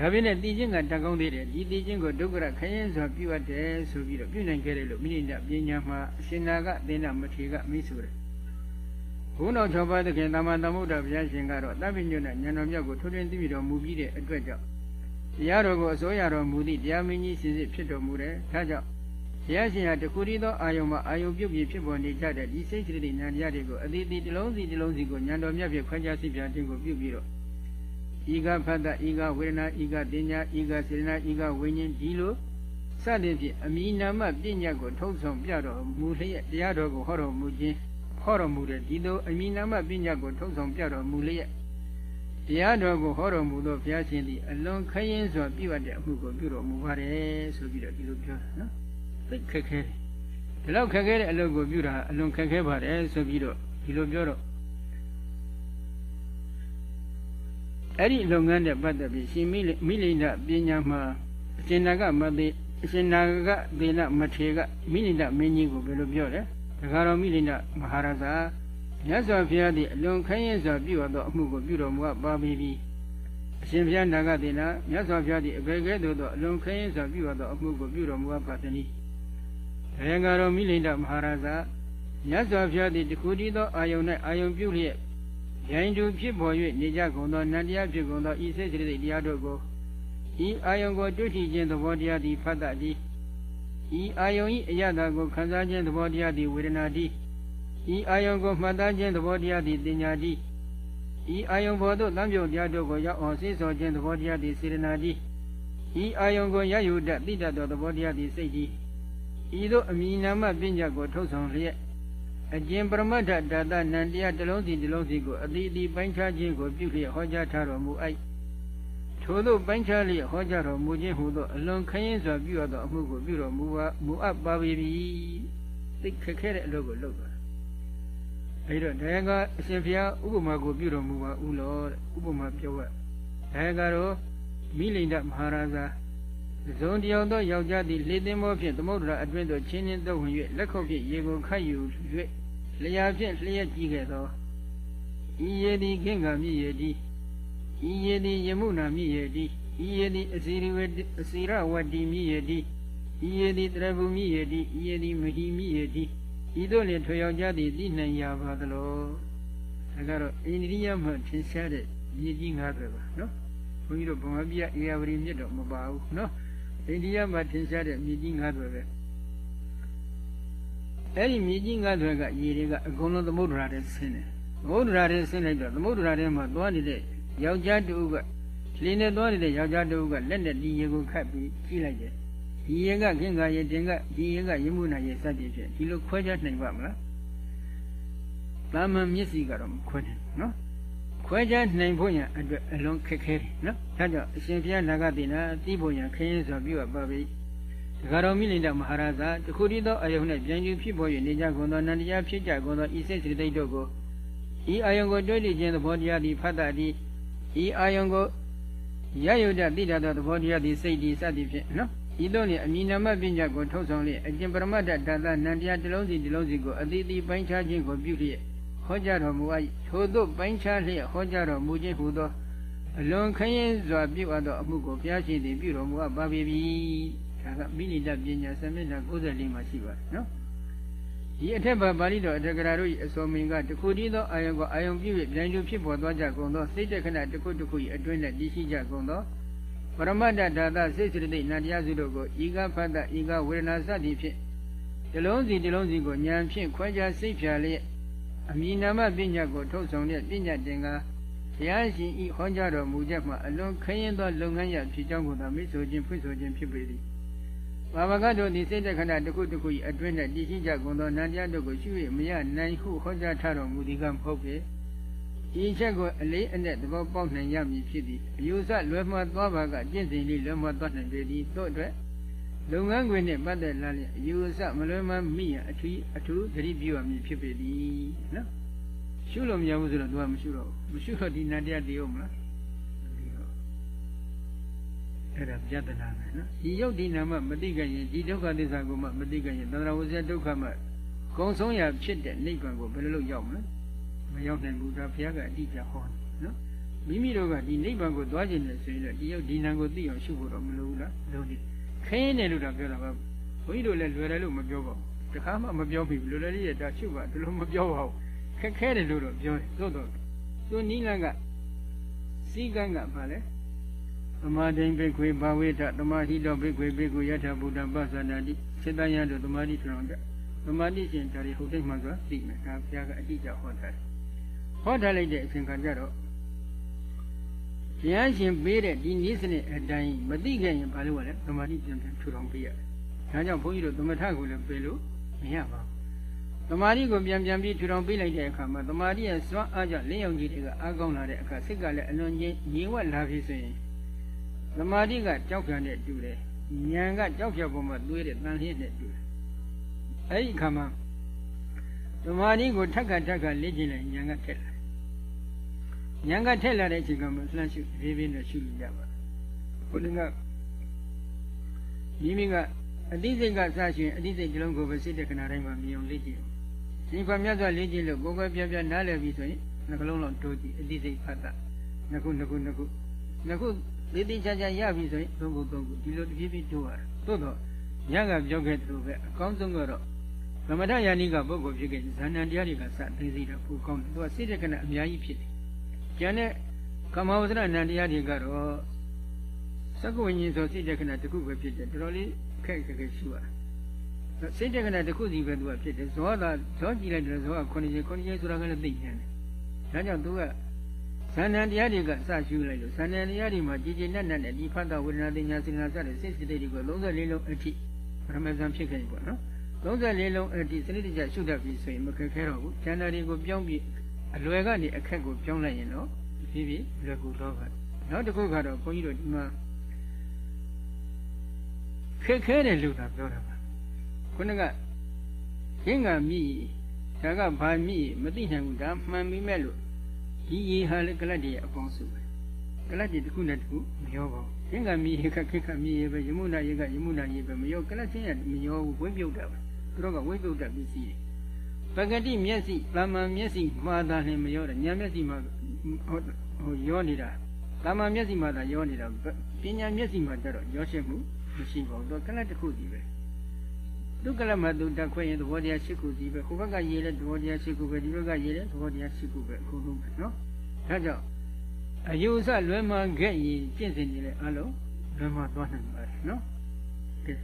ဒါပေမဲ့တည်ခြင်းကတန်ကောင်းသေးတယ်ဒီတည်ခြင်းကိုဒုက္ခရခရင်စွာပြုအပ်တယ်ဆိုပြီးတော့ပြုနိုင်ခဲ့တယ်လို့မိနိဒပညာမှာအရှင်နာကအသင်္နာမထေကမိဆိုတယ်ဘုန်းတော်၆ပါးသခင်သမ္မာသမ္ဗုဒ္ဓဘုရားရှင်ကတော့တပ္ပိညုဏဉာဏ်တော်မြောက်ကိုထွန်းထွန်းသိပြီးတော်မူပြီးတဲ့အတွက်ကြောင့်တရားတော်ကိုအစိုးရတော်မူသည့်တရားမင်းကြီးစစ်စစ်ဖြစ်တော်မူတယ်ဒါကြောင့်ဘုရားရှင်ဟာတခုတည်းသောအာယုံမှာအာယုံပြုတ်ပြဖြစ်ပေါ်နေကြတဲ့ဒီစိတ်စိတ္တိဉာဏ်တရားတွေကိုအသေးသေးတစ်လုံးစီတစ်လုံးစီကိုဉာဏ်တော်မြတ်ဖြင့်ခွဲခြားသိပြခြင်းကိုပြုပြီးတော့ ဤကဖတ်တဤကဝေဒနာဤကတင်ညာဤကစေနာဤကဝိညာဉ်ဒီလိုစသည်ဖြင့်အမိနာမပညာကိုထုံးဆောင်ပြတော်မူလျက်တရားတော်ကိုဟောတော်မူခြင်းဟောတော်မူတဲ့ဒီလိုအမိနာမပညာကိုထုံးဆောင်ပြတော်မူလျက်တရားတော်ကိုဟောတော်မူသောဘုရားရှင်သည်အလွန်ခရင်စွာပြုအပ်တဲ့အမှုကိုပြုတော်မူပါတယ်ဆိုပြီးတော့ဒီလိုပြောတာနော်သိခက်ခဲဒီလောက်ခက်ခဲတဲ့အလုပ်ကိုပြုတာအလွန်ခက်ခဲပါတယ်ဆိုပြီးတော့ဒီလိုပြောတော့ အဲ့ဒီလုပ်ငန်းနဲ့ပတ်သက်ပြီးရှင်မိမိလိန္ဒပညာမှာအရှင်နာကမသိအရှင်နာကဒေနမထေကမိလိန္ဒမင်းကြီးကိုဘယ်လိုပြောလဲတခါတော်မိလိန္ဒမဟာရဇာမြတ်စွာဘုရားသည်အလွန်ခိုင်းရင်စွာပြုအပ်သောအမှုကိုပြုတော်မူအပ်ပါပြီအရှင်ဘုရားနာဂဒေနမြတ်စွာဘုရားသည်အဘယ်ကဲ့သို့သောအလွန်ခိုင်းရင်စွာပြုအပ်သောအမှုကိုပြုတော်မူအပ်ပါသည်။ရေငါတော်မိလိန္ဒမဟာရဇာမြတ်စွာဘုရားသည်တခုတည်းသောအာယုန်၌အာယုန်ပြုလျက် ရိုင်းတူဖြစ်ပေါ်၍နေကြကုန်သောနန္တရားဖြစ်ကုန်သောဤစိတ်စိတ်တရားတို့ကိုဤအာယုံကိုတွေ့ထိခြင်းသဘောတရားသည်ဖတ်တတ်သည်ဤအာယုံဤအရသာကိုခံစားခြင်းသဘောတရားသည်ဝေဒနာသည်ဤအာယုံကိုမှတ်သားခြင်းသဘောတရားသည်တင်ညာသည်ဤအာယုံဘောသို့တံပြုံတရားတို့ကိုရောက်အောင်စိစောခြင်းသဘောတရားသည်စေရနာသည်ဤအာယုံကိုရယူတတ်သိတတ်သောသဘောတရားသည်စိတ်သည်ဤသို့အမိနာမပညာကိုထုတ်ဆောင်လျက် အကျင်ပရမတ္ထဒါသနံတရားတစ်လုံးစီတစ်လုံးစီကိုအတိအတိပိုင်းခြားခြင်းကိုပြုလျက်ဟောကြားထားတော်မူအိုက်ထို့သောပိုင်းခြားလျက်ဟောကြားတော်မူခြင်းဟူသောအလွန်ခရင်စွာပြုရသောအမှုကိုပြုတော်မူပါမူအပ်ပါပြီသိခက်ခဲတဲ့အလုပ်ကိုလုပ်သွားအဲဒါတရားကအရှင်ဘုရားဥပမာကိုပြုတော်မူပါဥလောဥပမာပြောရတရားကတော့မိလိန္ဒမဟာရာဇာဇုံတယောက်သောယောက်ျားသည်လေသင်းမောဖြင့်သမုဒ္ဒရာအတွင်းသို့ချင်းချင်းသက်ဝင်၍လက်ခုပ်ဖြင့်ရေကိုခတ်ယူ၍ လျာဖြင့်လျက်ကြည့်ခဲ့သောဤရေသည်ခင်္ဃမြည်ရသည်ဤရေသည်ယမုနာမြည်ရသည်ဤရေသည်အစီရိဝအစီရဝတ္တိမြည်ရသည်ဤရေသည်တရဗုမြည်ရသည်ဤရေသည်မဟိမြည်ရသည်ဤတို့လင်ထွေယောက်ျားသည်သိနိုင်ရပါသလောဒါကတော့အိန္ဒိယမှာထင်ရှားတဲ့မြည်ကြီးငါးတွေပါနော်ဘုန်းကြီးတို့ဗမာပြည်အေယာဝရီမြစ်တော့မပါဘူးနော်အိန္ဒိယမှာထင်ရှားတဲ့မြည်ကြီးငါးတွေပဲ အဲ့ဒီမြေကြီးငါးသွဲကရေတွေကအကုန်လုံးသမုဒ္ဒရာထဲဆင်းတယ်သမုဒ္ဒရာထဲဆင်းလိုက်တော့သမုဒ္ဒရာထဲမှာသွားနေတဲ့ယောက်ျားတူကလင်းနဲ့သွားနေတဲ့ယောက်ျားတူကလက်နဲ့ဒီရေကိုခတ်ပြီးကြည့်လိုက်တယ်ဒီရေကခင်္ဃရေတင်ကဒီရေကရမှုနာရေစသည်ဖြင့်ဒီလိုခွဲခြားနိုင်ပါမလားတာမန်မျက်စိကတော့မခွဲနိုင်နော်ခွဲခြားနိုင်ဖို့ရန်အတွက်အလွန်ခက်ခဲတယ်နော်ဒါကြောင့်အရှင်ဘုရားနာဂတိနာသိဖို့ရန်ခရင်စွာပြုအပ်ပါပြီ ဒဂရောမိလိန္ဒမဟာရဇာတခုတည်းသောအယုံ၌ပြန်ယူဖြစ်ပေါ်၍နေကြကုန်သောနန္တရားဖြစ်ကြကုန်သောဤစိတ်စိတ်တို့ကိုဤအာယုံကိုတွေ့လိခြင်းသဘောတရားသည်ဖတ်တတ်သည်ဤအာယုံကိုရယုဒတိတသောသဘောတရားသည်စိတ်သည်စသည်ဖြင့်နော်ဤသို့နှင့်အမိနာမပညာကိုထုတ်ဆောင်လျက်အကျင့်ပရမတ္တဒါသနန္တရားတစ်လုံးစီတစ်လုံးစီကိုအတိအသီးပိုင်းခြားခြင်းကိုပြုလျက်ဟောကြားတော်မူအပ်ထိုသို့ပိုင်းခြားလျက်ဟောကြားတော်မူခြင်းဟူသောအလွန်ခရင်စွာပြုအပ်သောအမှုကိုဘုရားရှင်သည်ပြုတော်မူအပ်ပါပြီ ဒါကမိနိဒပညာစမေတ္တာ94မှာရှိပါတယ်နော်ဒီအထက်ပါပါဠိတော်အတ္တကရာတို့၏အစောမင်ကတခုတည်းသောအာယုံကိုအာယုံပြု၍ပြန်ကျူဖြစ်ပေါ်သွားကြကုန်သောစိတ်တခဏတစ်ခုတစ်ခု၏အတွင်း၌တည်ရှိကြကုန်သောပရမတ္တဓာတစိတ်စရတိနတရားစုတို့ကိုဤကဖတ်တဤကဝေဒနာစသည်ဖြင့်တလုံးစီတလုံးစီကိုဉာဏ်ဖြင့်ခွဲခြားစိတ်ဖြာလျက်အမိနာမပညာကိုထုတ်ဆောင်တဲ့ပညာတင်ကားဘုရားရှင်ဤဟောကြားတော်မူချက်မှာအလွန်ခရင်သောလုပ်ငန်းရဖြစ်ကြောင်းကိုသာမိဆိုခြင်းဖွင့်ဆိုခြင်းဖြစ်ပေသည် ဘာဝကတို့သည်စိတ်တခဏတစ်ခုတစ်ခု၏အတွင်း၌တည်ရှိကြကုန်သောနန္တရားတို့ကိုရှု၍မရနိုင်ဟုဟောကြားထားတော်မူသည်ကမဟုတ်ပေဒီချက်ကိုအလေးအနက်သဘောပေါက်နိုင်ရမည်ဖြစ်သည်အယူဆလွယ်မှားသွားပါကကျင့်စဉ်လေးလွယ်မှားသွားနိုင်ပေသည်တို့အတွက်လုပ်ငန်းခွင်နှင့်ပတ်သက်လာလျက်အယူဆမလွယ်မှားမိရန်အထူးအထူးသတိပြုရမည်ဖြစ်ပေသည်နော်ရှုလို့မရဘူးဆိုတော့သူကမရှုတော့ဘူးမရှုတော့ဒီနန္တရားတည်အောင်မလား အဲ့ဒါပြဿနာပဲနော်ဒီယုတ်ဒီနာမမသိကြရင်ဒီဒုက္ခသစ္စာကိုမှမသိကြရင်သန္တရာဝဇ္ဇဒုက္ခမှကုံဆုံးရဖြစ်တဲ့နိဗ္ဗာန်ကိုဘယ်လိုလုပ်ရောက်မလဲမရောက်နိုင်ဘူးဒါဘုရားကအတိအကျဟောတယ်နော်မိမိတို့ကဒီနိဗ္ဗာန်ကိုသွားခြင်းနဲ့ဆိုရင်ဒီရောက်ဒီနံကိုသိအောင်ရှုဖို့တော့မလိုဘူးလားလုံးနေခင်းတယ်လို့တော့ပြောတာပါဘုန်းကြီးတို့လည်းလွယ်တယ်လို့မပြောပါဘူးတခါမှမပြောဘူးလွယ်လွယ်လေးရတာရှုပါဒီလိုမပြောပါဘူးခက်ခဲတယ်လို့တော့ပြောတယ်သို့တော့သူနိလန်ကစီကံကဘာလဲ သမာဓိဘိခွေဘာဝေထသမာဟိတောဘိခွေဘိခွေယထဗုဒ္ဓပသနာတိစေတယံတို့သမာဓိထတော်တဲ့သမာဓိရှင်ဒါတွေဟုတ်တယ်မှဆိုသိမယ်ဒါဘုရားကအတိအကျဟောထားတယ်ဟောထားလိုက်တဲ့အချိန်ခါကျတော့ဘုရားရှင်ပေးတဲ့ဒီနည်းစနစ်အတိုင်းမသိခဲ့ရင်ဘာလို့လဲသမာဓိပြန်ပြန်ထူထောင်ပေးရတယ်ဒါကြောင့်ဘုန်းကြီးတို့သမထကိုလည်းပေးလို့မရပါဘူးတမာရီကိုပြန်ပြန်ပြီးထူထောင်ပေးလိုက်တဲ့အခါမှာတမာရီရဲ့စွမ်းအားကြောင့်လင်းယုံကြီးတွေကအားကောင်းလာတဲ့အခါစိတ်ကလည်းအလွန်ကြီးညီဝက်လာပြီဆိုရင် တမာရီကကြောက်ခံတဲ့တူတယ်ဉာဏ်ကကြောက်ဖြတ်ပေါ်မှာသွေးတဲ့တန်လျက်နဲ့တူတယ်အဲ့ဒီအခါမှာတမာရီကိုထက်ခါထက်ခါလေ့ကျင့်လိုက်ဉာဏ်ကထက်လာဉာဏ်ကထက်လာတဲ့အချိန်ကမှလှမ်းရှုဖြည်းဖြည်းနဲ့ရှုလို့ရပါတယ်ဘုရားကမိမိကအတိစိတ်ကစရှင်အတိစိတ်ဒီလုံးကိုပဲစိတ်တဲ့ခဏတိုင်းမှာမြင်အောင်လေ့ကျင့်ရှင်ခွန်မြတ်စွာလေ့ကျင့်လို့ကိုယ်ကိုယ်ပြပြနားလည်ပြီဆိုရင်နှကလုံးလုံးတိုးကြည့်အတိစိတ်ဖတ်တာနှစ်ခုနှစ်ခုနှစ်ခုနှစ်ခု သေးသေးချာချာရပြီဆိုရင်သုံးခုသုံးခုဒီလိုတဖြည်းဖြည်းတိုးရတယ်သို့တော့ညကပြောခဲ့သလိုပဲအကောင်းဆုံးကတော့သမထယာနိကပုဂ္ဂိုလ်ဖြစ်ခဲ့ဇာဏတရားတွေကစသိသိတာပိုကောင်းတယ်သူကစိတ်တက္ကနအများကြီးဖြစ်တယ်ကျန်တဲ့ကမ္မဝဇ္ဇရဏတရားတွေကတော့သက္ကဝိညာဉ်ဆိုစိတ်တက္ကနတစ်ခုပဲဖြစ်တယ်တော်တော်လေးခက်ခက်ခက်ရှိရတယ်စိတ်တက္ကနာတစ်ခုစီပဲသူကဖြစ်တယ်ဇောသာဇောကြည့်လိုက်တယ်ဇောက9ချက်9ချက်ဆိုတာကလည်းသိဉာဏ်တယ်ဒါကြောင့်သူက ဇာဏတရားတွေကစရှုလိုက်လို့ဇာဏတရားတွေမှာကြည်ကြည်နက်နက်နဲ့ဒီဖတ်တာဝေဒနာတင်ညာစေနာစတဲ့စိတ်စိတ်တွေကို34လုံးအထိပရမဇန်ဖြစ်ခဲ့ပြီပေါ့နော်34လုံးအထိစနစ်တကျရှုတတ်ပြီဆိုရင်မခက်ခဲတော့ဘူးဇာဏတွေကိုပြောင်းပြီးအလွယ်ကနေအခက်ကိုပြောင်းလိုက်ရင်တော့ဖြည်းဖြည်းလွယ်ကူတော့ပါနောက်တစ်ခုကတော့ဘုန်းကြီးတို့ဒီမှာခက်ခဲတယ်လို့သာပြောတာပါခုနကရင်းကမြည်ဒါကဘာမြည်မသိနိုင်ဘူးဒါမှန်ပြီမဲ့လို့ ဒီရေဟာလေကလတ်တွေအပေါင်းစုပဲကလတ်တွေတစ်ခုနဲ့တစ်ခုမရောပါဘူးရင်းကမြည်ခက်ခက်မြည်ပဲယမုနာရေကယမုနာရေပဲမရောကလတ်ချင်းရမရောဘူးဝိပြုတ်တာပဲသူတို့ကဝိပြုတ်တာပစ္စည်းပဂတိမျက်စိတာမန်မျက်စိမှားတာလည်းမရောတယ်ညာမျက်စိမှာဟိုဟိုရောနေတာတာမန်မျက်စိမှာသာရောနေတာပညာမျက်စိမှာကျတော့ရောရှင်းမှုမရှိပါဘူးသူကလတ်တစ်ခုစီပဲ ဒုက္ခလမတုတခွင့်ရင်သဘောတရား၈ခုစီပဲဟိုဘက်ကရေးတဲ့သဘောတရား၈ခုပဲဒီဘက်ကရေးတဲ့သဘောတရား၈ခုပဲအကုန်လုံးပဲနော်ဒါကြောင့်အယူဆလွယ်မှခဲ့ရင်ကျင့်စဉ်နေလေအလုံးလွယ်မှသွားနိုင်ပါတယ်နော်ကဲ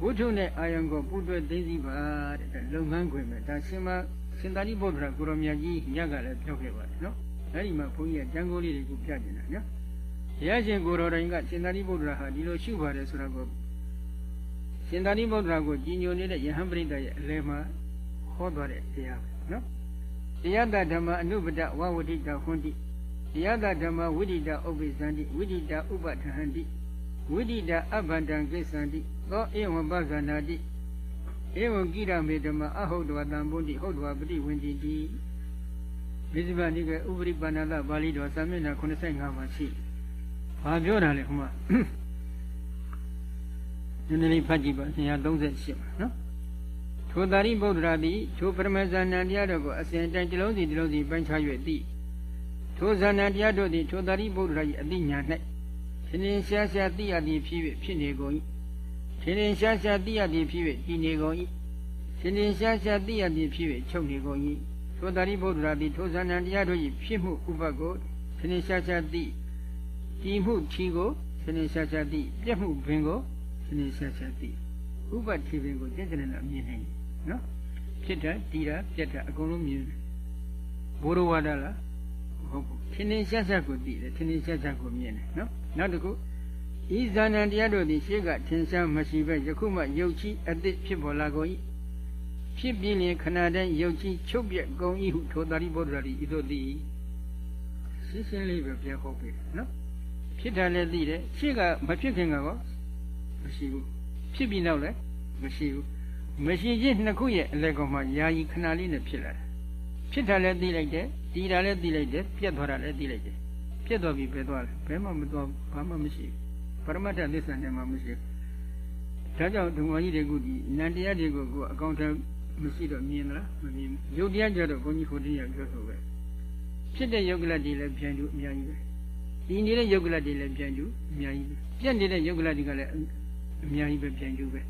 ဘုထုနဲ့အာယံကိုပူတွဲသိသိပါတဲ့လုပ်ငန်းခွင်ပဲဒါရှင်မရှင်သာရိပုတ္တရာကိုရောမြတ်ကြီးညကလည်းပြောခဲ့ပါတယ်နော်အဲဒီမှာဘုန်းကြီးကကျမ်းဂိုးလေးတွေကိုပြတင်တာနော်ဘုရားရှင်ကိုရောတိုင်းကရှင်သာရိပုတ္တရာဟာဒီလိုရှုပါတယ်ဆိုတော့ ရှင်သာရိပုတ္တရာကိုကြီးညိုနေတဲ့ယဟန်ပရိသတ်ရဲ့အလဲမှာဟောသွားတဲ့တရားပဲနော်တရားတဓမ္မအနုပဒဝဝတိတဟွန်တိတရားတဓမ္မဝိဒိတဥပ္ပိသန္တိဝိဒိတဥပထဟန္တိဝိဒိတအဘန္တံကိစ္ဆန္တိသောဧဝံပဇာနာတိဧဝံကိရမေဓမ္မအဟုတ်တော်တံပုဒ္ဓိဟုတ်တော်ပတိဝင်တိတိမိဇိဗနိကေဥပရိပန္နသပါဠိတော်သာမျက်နှာ85မှာရှိဘာပြောတာလဲဟိုမှာ နည်းနည်းလေးဖတ်ကြည့်ပါ138ပါနော်ထိုသာရိပုတ္တရာသည်ထိုပရမဇာဏတရားတို့ကိုအစဉ်တိုင်းတစ်လုံးစီတစ်လုံးစီပိုင်းခြား၍သိထိုဇာဏတရားတို့သည်ထိုသာရိပုတ္တရာ၏အသိဉာဏ်၌ထင်ထင်ရှားရှားသိရသည်ဖြစ်၍ဖြစ်နေကုန်၏ထင်ထင်ရှားရှားသိရသည်ဖြစ်၍တည်နေကုန်၏ထင်ထင်ရှားရှားသိရသည်ဖြစ်၍ချုပ်နေကုန်၏ထိုသာရိပုတ္တရာသည်ထိုဇာဏတရားတို့၏ဖြစ်မှုဥပ္ပကိုထင်ထင်ရှားရှားသိတည်မှုထီကိုထင်ထင်ရှားရှားသိပြက်မှုပင်ကို စနေဆက်ဆက်သိဥပတိပင်ကိုကျင့်ကြံနေတာမြင်နိုင်နော်ဖြစ်တာတည်တာပြက်တာအကုန်လုံးမြင်ဘိုးရဝါဒလားဟုတ်ဘူးထင်းထင်းဆက်ဆက်ကိုသိတယ်ထင်းထင်းဆက်ဆက်ကိုမြင်တယ်နော်နောက်တစ်ခုဤဇာဏတရားတို့သည်ရှေ့ကထင်ရှားမရှိပဲယခုမှယုတ်ချီအသစ်ဖြစ်ပေါ်လာကုန်၏ဖြစ်ပြီးလျင်ခဏတည်းယုတ်ချီချုပ်ပြက်ကုန်၏ဟုထိုသာရိပုတ္တရာသည်ဤသို့သည်ရှင်းရှင်းလေးပဲပြောဟောပြီနော်ဖြစ်တယ်လည်းသိတယ်ရှေ့ကမဖြစ်ခင်ကော မရှိဘူးဖြစ်ပြီးနောက်လည်းမရှိဘူးမရှိချင်းနှစ်ခုရဲ့အလဲကောင်မှာယာယီခဏလေးနဲ့ဖြစ်လာတယ်ဖြစ်တာလည်းသိလိုက်တယ်တည်တာလည်းသိလိုက်တယ်ပြတ်သွားတာလည်းသိလိုက်တယ်ပြတ်သွားပြီပဲသွားတယ်ဘယ်မှမသွားဘာမှမရှိဘူးပရမတ္ထသစ္စာနဲ့မှမရှိဘူးဒါကြောင့်ဓမ္မကြီးတွေကဒီနန္တရားတွေကိုကိုအကောင့်ထဲမရှိတော့မြင်လားမမြင်ဘူးယုတ်တရားကြတော့ဘုန်းကြီးဟိုတည်းကပြောဆိုပဲဖြစ်တဲ့ယုတ်ကလတ်တွေလည်းပြန်ကျူအများကြီးပဲဒီနေတဲ့ယုတ်ကလတ်တွေလည်းပြန်ကျူအများကြီးပဲပြက်နေတဲ့ယုတ်ကလတ်တွေကလည်း အများကြီးပဲပြန်ကျူပဲ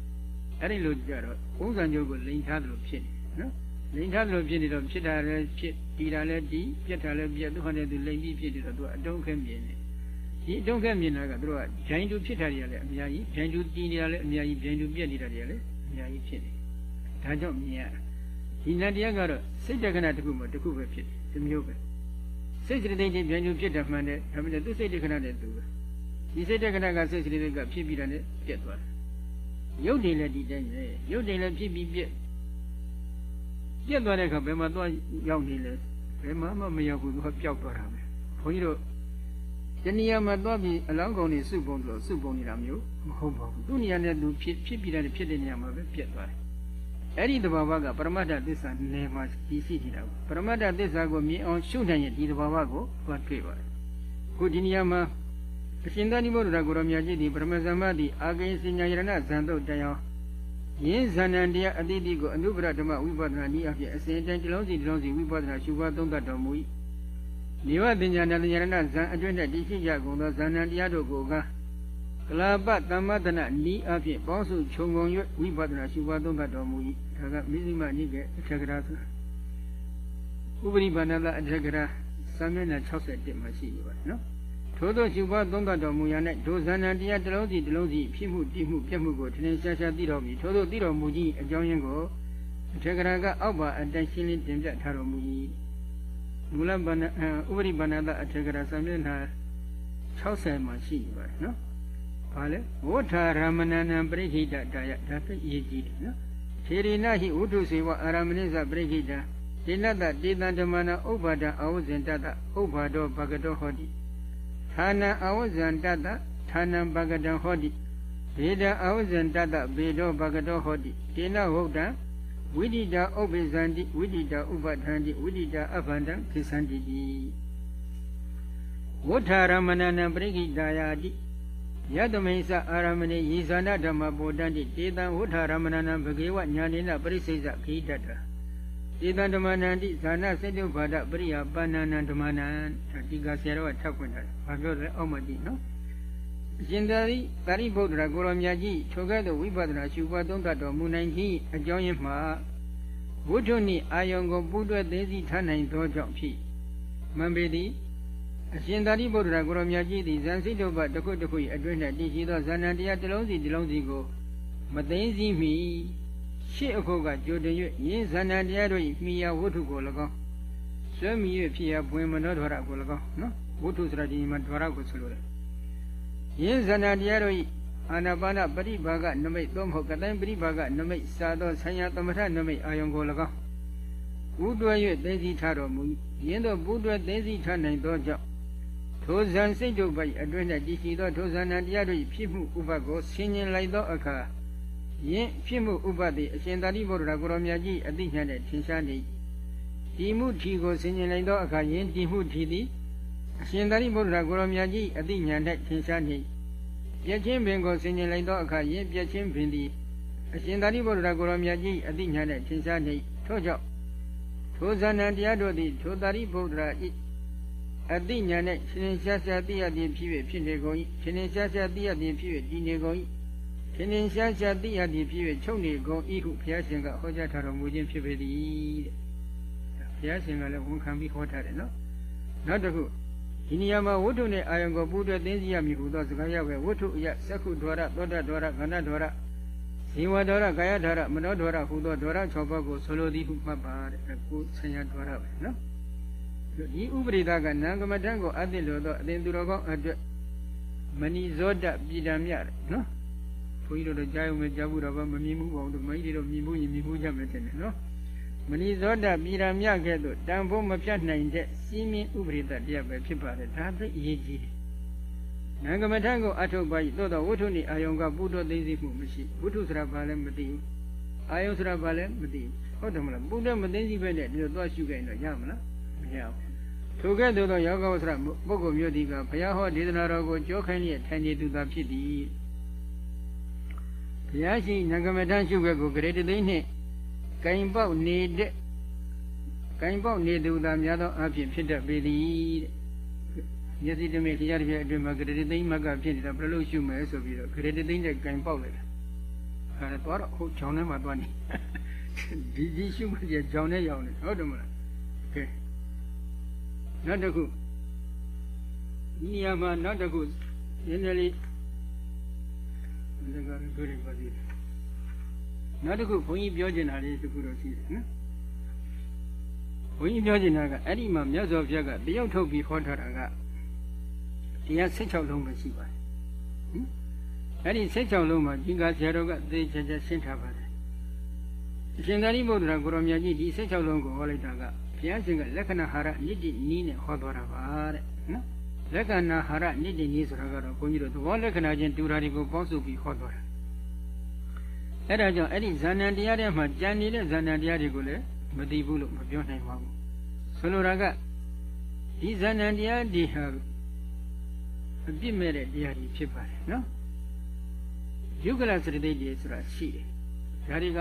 အဲ့ဒီလိုကြတော့ဥစ္စာကျုပ်ကိုလိန်ထားတယ်လို့ဖြစ်နေနော်လိန်ထားတယ်လို့ဖြစ်နေတော့ဖြစ်တာလည်းဖြစ်တီတာလည်းတီပြက်တာလည်းပြက်သူဟာနဲ့သူလိန်ပြီးဖြစ်နေတော့သူအတုံးခဲမြင်နေဒီအတုံးခဲမြင်တာကသူတို့ကဂျိုင်းတူဖြစ်တာတွေကလည်းအများကြီးဂျိုင်းတူတီနေတာလည်းအများကြီးဂျိုင်းတူပြက်နေတာတွေကလည်းအများကြီးဖြစ်နေဒါကြောင့်မြင်ရဒီနတရားကတော့စိတ်တက္ကနာတစ်ခုမှတစ်ခုပဲဖြစ်တယ်ဒီမျိုးပဲစိတ်စိတ္တိချင်းပြန်ကျူဖြစ်တယ်မှန်တယ်ဒါပေမဲ့သူစိတ်တက္ကနာနဲ့သူပဲ ဒီစိတ်တက္ကနာကစိတ်စိတ္တိကဖြစ်ပြီးတာနဲ့ပြက်သွားတယ်ရုပ်တွေလည်းဒီတိုင်းပဲရုပ်တွေလည်းဖြစ်ပြီးပြက်ပြက်သွားတဲ့အခါဘယ်မှာသွားရောက်နေလဲဘယ်မှမမရောက်ဘူးသူကပျောက်သွားတာပဲဘုန်းကြီးတို့တဏှာမှာသွားပြီးအလောင်းကောင်တွေစုပုံလို့စုပုံနေတာမျိုးမဟုတ်ပါဘူးသူနေရာနဲ့သူဖြစ်ဖြစ်ပြီးတဲ့ဖြစ်တဲ့နေရာမှာပဲပြက်သွားတယ်အဲ့ဒီသဘာဝကပရမတ္ထသစ္စာနယ်မှာဒီရှိနေတာကိုပရမတ္ထသစ္စာကိုမြင်အောင်ရှုနိုင်ရင်ဒီသဘာဝကိုသွားတွေ့ပါတယ်ခုဒီနေရာမှာ အရှင်သာနိမောဒရာကိုရောမြတ်ကြီးဒီပရမဇမ္မတိအာဂိစဉ္ညာယရဏဇံတုတ်တရားယင်းဇဏ္ဏတရားအတိတိကိုအနုပရဓမ္မဝိပဿနာနည်းအဖြစ်အစဉ်တိုင်းတစ်လုံးစီတစ်လုံးစီဝိပဿနာရှုပါသုံးသတ်တော်မူ၏နေဝတင်ညာဏယရဏဇံအတွင်း၌တည်ရှိကြကုန်သောဇဏ္ဏတရားတို့ကိုကကလာပသမ္မတနာနည်းအဖြစ်ပေါင်းစုခြုံငုံ၍ဝိပဿနာရှုပါသုံးသတ်တော်မူ၏ဒါကမိသိမနိကေအထက်ကရာဆိုဥပရိပါဏတအထက်ကရာစာမျက်နှာ61မှာရှိနေပါတယ်နော် ထို့သောရှုပါသုံးသတ်တော်မူရာ၌ဒုဇဏ္ဏတရားတစ်လုံးစီတစ်လုံးစီဖြစ်မှုတည်မှုပြတ်မှုကိုထင်ထင်ရှားရှားသိတော်မူထို့သောသိတော်မူခြင်းအကြောင်းရင်းကိုအထက်ကရာကအောက်ပါအတိုင်းရှင်းလင်းတင်ပြထားတော်မူ၏မူလဗန္နဥပရိပါဏတအထက်ကရာစာမျက်နှာ60မှာရှိနေပါတယ်နော်ဘာလဲဝဋ္ဌာရမဏနံပရိခိတတာယဒါသိအရေးကြီးတယ်နော်ထေရိနဟိဝုထုစေဝအာရမဏိသပရိခိတတေနတတေတံဓမ္မနာဥပ္ပါဒအဝဇ္ဇင်တတဥပ္ပါဒောဘဂတောဟောတိ ဌာနံအဝဇ္ဇံတတဌာနံဘဂတံဟောတိဘေဒံအဝဇ္ဇံတတဘေဒောဘဂတောဟောတိတေနဟုတ်တံဝိဒိတာဥပ္ပိဇန္တိဝိဒိတာဥပထန္တိဝိဒိတာအဘန္တံခိသန္တိတိဝဋ္ဌာရမဏနံပရိခိတာယာတိယတမိစ္ဆအာရမဏိယေဇာနဓမ္မပောတန္တိတေတံဝဋ္ဌာရမဏနံဘဂေဝညာနိနပရိစိစ္ဆခိတတတေ တံဓမ္မနန္တိဇာနစေတုဘာဒပရိယပါဏနံဓမ္မနံဒီကဆရာတော်ကထပ်ခွင့်တယ်။ဘာပြောလဲအောက်မကြည့်နော်။အရှင်သာရိသာရိပုတ္တရာကိုရောမြတ်ကြီးထိုကဲ့သို့ဝိပဿနာရှုပွားသုံးသတ်တော်မူနိုင်ခြင်းအကြောင်းရင်းမှာဝိထုနှင့်အာယုံကိုပူးတွဲသိသိထားနိုင်သောကြောင့်ဖြစ်မံပေသည်အရှင်သာရိပုတ္တရာကိုရောမြတ်ကြီးသည်ဇန်စိတုပ္ပတခုတခု၏အတွင်း၌တည်ရှိသောဇာဏတရားတစ်လုံးစီတစ်လုံးစီကိုမသိသိမီ ရှေ့အခုကကြိုတင်၍ယင်းဇာဏတရားတို့၏မိယာဝတ္ထုကို၎င်းဆွဲမိ၍ဖြစ်ရပွင့်မနောဒွါရကို၎င်းနော်ဝတ္ထုဆိုတာဒီမှာဒွါရကိုဆိုလိုတယ်ယင်းဇာဏတရားတို့၏အာနာပါနပရိဘာဂနမိတ်သို့မဟုတ်ကတိုင်းပရိဘာဂနမိတ်စာသောဆံရသမထနမိတ်အာယုံကို၎င်းပူးတွဲ၍သိသိထားတော်မူ၏ယင်းတို့ပူးတွဲသိသိထားနိုင်သောကြောင့်ထိုဇန်စိတ်တို့ပိုက်အတွင်း၌တည်ရှိသောထိုဇန်တရားတို့၏ဖြစ်မှုဥပတ်ကိုဆင်ញင်လိုက်သောအခါ ယင်းဖြစ်မှုဥပတ်သည်အရှင်သာရိပုတ္တရာကိုရောမြတ်ကြီးအသိဉာဏ်နဲ့ထင်ရှားနေဒီမှုထီကိုဆင်ញင်လိုက်သောအခါယင်းဒီမှုထီသည်အရှင်သာရိပုတ္တရာကိုရောမြတ်ကြီးအသိဉာဏ်နဲ့ထင်ရှားနေပြည့်ချင်းပင်ကိုဆင်ញင်လိုက်သောအခါယင်းပြည့်ချင်းပင်သည်အရှင်သာရိပုတ္တရာကိုရောမြတ်ကြီးအသိဉာဏ်နဲ့ထင်ရှားနေထို့ကြောင့်ထိုဇာဏတရားတို့သည်ထိုသာရိပုတ္တရာ၏အတိညာနဲ့ရှင်ရှင်ရှားရှားသိရသည်ဖြစ်၍ဖြစ်နေကုန်၏ရှင်ရှင်ရှားရှားသိရသည်ဖြစ်၍တည်နေကုန်၏ ရှင်ရှင်ရှားရှားသိရသည်ဖြစ်၍ချုပ်နေကုန်၏ဟုဘုရားရှင်ကဟောကြားထားတော်မူခြင်းဖြစ်ပေသည်တဲ့ဘုရားရှင်ကလည်းဝန်ခံပြီးဟောထားတယ်နော်နောက်တစ်ခုဒီနေရာမှာဝတ္ထုနဲ့အာယုံကိုပူးတွဲသိသိရမည်ဟူသောစကားရောက်ပဲဝတ္ထုအယသက္ခုဒွါရသောတဒွါရခန္ဓာဒွါရဇေဝဒွါရကာယဒွါရမနောဒွါရဟူသောဒွါရ6ပါးကိုဆိုလိုသည်ဟုမှတ်ပါတဲ့ကိုဆံရဒွါရပဲနော်ဒီဥပရိသကနံကမထံကိုအသိလို့တော့အသင်သူတော်ကောင်းအတွက်မဏိဇောတပြည်တံမြတယ်နော် ဘုန်းကြီးတို့ကြားရုံပဲကြားဘူးတော့မမြင်မှုပေါ့တို့မကြီးတို့မြင်မှုရင်မြင်မှုကြမယ်တဲ့နော်မဏိဇောတပြည်တံမြခဲ့သို့တန်ဖို့မပြတ်နိုင်တဲ့စီးမြင်ဥပရိသတရားပဲဖြစ်ပါတယ်ဒါသိအရေးကြီးတယ်နံကမထံကိုအထုတ်ပါ၏သို့တော့ဝတ္ထုနိအာယုံကပုဒ္ဒသိသိမှုမရှိဝတ္ထုဆိုတာဘာလဲမသိဘူးအာယုံဆိုတာဘာလဲမသိဘူးဟုတ်တယ်မလားပုဒ္ဒမသိသိပဲနဲ့ဒီလိုသွားရှုကြရင်တော့ရမလားမရဘူးထိုကဲ့သို့သောယောဂဝဆရာပုဂ္ဂိုလ်မျိုးဒီကဘုရားဟောဒေသနာတော်ကိုကြောခိုင်းလျက်ထိုင်နေသူသာဖြစ်သည် ဘုရားရှိနဂမတန်ရှုဘက်ကိုဂရေတသိန်းနှင့်ကင်ပေါက်နေတဲ့ကကင်ပေါက်နေသူသာများသောအဖြစ်ဖြစ်တတ်ပေသည်တဲ့မျက်စိတမိတ်တရားတစ်ပြည့်အတွင်းမှာဂရတိသိမ့်မကဖြစ်နေတာဘယ်လိုရှုမယ်ဆိုပြီးတော့ဂရတိသိမ့်တဲ့ကင်ပေါက်လိုက်တယ်အဲတော့တော့ဟုတ်ချောင်းထဲမှာသွားနေဒီဒီရှုမှကြချောင်းထဲရောက်နေဟုတ်တယ်မလားကဲနောက်တစ်ခုဒီနေရာမှာနောက်တစ်ခုနည်းနည်းလေး ဒါကလည်းတွေ့ရပါသေးတယ်နောက်တစ်ခုဘုန်းကြီးပြောချင်တာလေးတစ်ခုတော့ရှိတယ်နော်ဘုန်းကြီးပြောချင်တာကအဲ့ဒီမှာမြတ်စွာဘုရားကတယောက်ထုတ်ပြီးဟောထားတာကတရား16လုံးပဲရှိပါတယ်ဟင်အဲ့ဒီ16လုံးမှာကြီးကဆရာတော်ကသေချာချာရှင်းထားပါတယ်အရှင်သာရိပုတ္တရာကိုရောမြတ်ကြီးဒီ16လုံးကိုဟောလိုက်တာကဘုရားရှင်ကလက္ခဏာဟာရနိတိနီးနဲ့ဟောသွားတာပါတဲ့နော် လက္ခဏာဟာရနိတိနီးဆိုတာကတော့ဘုန်းကြီးတို့သဘောလက္ခဏာချင်းတူတာတွေကိုပေါင်းစုပြီးဟောသွားတာအဲ့ဒါကြောင့်အဲ့ဒီဇာဏံတရားထဲမှာကြံနေတဲ့ဇာဏံတရားတွေကိုလည်းမသိဘူးလို့မပြောနိုင်ပါဘူးဆိုလိုတာကဒီဇာဏံတရားဒီဟာအပြစ်မဲ့တဲ့တရားကြီးဖြစ်ပါတယ်နော်ယုဂလစရတိတ်တွေဆိုတာရှိတယ်ဒါတွေက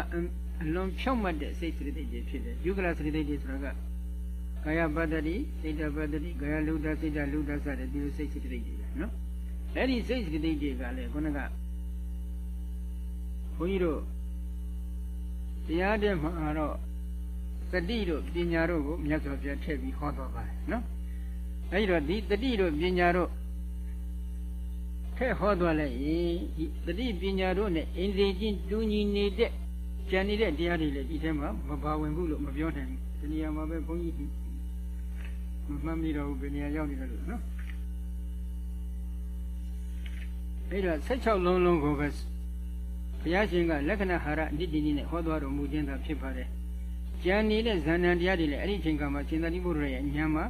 အလွန်ဖြောင့်မတ်တဲ့စိတ်စရတိတ်တွေဖြစ်တယ်ယုဂလစရတိတ်တွေဆိုတာက ကာယပတ္တိစိတ်တပတ္တိကာယလုဒ္ဒစိတ်တလုဒ္ဒစတဲ့ဒီလိုစိတ်စရတိတ်တွေနော်အဲ့ဒီစိတ်စရတိတ်တွေကလည်းခုနကဘုန်းကြီးတို့တရားတဲ့မှာတော့တတိတို့ပညာတို့ကိုမြတ်စွာဘုရားထည့်ပြီးဟောတော်ပါတယ်နော်အဲဒီတော့ဒီတတိတို့ပညာတို့ထည့်ဟောတော်လိုက်ရင်ဒီတတိပညာတို့နဲ့အင်းစိချင်းတူညီနေတဲ့ကြံနေတဲ့တရားတွေလည်းဒီထဲမှာမပါဝင်ဘူးလို့မပြောနိုင်ဘူးဒီနေရာမှာပဲဘုန်းကြီး မမှတ်မိတော့ဘူးဘယ်နေရာရောက်နေတယ်လို့နော်အဲဒါ16လုံးလုံးကိုပဲဘုရားရှင်ကလက္ခဏာဟာရအတ္တိနိနဲ့ဟောတော်မူခြင်းသာဖြစ်ပါတယ်ကြံနေတဲ့ဇာဏံတရားတွေလည်းအဲ့ဒီအချိန်ကမှရှင်သာရိပုတ္တရာရဲ့ဉာဏ်မှာ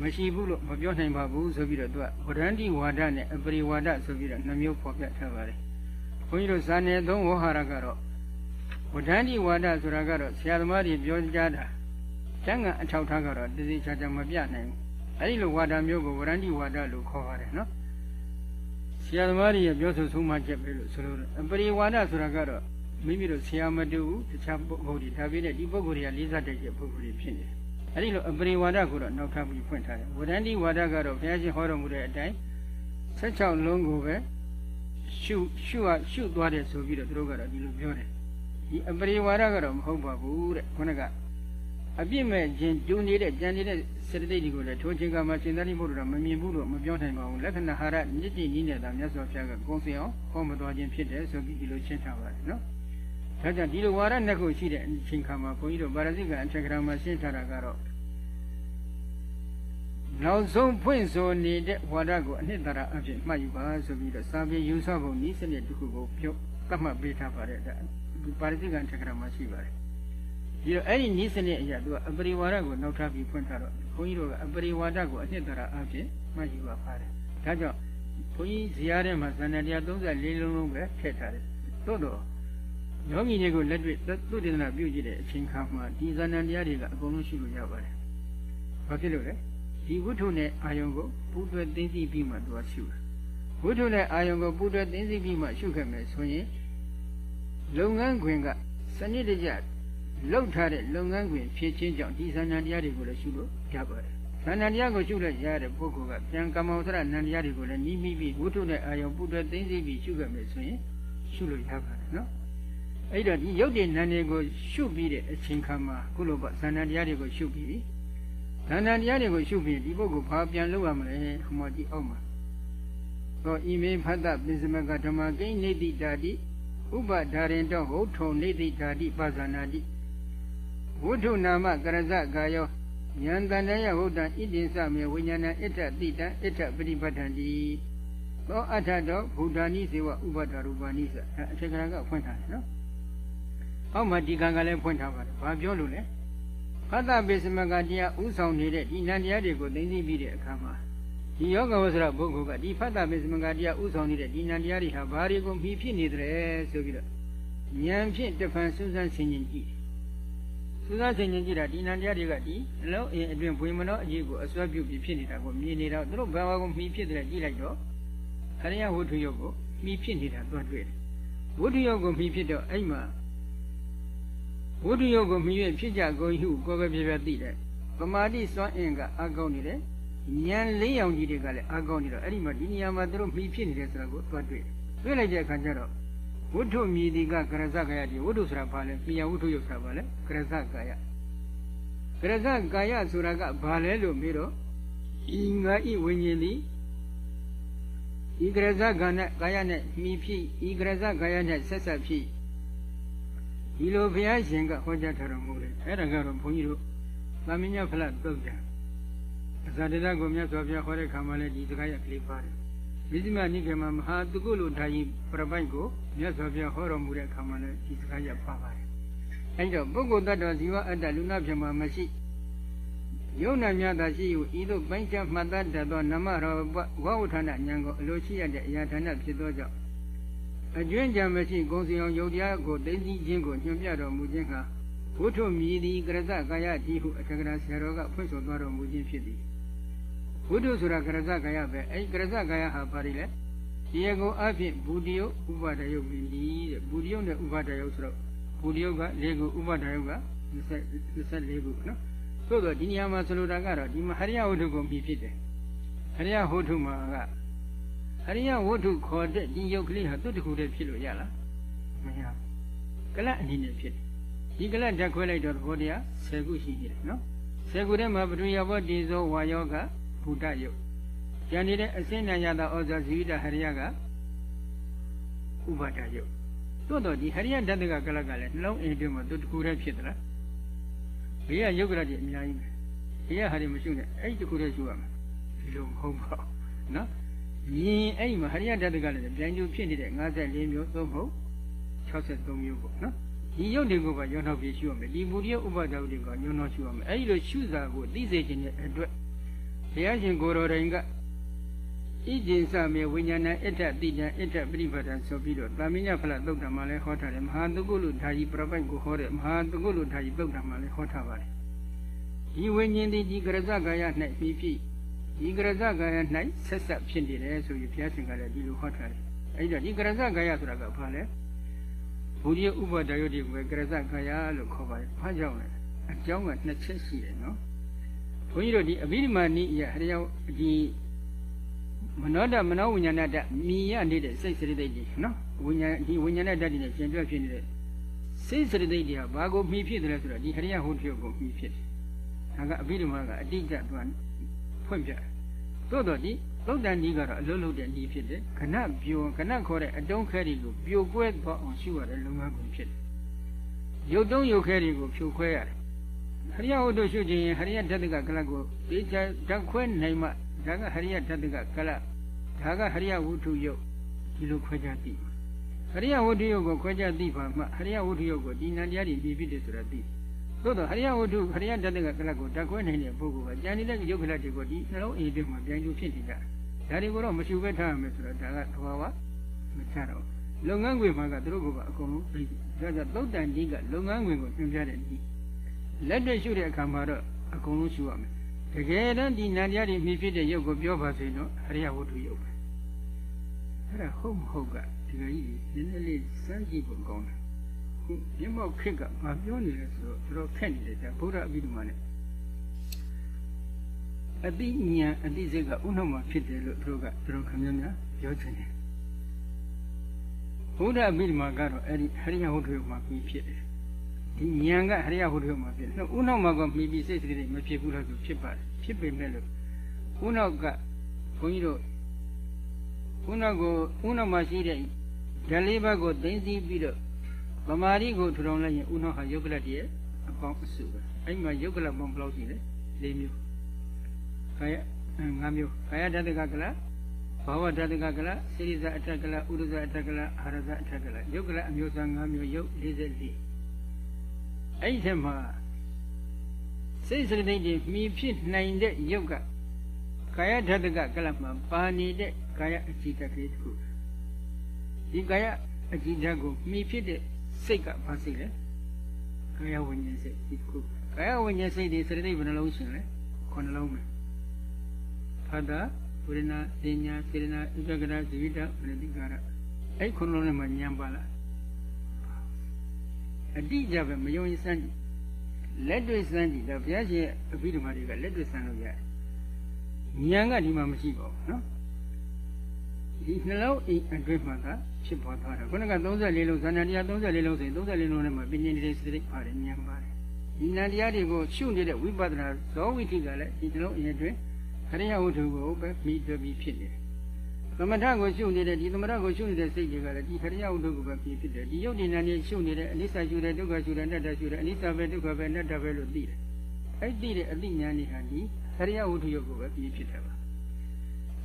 မရှိဘူးလို့မပြောနိုင်ပါဘူးဆိုပြီးတော့သူကဝရန္တိဝါဒနဲ့အပရိဝါဒဆိုပြီးတော့နှမျိုးဖော်ပြထားပါတယ်။ဘုန်းကြီးတို့ဇာနယ်သုံးဝဟာရကတော့ဝရန္တိဝါဒဆိုတာကတော့ဆရာသမားတွေပြောကြတာ တန်ကအထောက်ထားကတော့တည်ချာချာမပြနိုင်ဘူး။အဲ့ဒီလိုဝါဒမျိုးကိုဝရန္တိဝါဒလို့ခေါ်ပါတယ်နော်။ဆရာသမားတွေရဲ့ပြောဆိုဆုံးမချက်ပဲလို့ဆိုလို့အပရိဝါဒဆိုတာကတော့မိမိတို့ဆရာမတူဘူးတခြားပုဂ္ဂိုလ်တွေဒါပေမဲ့ဒီပုဂ္ဂိုလ်တွေကလေးစားတဲ့ပုဂ္ဂိုလ်တွေဖြစ်နေတယ်။အဲဒီလိုအပရိဝါဒကိုတော့နောက်ထပ်ပြီးဖွင့်ထားတယ်။ဝဒန္တိဝါဒကတော့ဘုရားရှင်ဟောတော်မူတဲ့အတိုင်း16လုံးကိုပဲရှုရှုဟာရှုသွားတယ်ဆိုပြီးတော့သူတို့ကတော့ဒီလိုပြောတယ်။ဒီအပရိဝါဒကတော့မဟုတ်ပါဘူးတဲ့ခုနက အပြစ်မဲ့ခြင်းကျူနေတဲ့ကြံနေတဲ့စေတသိက်တွေကိုလည်းထိုချိန်ကမှရှင်သာရိပုတ္တရာမမြင်ဘူးလို့မပြောနိုင်ပါဘူးလက္ခဏာဟာရမြစ်တည်နည်းနဲ့သာမြတ်စွာဘုရားကကုံစင်အောင်ဟောမတော်ခြင်းဖြစ်တယ်ဆိုပြီးဒီလိုရှင်းထားပါတယ်နော်ဒါကြောင့်ဒီလိုဝါရနှစ်ခုရှိတဲ့အချိန်ခါမှာဘုန်းကြီးတို့ဗာရဇိကအထက်ကရာမှာရှင်းထားတာကတော့နောက်ဆုံးဖွင့်ဆိုနေတဲ့ဝါဒကိုအနှစ်သာရအဖြစ်မှတ်ယူပါဆိုပြီးတော့စာပေယူဆဖို့ဤစနစ်တစ်ခုကိုပြုတ်သတ်မှတ်ပေးထားပါတယ်ဒါဗာရဇိကအထက်ကရာမှာရှိပါတယ် ဒီတော့အဲ့ဒီဤစနစ်အရာသူကအပရိဝါဒကိုနောက်ထပ်ပြီးဖွင့်ထားတော့ဘုန်းကြီးတို့ကအပရိဝါဒကိုအနှစ်သာရအဖြစ်မှတ်ယူပါပါတယ်ဒါကြောင့်ဘုန်းကြီးဇာတ်ထဲမှာဇန်နတရား34လုံးလုံးပဲထည့်ထားတယ်သို့တော့ယောဂီတွေကိုလက်တွေ့သုတေသနာပြုကြည့်တဲ့အချိန်ခါမှာဒီဇာဏတရားတွေကအကုန်လုံးရှိလို့ရပါတယ်။ဘာဖြစ်လို့လဲ။ဒီဝိထုနဲ့အာယုံကိုပူးတွဲသိသိပြီးမှသူကရှုတာ။ဝိထုနဲ့အာယုံကိုပူးတွဲသိသိပြီးမှရှုခဲ့မယ်ဆိုရင်လုပ်ငန်းခွင်ကစနစ်တကျ လောက်ထားတဲ့လုပ်ငန်းခွင်ဖြည့်ချင်းကြောင့်ဒီဇာဏတရားတွေကိုလည်းရှုလို့ရပါတယ်။ဇာဏတရားကိုရှုလိုက်ရတဲ့ပုဂ္ဂိုလ်ကပြန်ကမ္မောသရနန္တရားတွေကိုလည်းနီးမိပြီးဝိထုနဲ့အာယုံပူးတွဲသိသိပြီးရှုခဲ့မယ်ဆိုရင်ရှုလို့ရပါတယ်နော်။အဲ့တော့ဒီရုပ်တည်နာနေကိုရှုပြီးတဲ့အချိန်ခါမှာခုလိုပေါ့ဇာဏတရားတွေကိုရှုပြီးဇာဏတရားတွေကိုရှုပြီးဒီပုဂ္ဂိုလ်ဘာပြန်လုပ်ရမလဲခမောကြည့်အောင်ပါသောဣမေဖတ်တပိစမကဓမ္မကိနေတိတာတိဥပဒါရင်တော့ဟုတ်ထုံနေတိတာတိပဇာနာတိ ဝုထုနာမကရဇကာယောယံတန္တယဟုတ်တံဣတိစမေဝိညာဏဣဋ္ဌတိတံဣဋ္ဌပရိပဋ္ဌံတိသောအထတောဘုဒ္ဓနိစေဝဥပဒရူပနိစအထေကရကဖွင့်ထားတယ်နော်ဟောမှာဒီကံကလည်းဖွင့်ထားပါတယ်။ဘာပြောလို့လဲ။ဖတ်တာပိစမကတရားဥဆောင်နေတဲ့ဒီနန္တရားတွေကိုသိသိပြီးတဲ့အခါမှာဒီယောဂဝဆရာပုဂ္ဂိုလ်ကဒီဖတ်တာပိစမကတရားဥဆောင်နေတဲ့ဒီနန္တရားတွေဟာဘာတွေကိုမှီဖြစ်နေတယ်ဆိုပြီးတော့ဉာဏ်ဖြင့်တဖန်စူးစမ်းဆင်ခြင်ကြည့်။ စူးစမ်းဆင်ခြင်ကြည့်တာဒီနန္တရားတွေကဒီအလုံးအင်းအတွင်ဘွေမနောအကြီးကိုအစွဲပြုတ်ပြီးဖြစ်နေတာကိုမြင်နေတော့သူတို့ဘာဝကိုမှီဖြစ်တယ်ကြည့်လိုက်တော့ခရိယဝတ္ထုယုတ်ကိုမှီဖြစ်နေတာသွားတွေ့တယ်။ဝတ္ထုယုတ်ကိုမှီဖြစ်တော့အဲ့မှာဝိတုယောကိုမြည်ရဖြစ်ကြကုန်ဟုကိုယ်ပဲပြပြသိတယ်ပမာတိစွမ်းအင်ကအကောင်းနေတယ်ဉာဏ်လေးရောင်ကြီးတွေကလည်းအကောင်းနေတော့အဲ့ဒီမှာဒီနေရာမှာသူတို့မှီဖြစ်နေတယ်ဆိုတာကိုသွားတွေ့တွေ့လိုက်တဲ့အခါကျတော့ ဝဋ္ထုမြည်ဒီကကရဇကာယဒီဝဋ္ထုဆိုတာဘာလဲမြယဝဋ္ထုယုတ်ဆိုတာဘာလဲကရဇကာယကရဇကာယဆိုတာကဘာလဲလို့မေးတော့ဤငါဤဝိညာဉ်သည်ဤကရဇကာနဲ့ကာယနဲ့မှီဖြစ်ဤကရဇကာယနဲ့ဆက်ဆက်ဖြစ်ဒီလိုဘုရားရှင်ကဟောကြားထားတော်မူတယ်အဲ့ဒါကတော့ဘုန်းကြီးတို့သမင်းညဖလားတုတ်တယ်အဇာတတကိုမြတ်စွာဘုရားဟောတဲ့ခါမှလည်းဒီစကားရကလေးပါတယ် မြစ်မနိကေမမဟာတုကုလိုဓာယီပြပိုက်ကိုမြတ်စွာဘုရားဟောတော်မူတဲ့ခါမှလည်းဒီစကားရပါပါတယ်အဲ့တော့ပုဂ္ဂိုလ်တ attva ဇီဝအတ္တလူနာဖြစ်မှာမရှိယုံနာများသာရှိဟုဤသို့ပိုင်းခြားမှတ်သားတတ်သောနမရောဝဝဋ္ဌာဏဉာဏ်ကိုအလိုရှိရတဲ့အရာဌာနဖြစ်သောကြောင့်အကျွင့်ကြံမရှိဂုံစီအောင်ယုတ်တရားကိုသိသိချင်းကိုညွှန်ပြတော်မူခြင်းဟာဝုထုမြည်သည်ကရဇကာယတိဟုအထကရာဆရာတော်ကဖွင့်ဆိုသွားတော်မူခြင်းဖြစ်သည် ဝုထုဆိုတာကရဇကာယပဲအဲဒီကရဇကာယဟာဘာတွေလဲဒီရကုအဖြစ်ဘူတယုဥပါဒယုတ်ပြီးတဲ့ဘူတယုနဲ့ဥပါဒယုတ်ဆိုတော့ဘူတယုက၄ခုဥပါဒယုက24ခုနော်သို့တော့ဒီနေရာမှာဆိုလိုတာကတော့ဒီမဟရိယဝုထုကိုပြီးဖြစ်တယ်ဟရိယဝုထုမှာကဟရိယဝုထုခေါ်တဲ့ဒီယုတ်ကလေးဟာသူ့တခုတည်းဖြစ်လို့ရလားမရဘူးကလတ်အနေနဲ့ဖြစ်တယ်ဒီကလတ်ဓာတ်ခွဲလိုက်တော့ဘောတရား10ခုရှိနေတယ်နော်10ခုထဲမှာပထဝီယဘောတေဇောဝါယောက ဘုဒ္ဓယုတ်ကျန်နေတဲ့အစင်းနာရတာဩဇာဇီဝိတဟရိယကဥပါဒယုတ်သို့တော့ဒီဟရိယဓာတ်ကကလတ်ကလည်းနှလုံးအိမ်တွင်းမှာသူတခုတည်းဖြစ်သလားဘေးကယုတ်ကလတ်တွေအများကြီးပဲဘေးကဟာတွေမရှိနဲ့အဲ့ဒီတခုတည်းရှိရမှာဒီလိုမဟုတ်ပါဘူးနော်ယင်အဲ့ဒီမှာဟရိယဓာတ်ကလည်းပြန်ကျူဖြစ်နေတဲ့54မျိုးသို့မဟုတ်63မျိုးပေါ့နော်ဒီရုပ်တွေကိုပါရောနှောက်ပြီးရှုရမယ်ဒီမူရိယဥပါဒဝတွေကရောနှောက်ရှုရမယ်အဲဒီလိုရှုစာကိုသိစေခြင်းတဲ့အတွက် ဘုရားရှင်ကိုရောတိုင်ကဣဇင်စမေဝိညာဏအဋ္ဌတိတံအဋ္ဌပရိပဒံဆိုပြီးတော့တာမညဖလသုတ်တံမှာလည်းဟောထားတယ်မဟာတုကုလုဓာယီပြပိုက်ကိုဟောတယ်မဟာတုကုလုဓာယီသုတ်တံမှာလည်းဟောထားပါတယ်ဒီဝိညာဉ်ဒီဒီကရဇကာယ၌ပြီးဖြစ်ဒီကရဇကာယ၌ဆက်ဆက်ဖြစ်နေတယ်ဆိုပြီးဘုရားရှင်ကလည်းဒီလိုဟောထားတယ်အဲဒီတော့ဒီကရဇကာယဆိုတာကဘာလဲဘုရားဥပဒယုတ်ဒီကိုကရဇခယလို့ခေါ်ပါတယ်။ဘာကြောင့်လဲ။အကြောင်းကနှစ်ချက်ရှိတယ်နော်။ ဘုန်းကြီးတို့ဒီအဘိဓမ္မာနိယဟရိယဒီမနောတမနောဝိညာဏတမြည်ရနေတဲ့စိတ်စရိသိတ်တွေနော်။ဝိညာဉ်ဒီဝိညာဏတတ်တွေနဲ့ရှင်တွဲဖြစ်နေတဲ့စိတ်စရိသိတ်တွေကဘာကိုမှီဖြစ်တယ်လဲဆိုတော့ဒီဟရိယဟုတ်ဖြစ်ကိုမှီဖြစ်တယ်။ဒါကအဘိဓမ္မာကအတိအကျသူကဖွင့်ပြတယ်။သို့တော့ဒီသုတ်တန်ဤကတော့အလုံးလုံးတဲ့ဤဖြစ်တယ်ခဏပြိုခဏခေါ်တဲ့အတုံးခဲတွေကိုပြိုကွဲသွားအောင်ရှုရတဲ့လုပ်ငန်းကိုဖြစ်တယ်ရုပ်တုံးရုပ်ခဲတွေကိုဖြိုခွဲရတယ် ဟရိယဝတ္ထုရှုခြင်းဟရိယဓာတကကလကိုဒီချာဓာတ်ခွဲနိုင်မှဒါကဟရိယဓာတကကလဒါကဟရိယဝတ္ထုယုတ်ဒီလိုခွဲခြားသိဟရိယဝတ္ထုယုတ်ကိုခွဲခြားသိပါမှဟရိယဝတ္ထုယုတ်ကိုဒီနံတရားတွေပြီးဖြစ်တယ်ဆိုတာသိသို့တော့ဟရိယဝတ္ထုဟရိယဓာတကကလကိုဓာတ်ခွဲနိုင်တဲ့ပုဂ္ဂိုလ်ကကြံနေတဲ့ယုတ်ကလတွေကိုဒီနှလုံးအိမ်တွင်းမှာပြန်ကျူဖြစ်နေကြတယ်ဒါတွေကိုတော့မရှုပဲထားရမယ်ဆိုတော့ဒါကသဘာဝမချတော့လုပ်ငန်းခွင်မှာကသူတို့ကအကုန်လုံးပြီးဒါကြောင့်သုတ်တန်ကြီးကလုပ်ငန်းခွင်ကိုညွှန်ပြတဲ့ဒီ လက်တွေ့ရှုတဲ့အခါမှာတော့အကုန်လုံးရှုရမယ်တကယ်တမ်းဒီနန္တရားတွေမြည်ဖြစ်တဲ့ရုပ်ကိုပြောပါစေတော့အရိယဝတ္ထုရုပ်ပဲအဲ့ဒါဟုတ်မဟုတ်ကဒီကကြီးနည်းနည်းလေးစမ်းကြည့်ဖို့ကောင်းတယ်ခုမြတ်မောက်ခက်ကမပြောနေလဲဆိုတော့သူတို့ခက်နေတယ်ဒါဗုဒ္ဓအဘိဓမ္မာနဲ့အတိညာအတိစိတ်ကဥနှောက်မှာဖြစ်တယ်လို့သူတို့ကသူတို့ခမည်းများပြောချင်တယ်ဘုရားအဘိဓမ္မာကတော့အဲ့ဒီဟရိယဟုတ်ထွေမှာပြီးဖြစ်တယ် ဒီဉာဏ်ကဟရိယဟုတ်ထွေမှာဖြစ်တယ်ဥနှောက်မှာကမိပြီးစိတ်စိတ်မဖြစ်ဘူးလို့ဆိုဖြစ်ပါတယ်ဖြစ်ပေမဲ့လို့ဥနှောက်ကဘုန်းကြီးတို့ဥနှောက်ကိုဥနှောက်မှာရှိတဲ့ဓာလေးဘက်ကိုသိသိပြီးတော့ဗမာရီကိုထူထောင်လိုက်ရင်ဥနှောက်ဟာယုတ်ကလတ်ရဲ့အပေါင်းအစုပဲအဲ့မှာယုတ်ကလတ်ပေါင်းဘယ်လောက်ရှိလဲ၄မျိုးကာယ၅မျိုးကာယဓာတကကလဘာဝဓာတကကလစိရိဇအထက်ကလဥရဇအထက်ကလအာရဇအထက်ကလယုတ်ကလအမျိုးသား၅မျိုးယုတ်44 အဲ့ဒီထဲမှာစိတ်စရတိတွေမြည်ဖြစ်နိုင်တဲ့ယုတ်ကကာယဓာတကကလမှာပါနေတဲ့ကာယအကြည့်တကလေးတစ်ခုဒီကာယအကြည့်ဓာတ်ကိုမြည်ဖြစ်တဲ့စိတ်ကဘာစိတ်လဲကာယဝိညာဉ်စိတ်ဒီတစ်ခုကာယဝိညာဉ်စိတ်ဒီစရတိဘယ်နှလုံးရှင်လဲခုနှလုံးပဲဖတ်တာဝေဒနာပညာစေရနာဥပကရဇိဝိတပရိတိကာရအဲ့ခုလုံးနဲ့မှညံပါလား အတိကြပဲမယုံရင်စမ်းလက်တွေ့စမ်းကြည့်တော့ဘုရားရှင်ရဲ့အဘိဓမ္မာတွေကလက်တွေ့စမ်းလို့ရတယ်ဉာဏ်ကဒီမှာမရှိပါဘူးနော်ဒီနှလုံးအိမ်အတွင်းမှာကဖြစ်ပေါ်သွားတာခုနက34လုံးဇာဏတရား34လုံးဆိုရင်34လုံးထဲမှာပညာတိစိတ်ပါတယ်ဉာဏ်ပါတယ်ဒီဉာဏ်တရားတွေကိုရှုနေတဲ့ဝိပဿနာဇောဝိတိကလည်းဒီနှလုံးအိမ်အတွင်းခရိယဝတ္ထုကိုပဲမိတွေ့ပြီးဖြစ်နေတယ်သ မထကိုရှုနေတဲ့ဒီသမထကိုရှုနေတဲ့စိတ်တွေကလည်းဒီခရိယဝတ္ထုကိုပဲဖြစ်ဖြစ်တယ်ဒီယုတ်ဒီနာနေရှုနေတဲ့အနိစ္စရှုတဲ့ဒုက္ခရှုတဲ့အနတ္တရှုတဲ့အနိစ္စပဲဒုက္ခပဲအနတ္တပဲလို့သိတယ်အဲ့ဒီတဲ့အသိဉာဏ်တွေဟာဒီခရိယဝတ္ထုယုတ်ကိုပဲဖြစ်ဖြစ်တယ်ပါ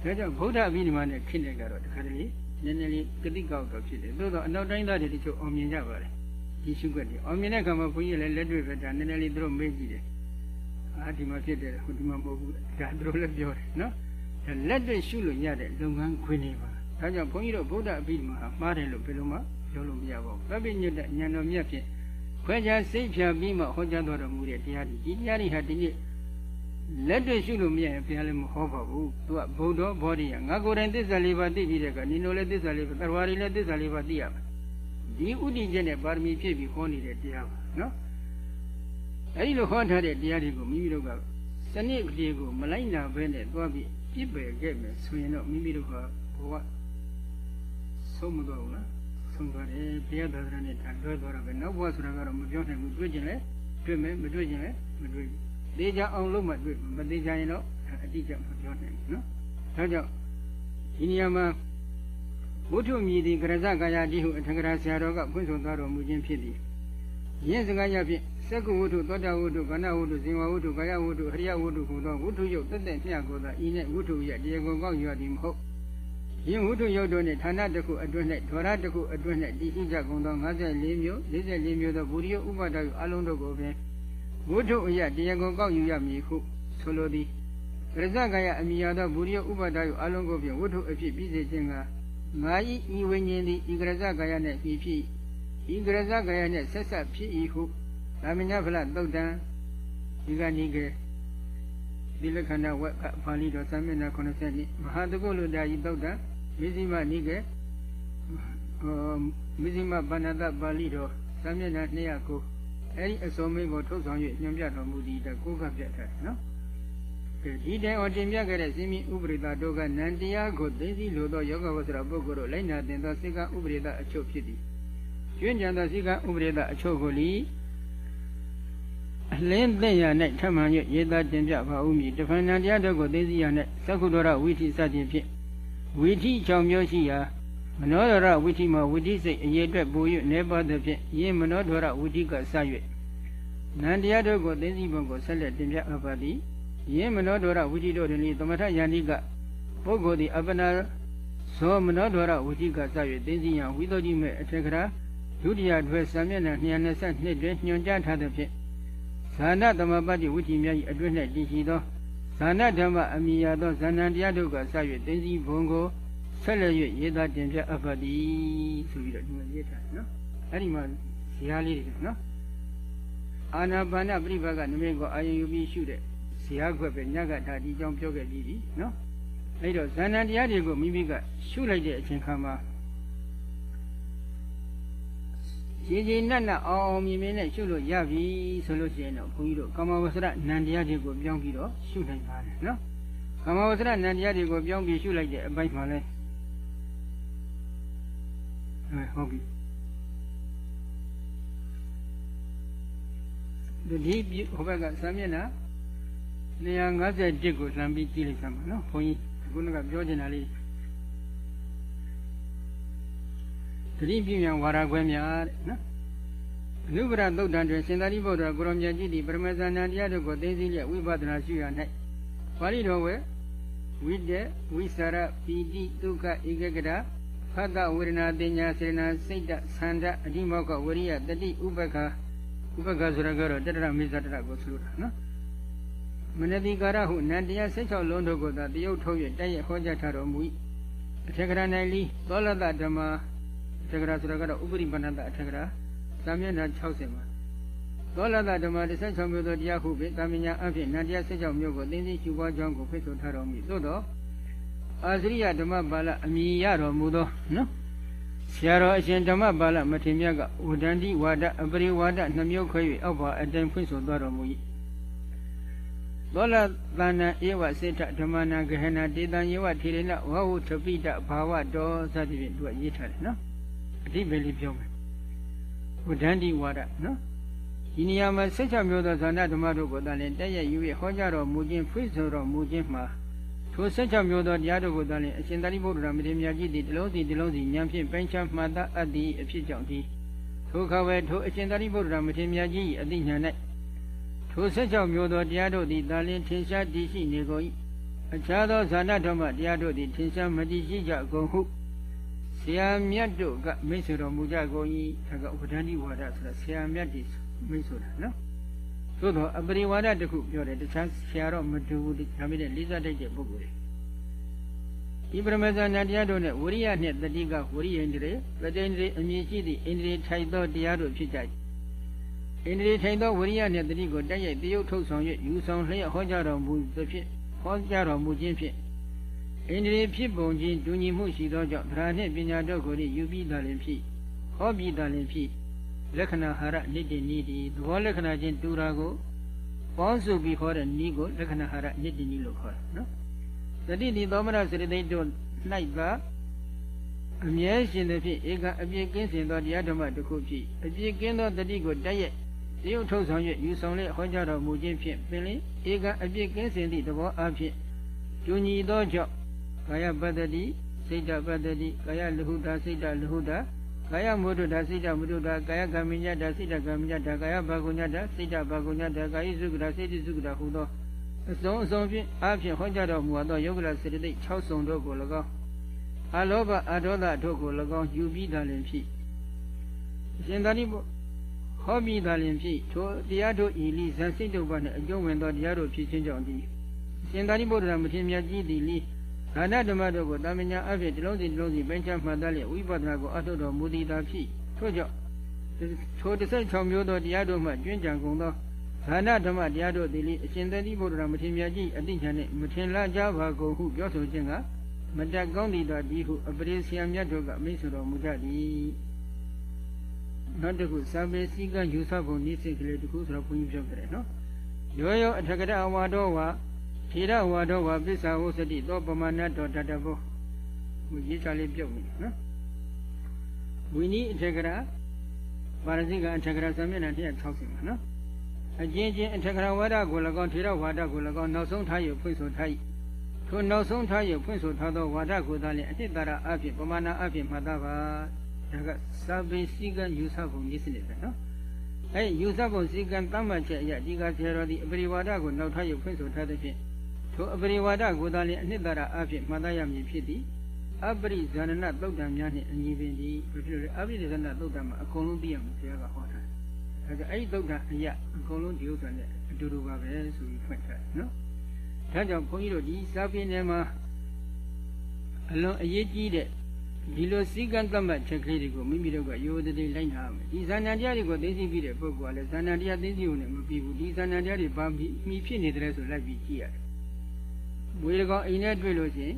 ဒါကြောင့်ဗုဒ္ဓအဘိဓမ္မာနဲ့ခင်တဲ့ကတော့တခါတလေနည်းနည်းလေးကတိကောက်တော့ဖြစ်တယ်သို့တော့အနောက်တိုင်းသားတွေတချို့အောင်မြင်ကြပါတယ်ဒီရှုခွက်တွေအောင်မြင်တဲ့ခါမှာဘုန်းကြီးလည်းလက်တွေ့ပဲဒါနည်းနည်းလေးသူတို့မေးကြည့်တယ်အာဒီမှာဖြစ်တယ်ဟိုဒီမှာမဟုတ်ဘူးဒါသူတို့လည်းပြောတယ်နော်ဒါ လက်တွေ့ရှုလို့ရတဲ့လုပ်ငန်းခွင်တွေပါဒါကြောင့်ဘုန်းကြီးတို့ဗုဒ္ဓအဘိဓမ္မာမှားတယ်လို့ဘယ်လိုမှပြောလို့မရပါဘူးပပိညတ်တဲ့ဉာဏ်တော်မြတ်ဖြင့်ခွဲခြားစိတ်ဖြာပြီးမှဟောကြားတော်မူတဲ့တရားဒီတရားတွေဟာဒီနေ့လက်တွေ့ရှုလို့မရရင်ဘုရားလည်းမဟောပါဘူးသူကဘုဒ္ဓဘောဓိယငါကိုယ်တိုင်သစ္စာလေးပါးသိပြီးတဲ့ကနိနိုလည်းသစ္စာလေးပါးတရဝါရီလည်းသစ္စာလေးပါးသိရမှာဒီဥဒိကျနဲ့ပါရမီဖြည့်ပြီးဟောနေတဲ့တရားပါနော်အဲဒီလိုဟောထားတဲ့တရားတွေကိုမိမိတို့ကစနစ်ပြေကိုမလိုက်နာဘဲနဲ့သွားပြီး ပြစ်ပယ်ခဲ့မယ်ဆိုရင်တော့မိမိတို့ကဘဝဆုံးမတော့ဘူးလားဆုံးသွားတယ်ဘုရားသာသနာနဲ့တန်တွဲသွားတော့ပဲနောက်ဘဝဆိုတာကတော့မပြောနိုင်ဘူးတွေ့ကျင်လဲတွေ့မယ်မတွေ့ကျင်လဲမတွေ့ဘူးသေးချအောင်လို့မှတွေ့မသေးချရင်တော့အတိအကျမပြောနိုင်ဘူးနော်ဒါကြောင့်ဒီနေရာမှာဘုထုမြည်သည်ကရဇကာယတိဟုအထကရာဆရာတော်ကဖွင့်ဆိုသွားတော်မူခြင်းဖြစ်သည်ယင်းစကားရဖြင့် စက္ကုဝုထုသောတာဝုထုကဏဝုထုဇင်ဝဝုထုကာယဝုထုဟရိယဝုထုဟူသောဝုထုယုတ်တက်တက်မျှကိုသာဤနှင့်ဝုထုရဲ့တရားကိုကောက်ရသည်မဟုတ်ယင်းဝုထုယုတ်တို့နှင့်ဌာနတစ်ခုအတွင်း၌ဒေါရတစ်ခုအတွင်း၌တည်ရှိကြကုန်သော54မျိုး44မျိုးသောဘူရိယဥပါဒယအလုံးတို့ကိုပင်ဝုထုအယတရားကိုကောက်ယူရမည်ဟုဆိုလိုသည်ရဇဂယအမိယသောဘူရိယဥပါဒယအလုံးကိုဖြင့်ဝုထုအဖြစ်ပြီးစေခြင်းကငါဤဤဝိညာဉ်သည်ဤကရဇဂယနှင့်ဖြစ်ဖြစ်ဤကရဇဂယနှင့်ဆက်ဆက်ဖြစ်၏ဟု သာမညဖလသုတ်တံဒီကနိကေဒီလက္ခဏဝက်ပါဠိတော်သမဏ90နှစ်မဟာတကုလုတာဤသုတ်တံမိဇိမနိကေမိဇိမဗန္နတပါဠိတော်သမဏ209အဲဒီအစုံမင်းကိုထုတ်ဆောင်၍ညွှန်ပြတော်မူသည်တကိုးကပြတ်တယ်နော်ဒီတိုင်အောင်တင်ပြခဲ့တဲ့ဇင်းမီဥပရိသတို့ကနန္တရားကိုသိသိလိုသောယောဂဝဆရာပုဂ္ဂိုလ်တို့လိုက်နာတင်သောစိကဥပရိသအချုပ်ဖြစ်သည်ကျွင်းကြံသောစိကဥပရိသအချုပ်ကိုလီ အလင်းသိရ၌ထမှန်၍ရေးသားတင်ပြပါဦးမည်တဖန်နန္တရားတို့ကိုသိသိရ၌သက္ကုတ္တရဝိธิစသည်ဖြင့်ဝိธิ6မျိုးရှိရာမနောဒရဝိထိမှာဝိထိစိတ်အရေးအတွက်ပို၍နေပါသဖြင့်ယင်းမနောဒရဝိထိကစ၍နန္တရားတို့ကိုသိသိပုံကိုဆက်လက်တင်ပြအပ်ပါသည်ယင်းမနောဒရဝိထိတို့တွင်သမထယန္တိကပုဂ္ဂိုလ်သည်အပနာဇောမနောဒရဝိထိကစ၍သိသိယံဝိသောတိမေအထက်ကရာဒုတိယတွဲစာမျက်နှာ222တွင်ညွှန်ကြားထားသဖြင့် ဇာနာသမပတ္တိဝိထိမြတ်၏အတွင်း၌တည်ရှိသောဇာနာဓမ္မအမိယာသောဇာဏတရားတို့ကစ၍သိသိဘုံကိုဆက်လက်၍ရေးသားတင်ပြအပ်ပါသည်ဆိုပြီးတော့ဒီမှာရေးထားတယ်နော်အဲ့ဒီမှာဇာလေးတွေနော်အာနာပါနပြိပါကနမိတ်ကိုအာယုယူပြီးရှုတဲ့ဇာခွက်ပဲညကဒါဒီကြောင့်ပြောခဲ့ပြီးပြီနော်အဲ့တော့ဇာဏတရားတွေကိုမိမိကရှုလိုက်တဲ့အချိန်ခါမှာ ရေရေနတ်နတ်အောင်အောင်မြင်မြင်နဲ့ရှုလို့ရပြီဆိုလို့ရှိရင်တော့ဘုန်းကြီးတို့ကာမဝဆရနန္တရားတွေကိုပြောင်းပြီးတော့ရှုနိုင်ပါတယ်နော်ကာမဝဆရနန္တရားတွေကိုပြောင်းပြီးရှုလိုက်တဲ့အပိုင်းမှာလဲအဲဟုတ်ပြီဒီဟိုဘက်ကစာမျက်နှာ251ကိုလှမ်းပြီးကြည့်လိုက်စမ်းပါနော်ဘုန်းကြီးခုနကပြောချင်တာလေး တတိပြမြန်ဝါရခွဲများတဲ့နော်အနုပရသုတ်တံတွင်ရှင်သာရိပုတ္တရာကိုရောင်မြတ်ကြီးသည်ပရမဇာဏတရားတို့ကိုသိသိလျက်ဝိပဿနာရှုရ၌ပါဠိတော်ဝဲဝိတ္တဝိสารပီတိဒုက္ခဧကဂရဖတ်တဝေဒနာတင်ညာစေနာစိတ်တသန္တအဓိမောကဝရိယတတိဥပက္ခဥပက္ခဆိုတာကတော့တတရမိစ္ဆတရကိုဆိုလိုတာနော်မနတိကာရဟုနန္တရား16လုံးတို့ကိုသာတယုတ်ထုတ်၍တည့်ရဟောကြားထားတော်မူ၏အထက်ကရ၌လီသောလတဓမ္မအ ထက်ကရဆိုတာကတော့ဥပရိပဏ္ဏတအထက်ကရသာမျက်နှာ60မှာသောလတဓမ္မ16မျိုးသောတရားဟုဖြင့်တာမညာအဖြစ်နန္တရား16မျိုးကိုသင်သိကျူပွားကြောင်းကိုဖိတ်ဆိုထားတော်မူသို့သောအာသရိယဓမ္မပါဠအမိရတော်မူသောနော်ဆရာတော်အရှင်ဓမ္မပါဠမထေရမြတ်ကဝဒန္တိဝါဒအပရိဝါဒနှမျိုးခွဲ၍အောက်ပါအတိုင်းဖွင့်ဆိုသွားတော်မူ၏သောလသန္နဧဝစေတဓမ္မနာဂဟနာတေတံယေဝထေရနဝဟုထပိတဘာဝတော်စသဖြင့်သူကရေးထားတယ်နော် အတိပ္ပယ်လေးပြောမယ်ဝဒန္တိဝါဒနော်ဒီနေရာမှာဆက်ချမျိုးသောဇာနာဓမ္မတို့ကိုသာလျှင်တည့်ရယူရဟောကြားတော်မူခြင်းဖွင့်ဆိုတော်မူခြင်းမှာထိုဆက်ချမျိုးသောတရားတို့ကိုသာလျှင်အရှင်သာရိပုတ္တရာမထေရမြတ်ကြီးသည်တလုံးစီတလုံးစီဉာဏ်ဖြင့်ပိုင်းခြားမှတ်သားအပ်သည့်အဖြစ်ကြောင့်ဒီထိုခဝဲထိုအရှင်သာရိပုတ္တရာမထေရမြတ်ကြီး၏အသိဉာဏ်၌ထိုဆက်ချမျိုးသောတရားတို့သည်သာလျှင်ထင်ရှားတည်ရှိနေကုန်၏အခြားသောဇာနာဓမ္မတရားတို့သည်ထင်ရှားမတည်ရှိကြကုန်ဟုဆ ရာမြတ်တို့ကမိတ်ဆွေတော်မူကြကုန်၏ဒါကဥပဒဏ္ဍိဝါဒဆိုတာဆရာမြတ်ဒီမိတ်ဆိုတာနော်သို့တော့အပရိဝါဒတစ်ခုပြောတယ်တခြားဆရာတော့မတူဘူးဒါပေမဲ့လေးစားတတ်တဲ့ပုဂ္ဂိုလ်တွေဒီပရမဇာနာတရားတို့နဲ့ဝရိယနဲ့တတိကဝရိယဣန္ဒြေပတိန္ဒြေအမြင့်ရှိသည့်ဣန္ဒြေထိုက်သောတရားတို့ဖြစ်ကြ၏ဣန္ဒြေထိုင်သောဝရိယနှင့်တတိကိုတိုက်ရိုက်တရုပ်ထုတ်ဆောင်၍ယူဆောင်လျက်ဟောကြားတော်မူသဖြင့်ဟောကြားတော်မူခြင်းဖြင့် ဣန္ဒြေဖြစ်ပုံချင်းတူညီမှုရှိသောကြောင့်သရနှင့်ပညာတို့ကိုယူပြီးသာလင်ဖြစ်ဟောပြီးသာလင်ဖြစ်လက္ခဏာဟာရနိတ္တိနိတိသဘောလက္ခဏာချင်းတူတာကိုပေါင်းစုပြီးခေါ်တဲ့ဤကိုလက္ခဏာဟာရနိတ္တိနိလို့ခေါ်တယ်နော်တတိတိသောမရစရတိတို့၌ကအမြဲရှင်သည်ဖြင့်ဧကအပြည့်ကင်းစင်သောတရားဓမ္မတစ်ခုဖြစ်အပြည့်ကင်းသောတတိကိုတက်ရဲ့တရုပ်ထုတ်ဆောင်၍ယူဆောင်လျက်ဟောကြားတော်မူခြင်းဖြင့်ပင်လင်ဧကအပြည့်ကင်းစင်သည့်သဘောအဖြစ်ကျူညီသောကြောင့် ကာယပတ္တိစိတ်တပတ္တိကာယလဟုတာစိတ်တလဟုတာကာယမုဒ္ဒတာစိတ်တမုဒ္ဒတာကာယကမ္မညတာစိတ်တကမ္မညတာကာယဘာဂုညတာစိတ်တဘာဂုညတာကာယစုကတာစိတ်စုကတာဟူသောအစုံအစုံဖြင့်အဖြင့်ဟောကြားတော်မူသောယောဂလစေတသိက်6စုံတို့ကို၎င်းအလောဘအဒေါသတို့ကို၎င်းယူပြီးသာလင်ဖြစ်အရှင်သာရိပုဟောပြီးသာလင်ဖြစ်ထိုတရားတို့ဤလိဇန်စိတ်တုပ္ပနှင့်အကျုံးဝင်သောတရားတို့ဖြစ်ခြင်းကြောင့်သည်အရှင်သာရိပုတ္တရာမထေရမြတ်ကြီးသည်လိ ဒါနဓမ္မတို့ကိုတာမညာအဖြစ်ဒီလုံးစီဒီလုံးစီပိုင်းခြားမှတ်သားလျက်ဝိပဿနာကိုအထုတော်မူသည်သာဖြစ်ထို့ကြောင့်ထို16မျိုးသောတရားတို့မှကျွင်းကြံကုန်သောဒါနဓမ္မတရားတို့သည်လေအရှင်သတိဗုဒ္ဓရာမထေရမြတ်ကြီးအတိညာနှင့်မထင်လာကြပါကုန်ဟုပြောဆိုခြင်းကမတက်ကောင်းသည်တော်ဒီဟုအပရိဆရာမြတ်တို့ကမိတ်ဆွေတော်မူကြသည်နောက်တစ်ခုစာပေစည်းကယူဆပုံနည်းစိတ်ကလေးတစ်ခုဆိုတော့ဘုန်းကြီးပြောကြတယ်နော်ရောရောအထကရအဝါတော်ဝါ ထေရဝါတော်ဝါပစ္စာဝုစတိသောပမာဏတော်တတဘောဘုရေးချလေးပြုတ်နေနော်ဝိနည်းအထကရပါရဇိကအထကရသမျက်နှာ160ပါနော်အကျဉ်းချင်းအထကရဝါဒကို၎င်းထေရဝါဒကို၎င်းနောက်ဆုံးထားရဖွင့်ဆိုထား၏ထိုနောက်ဆုံးထားရဖွင့်ဆိုထားသောဝါဒကိုသာလျှင်အတိတ်တရာအဖြစ်ပမာဏအဖြစ်မှတ်သားပါဒါကစာပေစည်းကမ်းယူဆပုံနည်းစနစ်ပဲနော်အဲယူဆပုံစည်းကမ်းတတ်မှတ်ချက်အရဒီကဆရာတော်ဒီအပရိဝါဒကိုနောက်ထားရဖွင့်ဆိုထားတဲ့ဖြင့် ထိုအပရိဝါဒကိုသာလျှင်အနှစ်သာရအဖြစ်မှတ်သားရမည်ဖြစ်သည်အပရိဇာနနသုတ်တံများနှင့်အညီပင်ဒီဘယ်ဖြစ်လို့လဲအပရိဇာနသုတ်တံမှာအကုန်လုံးသိရမှာဆရာကဟောတာအဲဒါအဲ့ဒီသုတ်တံအရာအကုန်လုံးဒီဥစ္စာနဲ့အတူတူပါပဲဆိုပြီးဖွင့်ထားတယ်နော်ဒါကြောင့်ခွန်ကြီးတို့ဒီစာပေနယ်မှာအလွန်အရေးကြီးတဲ့ဒီလိုစည်းကမ်းသတ်မှတ်ချက်ကလေးတွေကိုမိမိတို့ကရိုးသေးသေးလိုက်နာရမယ်ဒီဇာဏတရားတွေကိုသိသိပြီးတဲ့ပုဂ္ဂိုလ်ကလည်းဇာဏတရားသိသိုံနဲ့မပြီးဘူးဒီဇာဏတရားတွေဘာမှီဖြစ်နေတယ်ဆိုလိုက်ပြီးကြည့်ရတယ် မွေကောင်အိမ်နဲ့တွေ့လို့ရှိရင်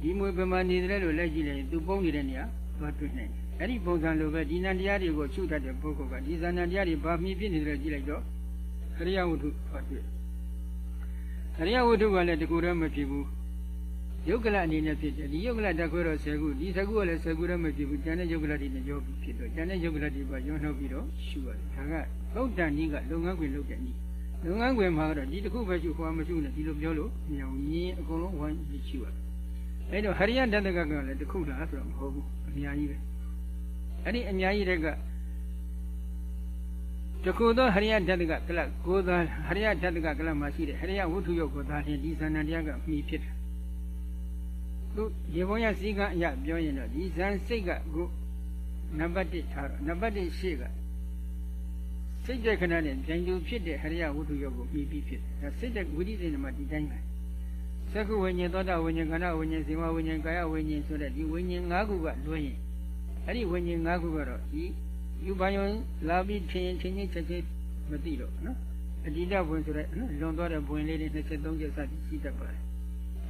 ဒီမွေပမာနေတယ်လို့လက်ကြည့်လိုက်ရင်သူပုံနေတဲ့နေရာသွားတွေ့နိုင်တယ်အဲ့ဒီပုံစံလိုပဲဒီနံတရားတွေကိုချုပ်တတ်တဲ့ပုဂ္ဂိုလ်ကဒီဇာဏတရားတွေဘာမှီဖြစ်နေတယ်ကြည့်လိုက်တော့ခရိယဝတ္ထုဟောတွေ့ခရိယဝတ္ထုကလည်းတကူတည်းမဖြစ်ဘူးယုတ်ကလအနေနဲ့ဖြစ်တယ်ဒီယုတ်ကလတက်ခွဲတော့10ခုဒီ10ခုကလည်း10ခုတည်းမဖြစ်ဘူးကျန်တဲ့ယုတ်ကလတွေနဲ့ရောပြီးဖြစ်တော့ကျန်တဲ့ယုတ်ကလတွေပါရောနှုတ်ပြီးတော့ရှုရတယ်ဒါကသုတ်တန်ကြီးကလုပ်ငန်းခွင်လုပ်တဲ့နည်း လုပ်ငန်းခွင်မှာတော့ဒီတစ်ခုပဲရှုဟောမရှုနဲ့ဒီလိုပြောလို့မရဘူးရင်းအကုန်လုံးဝိုင်းပြီးရှုရတယ်အဲ့တော့ဟရိယတတကကလည်းတစ်ခုလားဆိုတော့မဟုတ်ဘူးအများကြီးပဲအဲ့ဒီအများကြီးတဲ့ကတခုသောဟရိယဓာတကကလကိုသာဟရိယဓာတကကလမှာရှိတဲ့ဟရိယဝုထုယုတ်ကိုသာဖြင့်ဒီဇာဏတရားကမှီဖြစ်တယ်သူရေဘုံရစည်းကအရာပြောရင်တော့ဒီဇန်စိတ်ကကိုနံပါတ်1ထားတော့နံပါတ်1ရှေ့က စိတ်တဲ့ခဏနဲ့ပြန်ယူဖြစ်တဲ့ဟရိယဝုထုယုတ်ကိုမှီပြီးဖြစ်တယ်ဒါစိတ်တဲ့ဝိရိယနဲ့မှဒီတိုင်းပဲသက္ကုဝိညာဉ်သောတာဝိညာဉ်ခန္ဓာဝိညာဉ်ဇေဝဝိညာဉ်ကာယဝိညာဉ်ဆိုတဲ့ဒီဝိညာဉ်၅ခုကလွှဲရင်အဲ့ဒီဝိညာဉ်၅ခုကတော့ဒီယူပါယုံလာပြီးထင်ထင်ချင်းချက်ချင်းမသိတော့နော်အတ္တဘဝင်ဆိုတဲ့နော်လွန်သွားတဲ့ဘဝင်လေးတွေ23ချက်စသည်ရှိတတ်ပါတယ်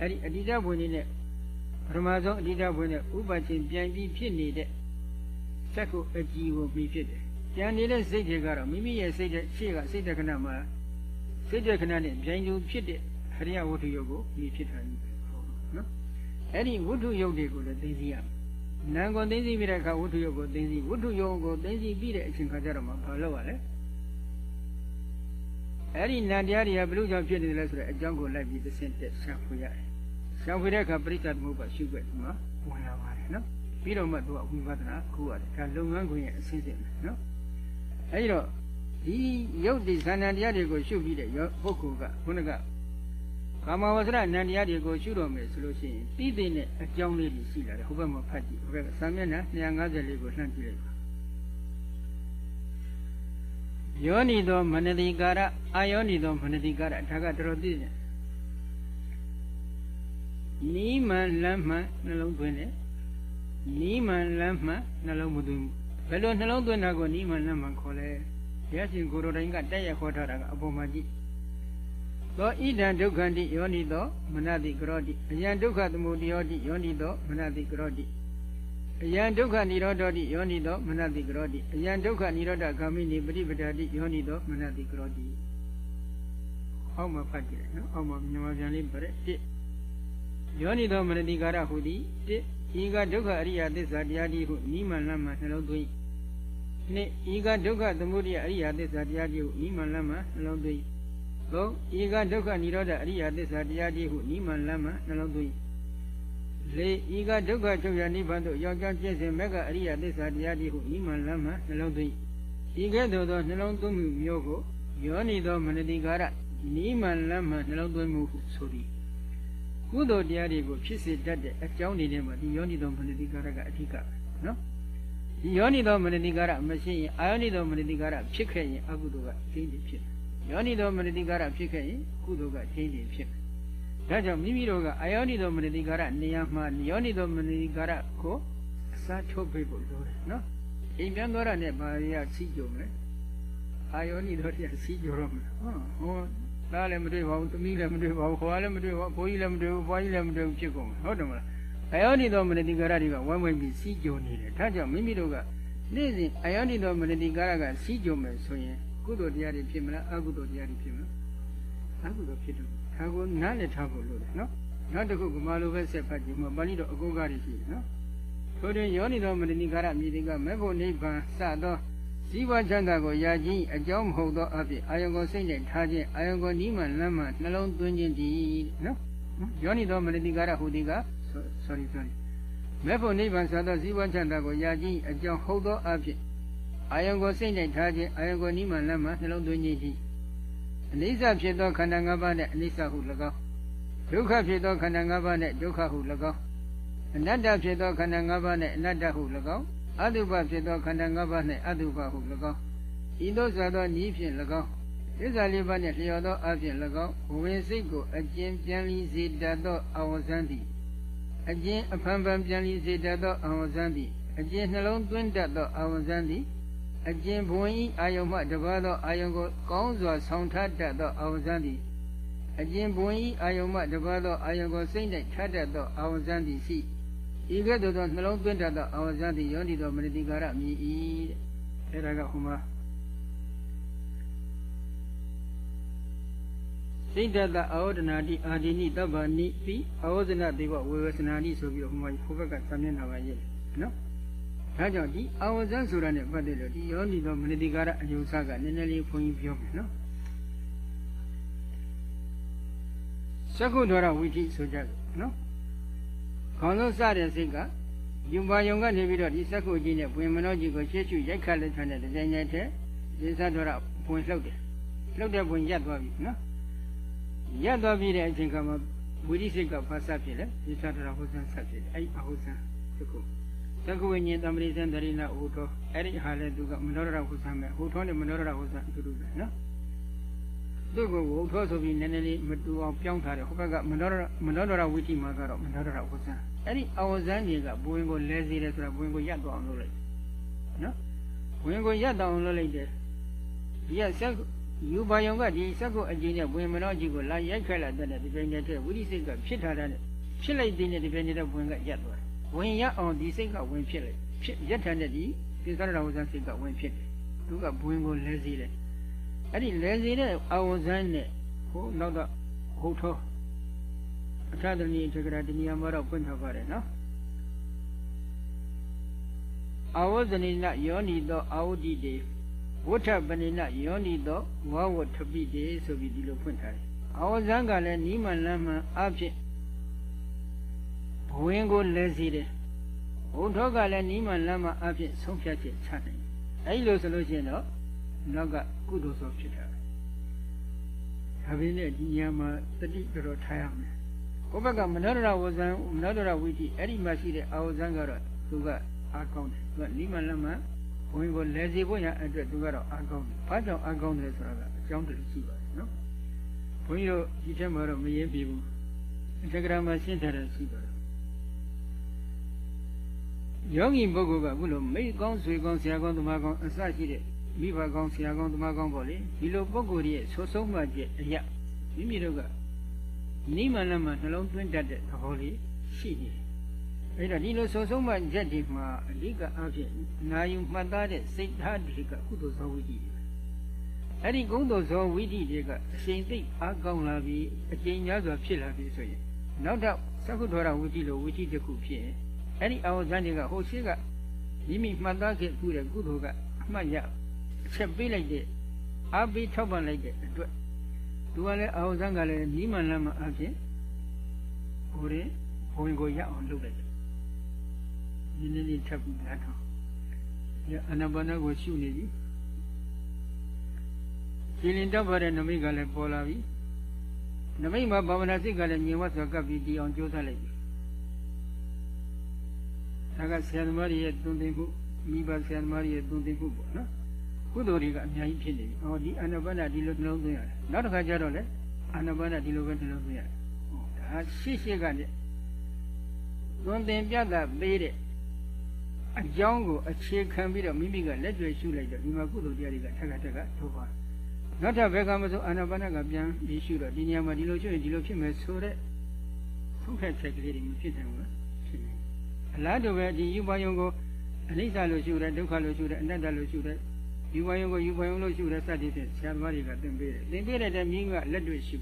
အဲ့ဒီအတ္တဘဝင်လေးနဲ့ပထမဆုံးအတ္တဘဝင်နဲ့ဥပါချင်းပြန်ပြီးဖြစ်နေတဲ့စက္ခုအကြည်ကိုပြီးဖြစ်တယ် ကြံနေတဲ့စိတ်တွေကတော့မိမိရဲ့စိတ်တဲ့ရှေ့ကစိတ်တက္ကနာမှာစိတ်တက္ကနာနဲ့ပြိုင်တူဖြစ်တဲ့ဟရိယဝတ္ထုယုတ်ကိုပြီးဖြစ်တာကြီးနော်အဲ့ဒီဝတ္ထုယုတ်တွေကိုလည်းသိသိရနာကိုသိသိပြီးတဲ့အခါဝတ္ထုယုတ်ကိုသိသိဝတ္ထုယုတ်ကိုသိသိပြီးတဲ့အချိန်ခါကျတော့မှဘာလုပ်ရလဲအဲ့ဒီနန္တရားတွေကဘယ်လိုကြောင့်ဖြစ်နေတယ်လဲဆိုတဲ့အကြောင်းကိုလိုက်ပြီးသင်တက်ရှာဖွေရတယ်ရှာဖွေတဲ့အခါပရိစ္ဆသမုပ္ပါရှုွက်ဒီမှာဝင်လာပါတယ်နော်ပြီးတော့မှသူကဝိပဿနာခုရတယ်ဒါလုပ်ငန်းခွင်ရဲ့အစစ်အစစ်ပဲနော် အဲဒီတော့ဒီယုတ်ဒီဇာဏတရားတွေကိုရှုပြီးတဲ့ပုဂ္ဂိုလ်ကခုနကကာမဝဆရနန္တရားတွေကိုရှုတော်မယ်ဆိုလို့ရှိရင်သိသိနဲ့အကြောင်းလေးတွေရှိလာတယ်ဟိုဘက်မှာဖတ်ကြည့်ဟိုဘက်ကစာမျက်နှာ250လေးကိုလှမ်းကြည့်လိုက်ပါယောနီသောမနတိကာရအာယောနီသောမနတိကာရဒါကတော်တော်သိတယ်နီးမှန်လမ်းမှန်နှလုံးသွင်းတယ်နီးမှန်လမ်းမှန်နှလုံးမသွင်းဘ ယ်လိုနှလုံးသွင်းတာကိုနီးမှန်လမ်းမှန်ခေါ်လဲဘုရားရှင်ကိုယ်တော်တိုင်ကတက်ရခေါ်ထားတာကအပေါ်မှာကြည့်သောဣဒံဒုက္ခတိယောနိသောမနတိကရောတိအယံဒုက္ခသမုဒယောတိယောနိသောမနတိကရောတိအယံဒုက္ခនិရောဓတိယောနိသောမနတိကရောတိအယံဒုက္ခនិရောဓဂ ामि နိပฏิပဒါတိယောနိသောမနတိကရောတိအောက်မှာဖတ်ကြည့်နော်အောက်မှာမြန်မာပြန်လေးပြတဲ့ယောနိသောမနတိကာရဟုသည်တစ် ဤကဒုက္ခအရိယသစ္စာတရားတိဟုနိမန်လမ်းမှနှလုံးသွင်းနှစ်ဤကဒုက္ခသမုဒယအရိယသစ္စာတရားတိဟုနိမန်လမ်းမှနှလုံးသွင်းသုံးဤကဒုက္ခនិရောဓအရိယသစ္စာတရားတိဟုနိမန်လမ်းမှနှလုံးသွင်းလေးဤကဒုက္ခချုပ်ရနိဗ္ဗာန်သို့ရောက်ကြောင်းပြည့်စုံမဲ့ကအရိယသစ္စာတရားတိဟုနိမန်လမ်းမှနှလုံးသွင်းဤကဲ့သို့သောနှလုံးသွင်းမှုမျိုးကိုယောနိသောမနတိကာရနိမန်လမ်းမှနှလုံးသွင်းမှုဟုဆိုသည် ကုသိုလ်တရားတွေကိုဖြစ်စေတတ်တဲ့အကြောင်းတွေထဲမှာဒီယောနိသောမနတိကာရကအဓိကနော်ဒီယောနိသောမနတိကာရမရှိရင်အာယောနိသောမနတိကာရဖြစ်ခဲ့ရင်အကုသိုလ်ကကျင်းကျင်ဖြစ်ယောနိသောမနတိကာရဖြစ်ခဲ့ရင်ကုသိုလ်ကကျင်းကျင်ဖြစ်ဒါကြောင့်မိမိတို့ကအာယောနိသောမနတိကာရနေရာမှာယောနိသောမနတိကာရကိုအစားထုတ်ပေးဖို့လိုတယ်နော်အိမ်ပြန်သွားတာနဲ့ဘာရစီးကြုံလဲအာယောနိသောတရားစီးကြုံတော့မယ်ဟောဟော သားလည်းမတွေ့ပါဘူးသမီးလည်းမတွေ့ပါဘူးခွာလည်းမတွေ့ပါဘူးဘိုးကြီးလည်းမတွေ့ဘူးဘွားကြီးလည်းမတွေ့ဘူးဖြစ်ကုန်ဟုတ်တယ်မလားအယောနိသောမနတိကာရတွေကဝမ်းဝဲပြီးစီးကြုံနေတယ်ဒါကြောင့်မိမိတို့ကနေ့စဉ်အယောနိသောမနတိကာရကစီးကြုံမယ်ဆိုရင်ကုသိုလ်တရားတွေဖြစ်မလားအကုသိုလ်တရားတွေဖြစ်မလားအကုသိုလ်ဖြစ်တယ်ဒါကိုနားလည်ထားဖို့လိုတယ်နော်နောက်တစ်ခုကမာလိုပဲဆက်ဖတ်ကြည့်မှာပါဠိတော်အကုကားတွေရှိတယ်နော်ထို့တွင်ယောနိသောမနတိကာရမြေတိကမေဖို့နိဗ္ဗာန်စသော ဇီဝချမ်းသာကိုယာခြင်းအကြောင်းမဟုတ်သောအဖြစ်အာယုံကိုစိတ်နဲ့ထားခြင်းအာယုံကိုနီးမှလမ်းမှနှလုံးသွင်းခြင်းတည်းနော်ယောနိသောမနတိကာရဟူသည်က sorry sorry မေဖို့နိဗ္ဗာန်ဆိုသောဇီဝချမ်းသာကိုယာခြင်းအကြောင်းဟုတ်သောအဖြစ်အာယုံကိုစိတ်နဲ့ထားခြင်းအာယုံကိုနီးမှလမ်းမှနှလုံးသွင်းခြင်းတည်းအနိစ္စဖြစ်သောခန္ဓာ၅ပါးနဲ့အနိစ္စဟု၎င်းဒုက္ခဖြစ်သောခန္ဓာ၅ပါးနဲ့ဒုက္ခဟု၎င်းအနတ္တဖြစ်သောခန္ဓာ၅ပါးနဲ့အနတ္တဟု၎င်း အတုပဖြစ်သောခန္ဓာ၅ပါး၌အတုပဟု၎င်းဤသို့ဆိုသောဤဖြင့်၎င်းသစ္စာလေးပါးနှင့်လျော်သောအဖြင့်၎င်းဘဝင်စိတ်ကိုအကျဉ်ပြန်လီစေတတ်သောအဝဇန်သည်အကျဉ်အဖန်ဖန်ပြန်လီစေတတ်သောအဝဇန်သည်အကျဉ်နှလုံးသွင်းတတ်သောအဝဇန်သည်အကျဉ်ဘဝင်ဤအာယုံမှတပါသောအာယုံကိုကောင်းစွာဆောင်ထားတတ်သောအဝဇန်သည်အကျဉ်ဘဝင်ဤအာယုံမှတပါသောအာယုံကိုစိတ်၌ထားတတ်သောအဝဇန်သည်ရှိ ဤကဲ့သို့သောနှလုံးသွင်းတတ်သောအာဝဇ္ဇတိယောနိသောမနတိကာရမြည်ဤတဲ့အဲဒါကဟိုမှာစိတ်တတအာဝဒနာတိအာဒီနိတဗ္ဗာနိပိအာဝဇနတေဝဝေဝစနာနိဆိုပြီးတော့ဟိုမှာဟိုဘက်ကသမင်းနာပါရဲ့နော်ဒါကြောင့်ဒီအာဝဇ္ဇဆိုတာနဲ့ပတ်သက်လို့ဒီယောနိသောမနတိကာရအယုဆကနည်းနည်းလေးခွန်ကြီးပြောမယ်နော်သက္ကုဒ္ဒရဝိသိဆိုကြတယ်နော် ခေါင်းဆုံးစတဲ့စိတ်ကယူပါယုံကနေပြီးတော့ဒီစက္ခုကြီးနဲ့ဘွင်မနောကြီးကိုရှေ့ရှုရိုက်ခတ်လက်ထတဲ့ဒီဇိုင်းနဲ့တဲ့ဒီသတ္တရဘွင်လှုပ်တယ်လှုပ်တဲ့ဘွင်ရပ်သွားပြီနော်ရပ်သွားပြီတဲ့အချိန်ကမှဝိရိစိတ်ကဖတ်ဆက်ဖြစ်လေဒီသတ္တရဟုတ်ဆန်းဆက်ဖြစ်တယ်အဲ့အဟုတ်ဆန်းတခုသက္ကဝိညာဉ်တမရိသံတရိနာဟူသောအဲ့ဒီဟာလဲသူကမနောရဟုတ်ဆန်းပဲဟူသောနဲ့မနောရဟုတ်ဆန်းအတူတူပဲနော် သူ့ကိုဝုထောဆိုပြီးနည်းနည်းလေးမတူအောင်ပြောင်းထားတယ်ဟိုဘက်ကမနောရမနောရဝိတိမှာကတော့မနောရဟုတ်ဆန်းအဲ့ဒီအဝဇန်းတွေကဘဝင်ကိုလဲစေတယ်ဆိုတာဘဝင်ကိုရပ်တော့အောင်လုပ်လိုက်နော်ဘဝင်ကိုရပ်တော့အောင်လုပ်လိုက်တယ်ဒီကဆက်ယူပါယုံကဒီစက်ကိုအကျဉ်းနဲ့ဘဝင်မနောကြီးကိုလာရိုက်ခက်လာတဲ့ဒီပင်နေတဲ့ဝိရိစိတ်ကဖြစ်ထားတဲ့ဖြစ်လိုက်တဲ့ဒီပင်နေတဲ့ဘဝင်ကရပ်သွားတယ်ဝင်ရအောင်ဒီစိတ်ကဝင်ဖြစ်လိုက်ဖြစ်ရက်ထန်တဲ့ဒီဒပိဿရဝဇန်စိတ်ကဝင်ဖြစ်တယ်သူကဘဝင်ကိုလဲစီတယ် အဲ့ဒီလဲစီတဲ့အာဝဇန်နဲ့ဟိုနောက်တော့ဟုတ်သောအထဒဏီထေကရာတဏီယမှာတော့ပွင့်ထားပါတယ်နော်အာဝဇနိနယောနီသောအာဝတိတေဝဋ္ဌပဏိနယောနီသောဝဝထပိတေဆိုပြီးဒီလိုဖွင့်ထားတယ်အာဝဇန်ကလည်းနီးမှန်လမ်းမှန်အဖြစ်ဘဝင်ကိုလဲစီတယ်ဘုံထောကလည်းနီးမှန်လမ်းမှန်အဖြစ်ဆုံးဖြတ်ချက်ချနိုင်အဲဒီလိုဆိုလို့ရှိရင်တော့ နောက်ကကုသိုလ်ဆိုဖြစ်တာဒါပေမဲ့ဒီညမှာတတိတော်တော်ထားရမယ်ကိုယ့်ဘက်ကမနောဒရဝဇံမနောဒရဝိတိအဲ့ဒီမှာရှိတဲ့အာဝဇံကတော့သူကအားကောင်းတယ်သူကနိမလမဘုန်းကြီးကိုလဲစီဖို့ရအတွက်သူကတော့အားကောင်းတယ်ဘာကြောင့်အားကောင်းတယ်ဆိုတာကအကြောင်းတည်းရှိပါတယ်နော်ဘုန်းကြီးတို့ဒီထက်မှာတော့မရင်းပြဘူးတက္ကရာမှာရှင်းထားတယ်ရှိပါတယ်ယောဂီပုဂ္ဂိုလ်ကအခုလိုမိကောင်းဆွေကောင်းဆရာကောင်းသမားကောင်းအစရှိတဲ့ မိဘကောင်းဆရာကောင်းသမားကောင်းပေါ့လေဒီလိုပုဂ္ဂိုလ်ရဲ့ဆိုဆုံးမှကျအရာမိမိတို့ကနိမလမနှလုံးသွင်းတတ်တဲ့သဘောလေးရှိနေတယ်အဲ့တော့ဒီလိုဆိုဆုံးမှချက်ဒီမှာအဓိကအဖြစ်နာယူမှတ်သားတဲ့စိတ်ဓာတ်တွေကကုသိုလ်သောဝိတ္တိတွေအဲ့ဒီကုသိုလ်သောဝိတ္တိတွေကအချိန်သိအားကောင်းလာပြီးအကျဉ်းများစွာဖြစ်လာပြီးဆိုရင်နောက်တော့သက္ကုထောရဝိတ္တိလိုဝိတ္တိတစ်ခုဖြစ်ရင်အဲ့ဒီအာဝဇန်တွေကဟိုရှိကမိမိမှတ်သားခဲ့ခုတဲ့ကုသိုလ်ကအမှတ်ရ အချက်ပေးလိုက်တဲ့အားပေးထောက်ပံ့လိုက်တဲ့အတွက်သူကလည်းအာဝဇန်ကလည်းမိမှန်လမ်းမှာအဖြစ်ဟိုရင်ဘုံကိုရအောင်လုပ်လိုက်တယ်ဒီနေ့လေးထပ်ပြီးလာတော့ဒီအနာဘာနာကိုရှုနေပြီဒီလင်တော့ပါတဲ့နမိတ်ကလည်းပေါ်လာပြီနမိတ်မှာဘာဝနာစိတ်ကလည်းမြင်ဝတ်စွာကပ်ပြီးတည်အောင်ကြိုးစားလိုက်ပြီဒါကဆရာသမားတွေရဲ့သွန်သင်မှုမိဘဆရာသမားတွေရဲ့သွန်သင်မှုပေါ့နော် ကုသိုလ်တွေကအများကြီးဖြစ်နေပြီဟောဒီအာနာပါနာဒီလိုနှလုံးသွင်းရတယ်နောက်တစ်ခါကျတော့လေအာနာပါနာဒီလိုပဲနှလုံးသွင်းရတယ်ဟောဒါရှိရှိကနဲ့သွန်သင်ပြတာပေးတဲ့အကြောင်းကိုအခြေခံပြီးတော့မိမိကလက်တွေ့ရှုလိုက်တော့ဒီမှာကုသိုလ်တရားတွေကထက်ကထက်ကထိုးပါနောက်ထပ်ဘယ်ကမှဆိုအာနာပါနာကပြန်ပြီးရှုတော့ဒီနေရာမှာဒီလိုရှုရင်ဒီလိုဖြစ်မယ်ဆိုတဲ့ဆုံးဖြတ်ချက်ကလေးတွေမဖြစ်နိုင်ဘူးလားဖြစ်နေအလားတူပဲဒီယူပါယုံကိုအနိစ္စလို့ရှုတယ်ဒုက္ခလို့ရှုတယ်အနတ္တလို့ရှုတယ် ယူပါယုံကိုယူပါယုံလို့ရှုတယ်စသည်ဖြင့်ဆရာသမားတွေကသင်ပေးတယ်သင်ပေးတဲ့မြင်းကလက်တွေ့ရှု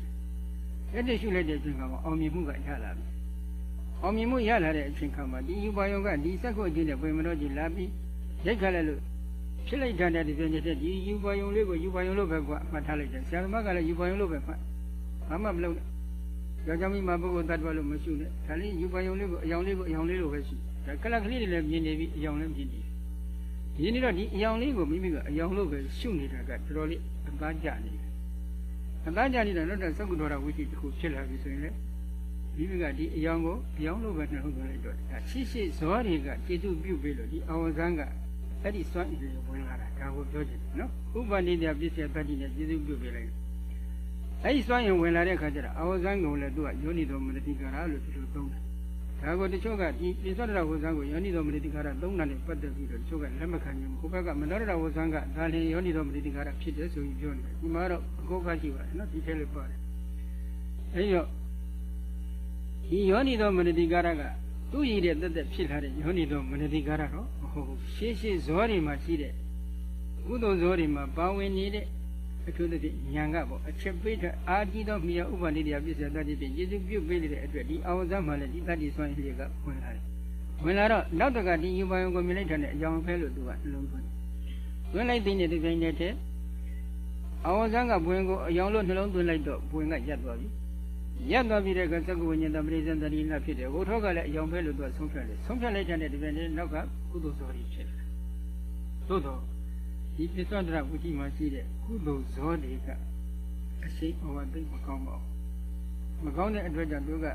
လက်တွေ့ရှုလိုက်တဲ့အချိန်ကအောင်မြင်မှုကရလာပြီအောင်မြင်မှုရလာတဲ့အချိန်ခါမှာဒီယူပါယုံကဒီစက်ခုအကျင့်နဲ့ပွင့်မတော်ကြီးလာပြီးရိုက်ခတ်လိုက်လို့ဖြစ်လိုက်တဲ့ဒီပြည့်နေတဲ့ဒီယူပါယုံလေးကိုယူပါယုံလို့ပဲကွာမှတ်ထားလိုက်တယ်ဆရာသမားကလည်းယူပါယုံလို့ပဲမှတ်ဘာမှမလုပ်နဲ့ယောက်ျားမိမပုဂ္ဂိုလ်တ attva လို့မရှိနဲ့ဒါလေးယူပါယုံလေးကိုအယောင်လေးကိုအယောင်လေးလိုပဲရှိဒါကလကလေးတွေလည်းမြင်နေပြီအယောင်လည်းမြင်နေ ဒီနေ့တော့ဒီအယောင်လေးကိုမိမိကအယောင်လို့ပဲရှုနေတာကတော်တော်လေးအသားကျနေတယ်အသားကျနေတဲ့နောက်တဲ့သက္ကုတော်ရဝိသိတစ်ခုဖြစ်လာပြီဆိုရင်လည်းမိမိကဒီအယောင်ကိုအယောင်လို့ပဲနှလုံးသွင်းလိုက်တော့ဒါရှိရှိဇောတွေကကျေတုပြုတ်ပြီးလို့ဒီအဝဇန်းကအဲ့ဒီစွမ်းအင်တွေဝင်လာတာဒါကိုပြောချင်တယ်နော်ဥပနိဒေပစ္စယတတ္တိနဲ့ကျေတုပြုတ်ပြီးလိုက်အဲ့ဒီစွမ်းအင်ဝင်လာတဲ့အခါကျတော့အဝဇန်းကိုလည်းသူကယောနိတော်မနတိကာရလို့ဒီလိုသုံးတယ် ဒါကိုတချို့ကဒီပိစ္ဆဒရဝဇန်းကိုယောနိတော်မနတိကာရသုံးတာနဲ့ပတ်သက်ပြီးတော့တချို့ကလက်မခံဘူးဘုဘက်ကမနောရဝဇန်းကဒါလည်းယောနိတော်မနတိကာရဖြစ်တယ်ဆိုပြီးပြောနေတယ်ဒီမှာတော့အကောကရှိပါတယ်နော်ဒီထဲလေးပါတယ်အဲ့တော့ဒီယောနိတော်မနတိကာရကသူ့ရည်တဲ့တက်တက်ဖြစ်လာတဲ့ယောနိတော်မနတိကာရတော့မဟုတ်ဘူးရှေးရှေးဇောတွေမှာရှိတဲ့ကုသိုလ်ဇောတွေမှာပါဝင်နေတဲ့ အထူးသဖြင့်ဉာဏ်ကပေါ့အချက်ပေးတဲ့အာတိတော်မြတ်ဥပနိဒယပြည့်စုံတတ်တဲ့ပြင်ကျေစုပြုတ်ပေးနေတဲ့အတွက်ဒီအာဝဇ္ဇမှာလည်းဒီတတ္တိဆွမ်းရည်ကဝင်လာတယ်ဝင်လာတော့နောက်တကဒီယူပါယုံကိုမြင်လိုက်တဲ့အကြောင်းဖဲလို့သူကနှလုံးသွင်းသွင်းလိုက်တဲ့ဒီပြိုင်နေတဲ့အာဝဇ္ဇကဘွင်ကိုအယောင်လို့နှလုံးသွင်းလိုက်တော့ဘွင်ကရပ်သွားပြီရပ်သွားပြီးတဲ့ကသက္ကဝိညာဉ်တပရိစ္ဆန်တတိနာဖြစ်တယ်ဟိုထောက်ကလည်းအယောင်ဖဲလို့သူကဆုံးဖြတ်တယ်ဆုံးဖြတ်လိုက်တဲ့ဒီပြိုင်နေတဲ့နောက်ကကုသိုလ်စောရီဖြစ်တယ်သို့တော့ ဒီပစ္စောဒရဝုတိမှာရှိတဲ့ကုသိုလ်ဇောတွေကအရှိဘဝသိမကောင်းပါဘူးမကောင်းတဲ့အတွက်ကြောင့်သူက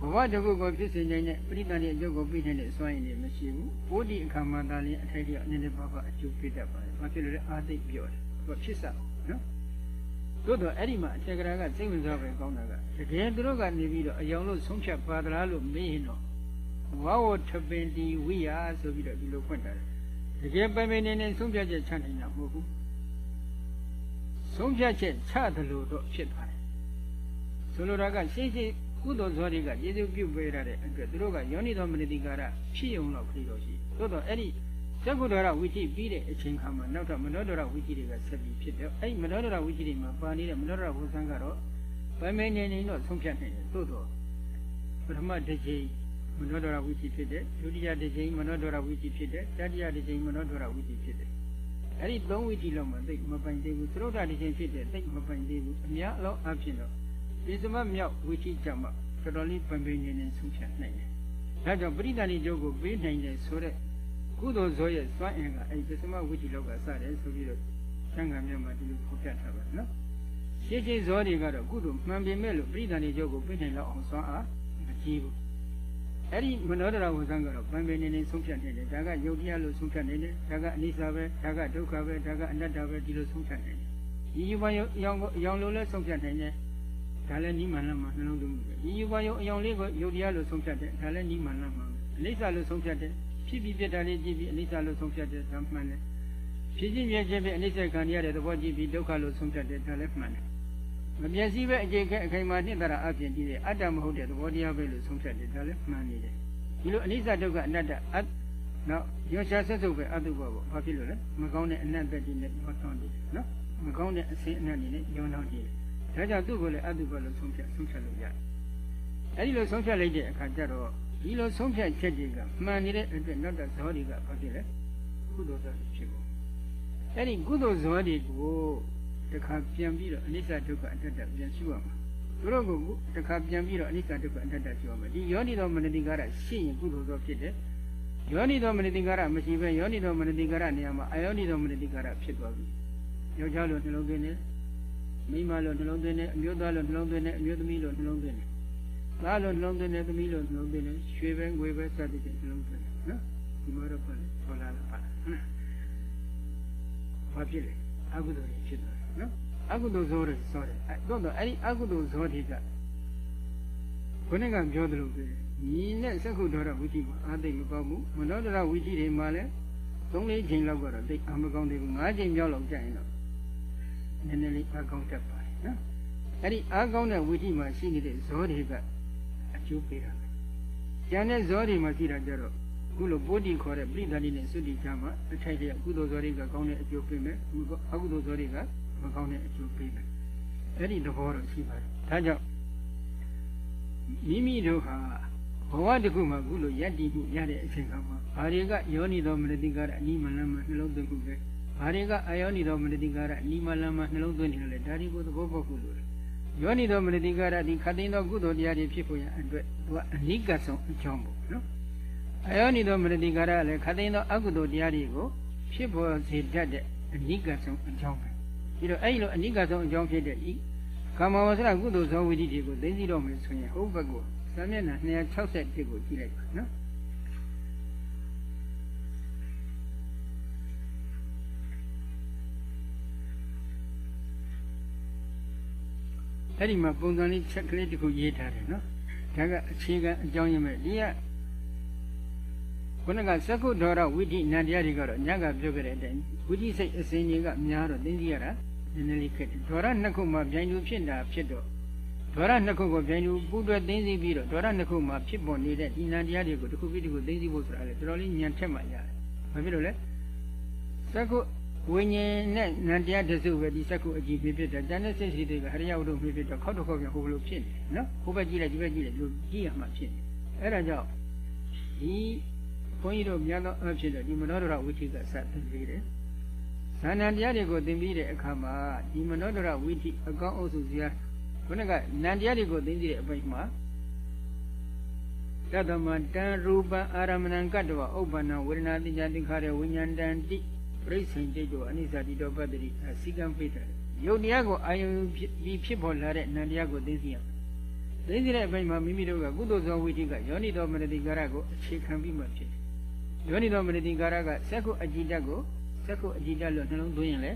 ဘဝတခုကိုဖြစ်စေနိုင်တဲ့ပရိသတ်ရဲ့အကျိုးကိုပြီးနိုင်တဲ့စွမ်းရည်တွေမရှိဘူး။ပိုးဒီအခါမှသာလျှင်အထိုက်အအနေနဲ့ဘာမှအကျိုးပေးတတ်ပါတယ်။ဘာဖြစ်လို့လဲအာသိပြောတယ်။ဘာဖြစ်စားနော်။တို့တော့အဲ့ဒီမှာအထက်ကရာကစိတ်ဝင်စားပဲကောင်းတာကတကယ်သူတို့ကနေပြီးတော့အယောင်လို့ဆုံးဖြတ်ပါသလားလို့မေးရင်တော့ဝါဝထပင်တီဝိယာဆိုပြီးတော့ဒီလိုဖွင့်တာတယ် တကယ်ပိုင်ပိုင်နေနေဆုံးဖြတ်ချက်ချနိုင်တာမဟုတ်ဘူးဆုံးဖြတ်ချက်ချတယ်လို့တော့ဖြစ်သွားတယ်ဆိုလိုတာကရှင်းရှင်းကုသိုလ်ဇောတွေကယေရှုပြုပေးရတဲ့အတွက်သူတို့ကယောနိသောမနတိကာရဖြစ်ုံတော့ခရီးတော်ရှိသို့တော့အဲ့ဒီသက္ကုဒ္ဒရဝိသိပြီးတဲ့အချိန်ခါမှာနောက်တော့မနောဒရဝိသိတွေကဆက်ပြီးဖြစ်တယ်အဲ့မနောဒရဝိသိတွေမှာပါနေတဲ့မနောဒရဝုဇံကတော့ဗမေနေနေတော့ဆုံးဖြတ်နိုင်တယ်သို့တော့ပထမတစ်ချိန် မနောဒရဝိသိဖြစ်တယ်ဒုတိယတစ်ချိန်မနောဒရဝိသိဖြစ်တယ်တတိယတစ်ချိန်မနောဒရဝိသိဖြစ်တယ်အဲ့ဒီသုံးဝိသိလောက်မှသိမပိုင်သေးဘူးသရုတ်တာတစ်ချိန်ဖြစ်တယ်သိမပိုင်သေးဘူးအများအလောက်အဖြစ်တော့ဒီသမမြောက်ဝိသိကြမှာတော်တော်လေးပင်ပင်နေနေဆုံးဖြတ်နိုင်တယ်ဒါကြောင့်ပရိသန္တိကျုပ်ကိုပေးနိုင်တယ်ဆိုတဲ့ကုသိုလ်ဇောရဲ့စွမ်းအင်ကအဲဒီပစ္စမဝိတိလောက်ကစတယ်ဆိုပြီးတော့သံဃာမြတ်မှာဒီလိုဖော်ပြထားပါနော်ရှင်းရှင်းဇောတွေကတော့ကုသိုလ်မှန်ပေမဲ့လို့ပရိသန္တိကျုပ်ကိုပေးနိုင်လောက်အောင်စွမ်းအားမကြီးဘူး အဲ့ဒီမနောဒရဝဇံကတော့ပန်ပင်နေနေဆုံးဖြတ်နေတယ်ဒါကယုတ်တရားလို့ဆုံးဖြတ်နေတယ်ဒါကအနိစ္စပဲဒါကဒုက္ခပဲဒါကအနတ္တပဲဒီလိုဆုံးဖြတ်နေတယ်ဒီယူပါရောင်ရောင်လို့လည်းဆုံးဖြတ်နိုင်တယ်ဒါလည်းနိမန်လမှာနှလုံးသွင်းတယ်ဒီယူပါရောအယောင်လေးကိုယုတ်တရားလို့ဆုံးဖြတ်တယ်ဒါလည်းနိမန်လမှာအနိစ္စလို့ဆုံးဖြတ်တယ်ဖြစ်ပြီးပြတာလေးကြည့်ပြီးအနိစ္စလို့ဆုံးဖြတ်တယ်ဒါမှန်တယ်ဖြစ်ခြင်းပြခြင်းပြီးအနိစ္စခံရတဲ့သဘောကြည့်ပြီးဒုက္ခလို့ဆုံးဖြတ်တယ်ဒါလည်းမှန်တယ် မပြည့်စည်ပဲအခြေခဲအခိုင်မာနှစ်တရာအပြင်တည်တဲ့အတ္တမဟုတ်တဲ့သဘောတရားပဲလို့ဆုံးဖြတ်တယ်ဒါလည်းမှန်နေတယ်ဒီလိုအနိစ္စဒုက္ခအနတ္တအနောက်ရောရှာဆက်စုပ်ပဲအတုပပေါ့ဘာဖြစ်လို့လဲမကောင်းတဲ့အနတ္တတည်းနဲ့ရောတောင်းတယ်နော်မကောင်းတဲ့အစင်းအနတ်တွေနဲ့ရောတောင်းတယ်ဒါကြောင့်သူ့ကိုလည်းအတုပလို့ဆုံးဖြတ်ဆုံးဖြတ်လို့ရတယ်အဲဒီလိုဆုံးဖြတ်လိုက်တဲ့အခါကျတော့ဒီလိုဆုံးဖြတ်ချက်တွေကမှန်နေတဲ့အတွက်နောက်တဲ့ဇောတွေကဘာဖြစ်လဲကုသိုလ်ဇောတွေဖြစ်ကုန်အဲ့ဒီကုသိုလ်ဇောတွေကို တခါပြန်ပြီးတော့အနိစ္စဒုက္ခအတ္တပြန်ရှုရမှာသူတို့ကတခါပြန်ပြီးတော့အနိစ္စဒုက္ခအတ္တရှုရမှာဒီယောနိတော်မနတိကာရရှိရင်ကုသိုလ်ဇောဖြစ်တယ်ယောနိတော်မနတိကာရမရှိဘဲယောနိတော်မနတိကာရနေရာမှာအယောနိတော်မနတိကာရဖြစ်သွားပြီယောက်ျားလိုနှလုံးသွင်းတယ်မိန်းမလိုနှလုံးသွင်းတယ်အမျိုးသားလိုနှလုံးသွင်းတယ်အမျိုးသမီးလိုနှလုံးသွင်းတယ်သားလိုနှလုံးသွင်းတယ်သမီးလိုနှလုံးသွင်းတယ်ရွှေပဲငွေပဲစသဖြင့်နှလုံးသွင်းတယ်နော်ဒီမှာတော့ပါလေပေါ်လာတာပါဘာဖြစ်လဲအကုသိုလ်ဖြစ်သွားတယ် နော်အကုသိုလ်ဇောတွေဇောတယ်အဲတော့တော့အဲ့ဒီအကုသိုလ်ဇောတွေကခုနကပြောသလိုပဲညီနဲ့စက္ခုတော်ရဝိသီမှာအာသိမကောင်းဘူးမနောဒရဝိသီတွေမှာလည်းသုံးလေးချိန်လောက်ကတော့သိအမကောင်းသေးဘူး၅ချိန်မြောက်လောက်ကြာရင်တော့နည်းနည်းလေးအကောင်းတတ်ပါတယ်နော်အဲ့ဒီအကောင်းတဲ့ဝိသီမှာရှိနေတဲ့ဇောတွေကအကျိုးပေးတာပဲကျန်တဲ့ဇောတွေမှာရှိတာကြတော့ခုလိုပိုးတီခေါ်တဲ့ပြိတ္တိနဲ့သုတိချမှာအထိုက်တဲ့ကုသိုလ်ဇောတွေကကောင်းတဲ့အကျိုးပေးမယ်အကုသိုလ်ဇောတွေက မကောင်းတဲ့အကျိုးပေးမယ်အဲ့ဒီသဘောတော့ရှိပါတယ်ဒါကြောင့်မိမိတို့ဟာဘဝတစ်ခုမှာခုလိုယက်တည်မှုရတဲ့အချိန်ခါမှာဘာတွေကယောနိတော်မနတိကာရအနိမလမ်းမှာနှလုံးသွင်းမှုပဲဘာတွေကအယောနိတော်မနတိကာရအနိမလမ်းမှာနှလုံးသွင်းနေလို့လေဒါတွေကိုသဘောပေါက်ဖို့လိုတယ်ယောနိတော်မနတိကာရဒီခတ်သိမ်းသောကုသိုလ်တရားတွေဖြစ်ဖို့ရအတွက်သူကအနိကဆုံးအကြောင်းပေါ့နော်အယောနိတော်မနတိကာရလည်းခတ်သိမ်းသောအကုသိုလ်တရားတွေကိုဖြစ်ပေါ်စေတတ်တဲ့အနိကဆုံးအကြောင်းပဲ ပြီးတော့အဲ့ဒီလိုအနိကဆုံးအကြောင်းဖြစ်တဲ့ဤကာမဝဆရာကုသိုလ်ဇောဝိတ္တိတွေကိုသိသိတော့မယ်ဆိုရင်ဟုတ်ဘက်ကိုစာမျက်နှာ261ကိုကြည့်လိုက်ပါနော်အဲ့ဒီမှာပုံစံလေးချက်ကလေးတစ်ခုရေးထားတယ်နော်ဒါကအခြေခံအကြောင်းရင်းပဲဒီက ခုနကသက္ကုဒေါရဝိတိနန္တရားတွေကတော့ညကပြောခဲ့တဲ့အတိုင်းဝိတိစိတ်အစဉ်ကြီးကများတော့သိသိရတာနည်းနည်းလေးခက်တယ်ဒေါရနှစ်ခုမှဗျိုင်းလူဖြစ်တာဖြစ်တော့ဒေါရနှစ်ခုကိုဗျိုင်းလူပူးတွဲသိသိပြီးတော့ဒေါရနှစ်ခုမှဖြစ်ပေါ်နေတဲ့ဒီနန္တရားတွေကိုတစ်ခုပြီးတစ်ခုသိသိဖို့ဆိုတာလေတော်တော်လေးညံထက်မှရတယ်ဘာဖြစ်လို့လဲသက္ကုဝိညာဉ်နဲ့နန္တရားတစုပဲဒီစက္ကုအကြည့်ဖြစ်ဖြစ်တယ်တန်တဲ့စိတ်စီတွေကဟရိယဝတ္ထုဖြစ်ဖြစ်တော့ခောက်တော့ခောက်ပြန်ဟိုလိုဖြစ်နေနော်ဟိုဘက်ကြည့်လိုက်ဒီဘက်ကြည့်လိုက်လို့ကြည့်ရမှဖြစ်နေအဲ့ဒါကြောင့်ဒီ ဘုန်းကြီးတို့များသောအဖြစ်တော့ဒီမနောဒရဝိသိကစသင်ပေးတယ်ဇာဏတရားတွေကိုသင်ပြီးတဲ့အခါမှာဒီမနောဒရဝိသိအကောင်းအုပ်စုစရာခုနကနန္တရားတွေကိုသင်ပြီးတဲ့အပိုင်းမှာတသမတံရူပံအာရမဏံကတ္တဝဥပ္ပန္နဝေဒနာတိညာတိခါရဝိညာဏတံတိပြိစိန်တိတောအနိစ္စတိတောပတ္တိအစိကံပိတ္တယုတ်တရားကိုအာယုပြီးဖြစ်ပေါ်လာတဲ့နန္တရားကိုသိသိရမယ်။သိသိတဲ့အပိုင်းမှာမိမိတို့ကကုသိုလ်သောဝိတိကယောနိတော်မနတိကာရကိုအခြေခံပြီးမှဖြစ်တယ်။ ယောနိတော်မနတိကာရကစက္ခုအကြည်တတ်ကိုစက္ခုအကြည်တတ်လို့နှလုံးသွင်းရင်လေ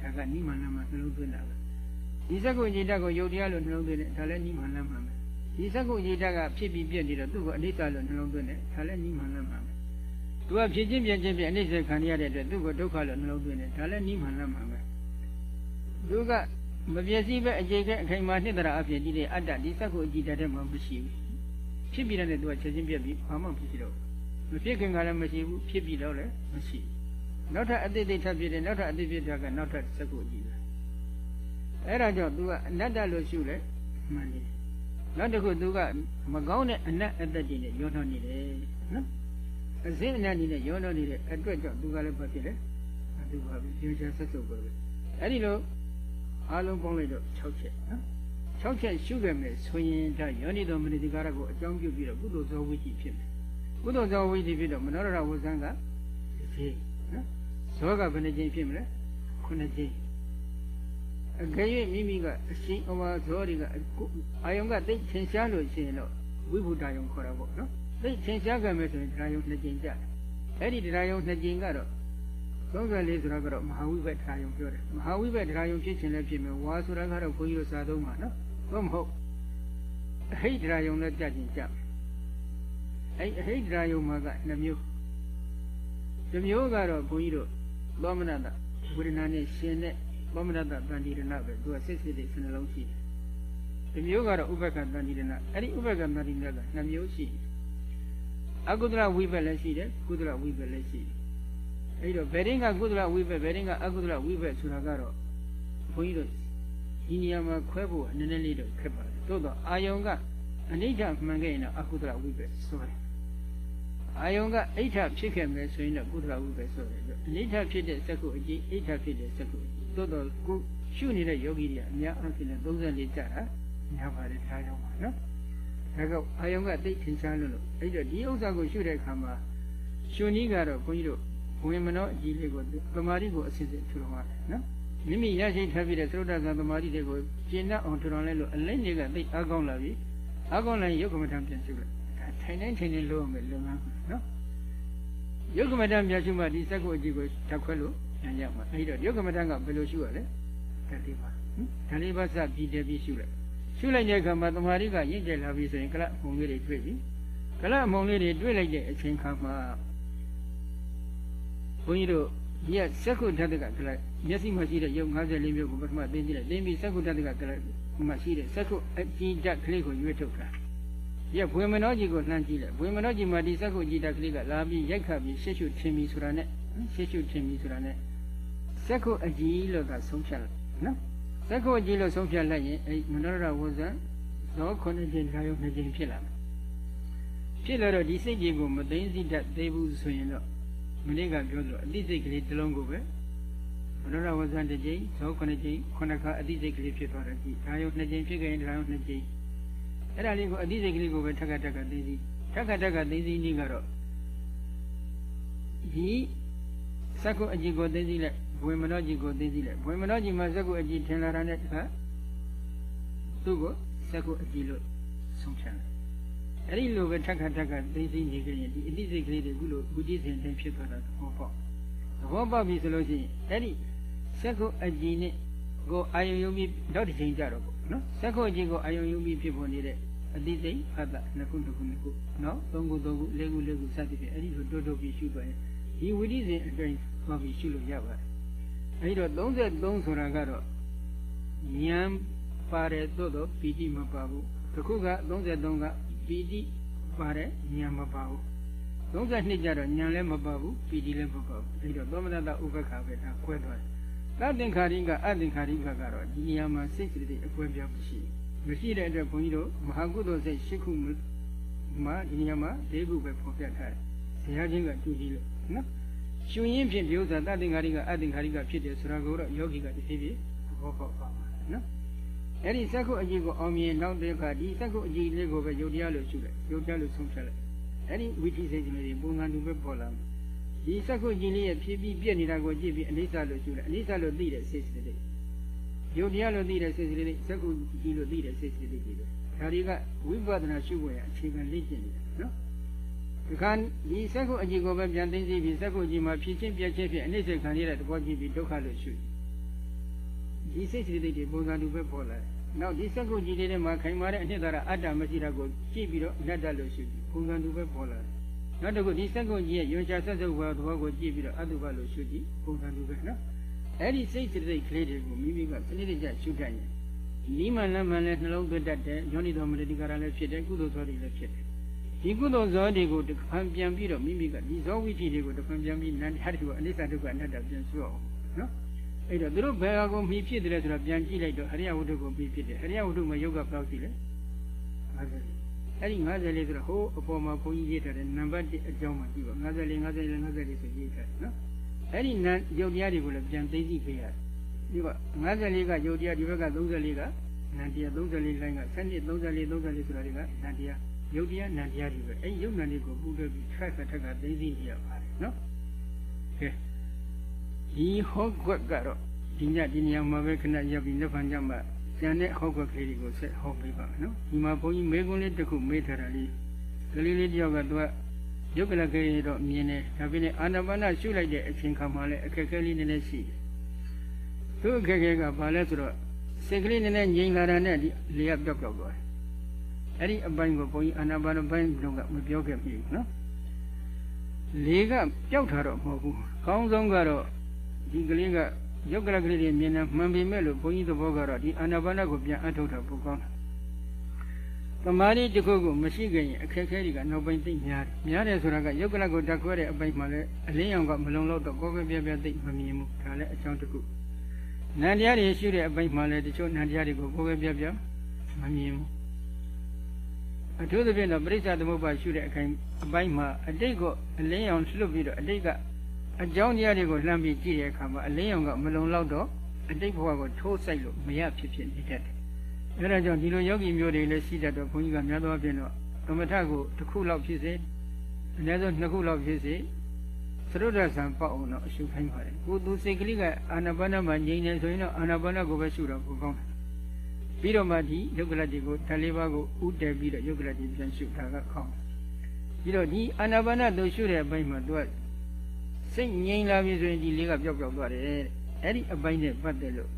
ဒါကနိမန္နမှာနှလုံးသွင်းတာပဲ။ဒီစက္ခုအကြည်တတ်ကိုယုတ်တရားလို့နှလုံးသွင်းတယ်ဒါလည်းနိမန္နမှာပဲ။ဒီစက္ခုအကြည်တတ်ကဖြစ်ပြီးပြည့်နေတော့သူ့ကိုအနိစ္စလို့နှလုံးသွင်းတယ်ဒါလည်းနိမန္နမှာပဲ။သူကဖြစ်ချင်းပြန်ချင်းပြန်အနိစ္စခံရတဲ့အတွက်သူ့ကိုဒုက္ခလို့နှလုံးသွင်းတယ်ဒါလည်းနိမန္နမှာပဲသူကမပြည့်စည်ပဲအခြေခဲအခိုင်အမာနှစ်တရာအဖြစ်ဒီတဲ့အတ္တဒီစက်ကိုအကြည့်တတ်တဲ့မှာမရှိဘူးဖြစ်ပြီးတဲ့သူကချက်ချင်းပြက်ပြီးဘာမှဖြစ်စီတော့ မဖြစ်ခင်ကလည်းမရှိဘူးဖြစ်ပြီးတော့လည်းမရှိဘူးနောက်ထပ်အတိတ်တိတ်ထပ်ဖြစ်တယ်နောက်ထပ်အတိတ်ဖြစ်တာကနောက်ထပ်စက္ကုကြီးပဲအဲ့ဒါကြောင့် तू ကအနတ္တလို့ရှုလဲမှန်တယ်နောက်တစ်ခု तू ကမကောင်းတဲ့အနတ်အတ္တကြီးနဲ့ရောနှောနေတယ်နော်အစင်းအနတ်ကြီးနဲ့ရောနှောနေတဲ့အတွက်ကြောင့် तू ကလည်းဘာဖြစ်လဲသူကပြောချဆက်စုပ်ပဲအဲ့ဒီလိုအားလုံးပေါင်းလိုက်တော့6ချက်နော်6ချက်ရှုခဲ့မယ်ဆိုရင်ဒါယောနိတော်မနိတိကာရကိုအကြောင်းပြုပြီးတော့ကုသိုလ်ဇောဝိจิဖြစ်မယ် ကုသိုလ်ဇောဝိจิဖြစ်တော့မနောရဝဇံကဒီနော်ဇောကဘယ်နှကြိမ်ဖြစ်မလဲ9ကြိမ်အကယ်၍မိမိကအရှင်အဝါဇောတွေကအာယုံကတိတ်ထင်ရှားလို့ရှိရင်တော့ဝိဘုဒ္ဓယုံခေါ်တာပေါ့နော်တိတ်ထင်ရှားကြမယ်ဆိုရင်တရားယုံ2ကြိမ်ကြတယ်အဲ့ဒီတရားယုံ2ကြိမ်ကတော့34ဆိုတာကတော့မဟာဝိဘက်တရားယုံပြောတယ်မဟာဝိဘက်တရားယုံဖြစ်ခြင်းလည်းဖြစ်မယ်ဝါဆိုတာကတော့ဘုန်းကြီးတို့စာသုံးပါနော်ဟုတ်မဟုတ်အဟိတရာယုံနဲ့ကြခြင်းကြ အဲ့အဟိတရာယုံမှာက2မျိုးတစ်မျိုးကတော့ဘုန်းကြီးတို့သောမနတဝေဒနာနဲ့ရှင်တဲ့သောမနတတန်တိရဏပဲသူကစစ်စစ်တွေနှလုံးရှိတယ်တစ်မျိုးကတော့ဥပက္ခတန်တိရဏအဲ့ဒီဥပက္ခတန်တိရဏက2မျိုးရှိတယ်အကုသလဝိဘက်လည်းရှိတယ်ကုသလဝိဘက်လည်းရှိတယ်အဲ့တော့ဘယ်ရင်ကကုသလဝိဘက်ဘယ်ရင်ကအကုသလဝိဘက်ဆိုတာကတော့ဘုန်းကြီးတို့ဒီနေရာမှာခွဲဖို့နည်းနည်းလေးတော့ခက်ပါတယ်သို့တော့အာယုံကအနိဋ္ဌမှန်ခဲ့ရင်တော့အကုသလဝိဘက်ဆိုတယ် အာယုံကအိဋ္ဌဖြစ်ခဲ့မယ်ဆိုရင်တော့ကုသလဝိဘက်ဆိုတယ်အနိဋ္ဌဖြစ်တဲ့စက္ကုအကြီးအိဋ္ဌဖြစ်တဲ့စက္ကုသို့တော့ကိုရှုနေတဲ့ယောဂီတွေအများအားဖြင့်34ကြတာများပါတယ်ထားကြောင်းပါနော်ဒါကအာယုံကတိတ်ထင်ရှားလို့လို့အဲ့တော့ဒီဥစ္စာကိုရှုတဲ့အခါမှာရှင်ကြီးကတော့ဘုန်းကြီးတို့ဝင်မနောအကြီးလေးကိုသမာဓိကိုအစစ်စစ်ထူထောင်ရတယ်နော်မိမိရရှိထားပြီးတဲ့သုဒ္ဓကသမာဓိတွေကိုကျင့်တတ်အောင်ထူထောင်လိုက်လို့အလိမ့်တွေကသိအားကောင်းလာပြီအားကောင်းလာရင်ယုတ်ကမ္မထံပြန်ရှုလိုက် ထိုင်တိုင်းထိုင်နေလို့မယ်လုံငန်းနော်ယုတ်ကမ္မထံပြန်ရှုမှဒီစက္ကုအကြီးကိုဓာတ်ခွဲလို့ပြန်ရမှာအဲဒီတော့ယုတ်ကမ္မထံကဘယ်လိုရှုရလဲဓာတ်လေးပါဓာတ်လေးပါစပြီးတည်းပြီးရှုလိုက်ရှုလိုက်တဲ့အခါမှာသမာဓိကရင့်ကျက်လာပြီဆိုရင်ကလအမှုံလေးတွေတွေ့ပြီကလအမှုံလေးတွေတွေ့လိုက်တဲ့အချိန်ခါမှာဘုန်းကြီးတို့ဒီကစက္ခုဓာတ်ကကလည်းမျက်စိမှာရှိတဲ့ရုပ်54မျိုးကိုပထမသိကြည့်လိုက်သိပြီးစက္ခုဓာတ်ကကလည်းမှရှိတဲ့စက္ခုအကြည်ဓာတ်ကလေးကိုရွေးထုတ်တာ ဒီကဘွေမနောကြီးကိုလှမ်းကြည့်လိုက်ဘွေမနောကြီးမှာဒီစက္ခုအကြည်ဓာတ်ကလေးကလာပြီးရိုက်ခတ်ပြီးရှေ့ရှုထင်ပြီးဆိုတာနဲ့ရှေ့ရှုထင်ပြီးဆိုတာနဲ့စက္ခုအကြည်လို့ကဆုံးဖြတ်လိုက်နော်စက္ခုအကြည်လို့ဆုံးဖြတ်လိုက်ရင်အဲမနောရဝဇ္ဇဇောခုနှစ်ချိန်ဓာယုံနှစ်ချိန်ဖြစ်လာမယ်ဖြစ်လာတော့ဒီစိတ်ကြီးကိုမသိသိတတ်သေးဘူးဆိုရင်တော့မနေ့ကပြောသလိုအတိစိတ်ကလေးတစ်လုံးကိုပဲဘုရားဝဇ္ဇန်တစ်ကြိမ်ဇောခုနှစ်ကြိမ်ခုနှစ်ခါအတိစိတ်ကလေးဖြစ်သွားတယ်ကြည့်ဒါရုံနှစ်ကြိမ်ဖြစ်ခဲ့ရင်ဒါရုံနှစ်ကြိမ် အဲ့ဒါလေးကိုအတိစိတ်ကလေးကိုပဲထက်ကထက်ကသိသိထက်ကထက်ကသိသိနည်းကတော့ဒီစက္ကုအကြည့်ကိုသိသိလိုက်ဘွေမနောကြည့်ကိုသိသိလိုက်ဘွေမနောကြည့်မှာစက္ကုအကြည့်ထင်လာတာနဲ့တခါသူ့ကိုစက္ကုအကြည့်လို့ဆုံးဖြတ်လိုက်အဲ့ဒီလိုပဲထက်ခါထက်ခါသိသိနေကြရင်ဒီအတိစိတ်ကလေးတွေခုလိုဝိတိစဉ်တိုင်းဖြစ်သွားတာသဘောပေါက်သဘောပေါက်ပြီဆိုလို့ရှိရင်အဲ့ဒီစက္ခုအကြည်နဲ့ကိုအာယုံယုံပြီးတော့တစ်ချိန်ကြတော့ပေါ့နော်စက္ခုအကြည်ကိုအာယုံယုံပြီးဖြစ်ပေါ်နေတဲ့ အတိစိတ်ဖတ်တာနှစ်ခုနှစ်ခုနှစ်ခုနော်သုံးခုသုံးခုလေးခုလေးခုစသဖြင့်အဲ့ဒီလိုတိုးတိုးပြီးရှုသွားရင်ဒီဝိတိစဉ်အတွင်းမှပြီးရှုလို့ရပါတယ်အဲ့ဒီတော့33ဆိုတာကတော့ဉာဏ်ပါတယ်သို့တော့ပီတိမပါဘူးတခုက33ကပီတိပါတဲ့ဉာဏ်မပါဘူး32ကျတော့ဉာဏ်လည်းမပါဘူးပီတိလည်းမပါဘူးပြီးတော့သောမနတဥပ္ပခါပဲဒါကွဲသွားတယ်သတ္တင်္ခါရိကအတ္တင်္ခါရိကကတော့ဒီနေရာမှာစိတ်စိတ္တိအကွဲပြားမရှိဘူး မရှိတဲ့အတွက်ဘုန်းကြီးတို့မဟာကုသိုလ်စိတ်၈ခုမှာဒီနေရာမှာ၄ခုပဲဖော်ပြထားတယ်ဆရာချင်းကတူကြည့်လို့နော်ရှင်ရင်းဖြင့်ပြောစားတတ္တင်္ခါရိကအတ္တင်္ခါရိကဖြစ်တယ်ဆိုတာကိုတော့ယောဂီကတဖြည်းဖြည်းသဘောပေါက်ပါမှာနော်အဲ့ဒီစက္ခုအကြည့်ကိုအောင်မြင်နောက်တဲ့အခါဒီစက္ခုအကြည့်လေးကိုပဲယုတ်တရားလို့ရှုလိုက်ယုတ်တရားလို့ဆုံးဖြတ်လိုက်အဲ့ဒီဝိသိစိတ်ကလေးတွေပုံစံတူပဲပေါ်လာမယ်ဒီစက္ခုအကြည့်လေးရဲ့ဖြည်းဖြည်းပြက်နေတာကိုကြည့်ပြီးအနိစ္စလို့ရှုလိုက်အနိစ္စလို့သိတဲ့စိတ်စိတ်တွေ ယုတ်တရားလို့သိတဲ့စိတ်စိတ်တွေစက္ခုအကြည့်လို့သိတဲ့စိတ်စိတ်တွေတွေဒါတွေကဝိပဿနာရှုဖို့ရအခြေခံလေ့ကျင့်နေတာနော်ဒီခါဒီစက္ခုအကြည့်ကိုပဲပြန်သိသိပြီးစက္ခုအကြည့်မှာဖြစ်ချင်းပြက်ချင်းဖြစ်အနိစ္စခံရတဲ့သဘောကြည့်ပြီးဒုက္ခလို့ရှုဒီစိတ်စိတ်တွေပုံစံတူပဲပေါ်လာတယ်နောက်ဒီစက္ကုကြီးတွေမှာခိုင်မာတဲ့အနှစ်သာရအတ္တမရှိတာကိုကြည့်ပြီးတော့အနတ္တလို့ရှုပြီးပုံစံတူပဲပေါ်လာတယ်နောက်တစ်ခုဒီစက္ကုကြီးရဲ့ရွှေချဆက်စုပ်ဘဝသဘောကိုကြည့်ပြီးတော့အတုပလို့ရှုကြည့်ပုံစံတူပဲနော် အဲ့ဒီစိတ်စိတ်ကလေးတွေကိုမိမိကစနစ်တကျရှုတတ်ရင်နိမန်လမ်းမှန်လဲနှလုံးသွင်းတတ်တယ်ယောနိတော်မရတိကာရလည်းဖြစ်တယ်ကုသိုလ်သောတွေလည်းဖြစ်တယ်ယဒီကုသိုလ်ဇောတွေကိုတစ်ဖန်ပြန်ပြီးတော့မိမိကဒီဇောဝိธีတွေကိုတစ်ဖန်ပြန်ပြီးနန္တရားတွေကိုအနိစ္စဒုက္ခအနတ္တပြန်ဆွအောင်နော်အဲ့တော့သူတို့ဘယ်ဟာကိုမှီဖြစ်တယ်ဆိုတော့ပြန်ကြည့်လိုက်တော့အရိယဝတ္ထုကိုမှီဖြစ်တယ်အရိယဝတ္ထုမှာယုတ်ကဘယ်လောက်ရှိလဲ50အဲ့ဒီ54ဆိုတော့ဟိုးအပေါ်မှာဘုန်းကြီးရေးထားတဲ့နံပါတ်1အကြောင်းမှကြည့်ပါ54 54 54ဆိုရေးထားနော် အဲ့ဒီနံယုတ်တရားတွေကိုလည်းပြန်သိသိပေးရတယ်ဒီက54ကယုတ်တရားဒီဘက်က34ကနန္တရား34လိုင်းက7 34 34ဆိုတာတွေကနန္တရားယုတ်တရားနန္တရားတွေပဲအဲ့ယုတ်နန္တွေကိုပူတွဲပြီးထက်ထက်ကသိသိရပါတယ်နော်ကဲဒီဟောကွက်ကတော့ဒီညဒီနေရာမှာပဲခဏရပ်ပြီးနှစ်ဖန်ကြမှာကျန်တဲ့ဟောကွက်ကလေးတွေကိုဆက်ဟောပေးပါမယ်နော်ဒီမှာဘုန်းကြီးမေကွန်းလေးတစ်ခုမေးထားတာလေးကလေးလေးတယောက်ကသူက ယုတ်ကလကလေးတော့မြင်တယ်ဒါပေမဲ့အာနာပါနရှုလိုက်တဲ့အချိန်ခါမှာလည်းအခက်အခဲလေးနည်းနည်းရှိတယ်သူအခက်အခဲကဘာလဲဆိုတော့စိတ်ကလေးနည်းနည်းငြိမ်လာတာနဲ့ဒီလေကပြောက်ပြောက်သွားတယ်အဲ့ဒီအပိုင်းကိုဘုန်းကြီးအာနာပါနပိုင်းလုံးကမပြောခဲ့ဘူးနော်လေကပျောက်တာတော့မဟုတ်ဘူး။ကောင်းဆုံးကတော့ဒီကလေးကယုတ်ကလကလေးတွေမြင်နေမှန်ပေမဲ့လို့ဘုန်းကြီးသဘောကတော့ဒီအာနာပါနကိုပြန်အထုတ်တာပိုကောင်းတယ်။ တမာရီတစ်ခုကိုမရှိခင်အခက်အခဲတွေကနောက်ပိုင်းသိများတယ်။များတယ်ဆိုတာကယုတ်ကလကိုတက်ခွဲတဲ့အပိုင်းမှာလည်းအလင်းရောင်ကမလုံလောက်တော့ကိုယ်ပဲပြပြသိမမြင်ဘူး။ဒါလည်းအကြောင်းတစ်ခု။နန္တရားတွေရှိတဲ့အပိုင်းမှာလည်းတချို့နန္တရားတွေကိုကိုယ်ပဲပြပြမမြင်ဘူး။အထူးသဖြင့်တော့ပရိစ္ဆသမုပ္ပါရှုတဲ့အခိုင်အပိုင်းမှာအတိတ်ကအလင်းရောင်လွတ်ပြီးတော့အတိတ်ကအကြောင်းတရားတွေကိုလှမ်းပြီးကြည့်တဲ့အခါမှာအလင်းရောင်ကမလုံလောက်တော့အတိတ်ဘဝကိုထိုးဆိုင်လို့မရဖြစ်ဖြစ်နေတတ်တယ်။ အဲဒါကြောင့်ဒီလိုယောဂီမျိုးတွေလည်းရှိတတ်တော့ဘုန်းကြီးကများသောအားဖြင့်တော့သမထကိုတစ်ခုလောက်ဖြစ်စေအနည်းဆုံးနှစ်ခုလောက်ဖြစ်စေသရုဒ္ဓဆံပေါက်အောင်တော့အရှုခိုင်းပါတယ်။ကိုသူစိတ်ကလေးကအာနာပါနမှာငြိမ်နေဆိုရင်တော့အာနာပါနကိုပဲရှုတော့ပိုကောင်းတယ်။ပြီးတော့မှဒီယုတ်ကလတ်တွေကိုဓာလေးပါးကိုဥတည်ပြီးတော့ယုတ်ကလတ်တွေပြန်ရှုတာကကောင်းတယ်။ပြီးတော့ဒီအာနာပါနတို့ရှုတဲ့အပိုင်းမှာသူကစိတ်ငြိမ်လာပြီဆိုရင်ဒီလေးကပျောက်ပျောက်သွားတယ်အဲ့ဒီအပိုင်းနဲ့ပတ်သက်လို့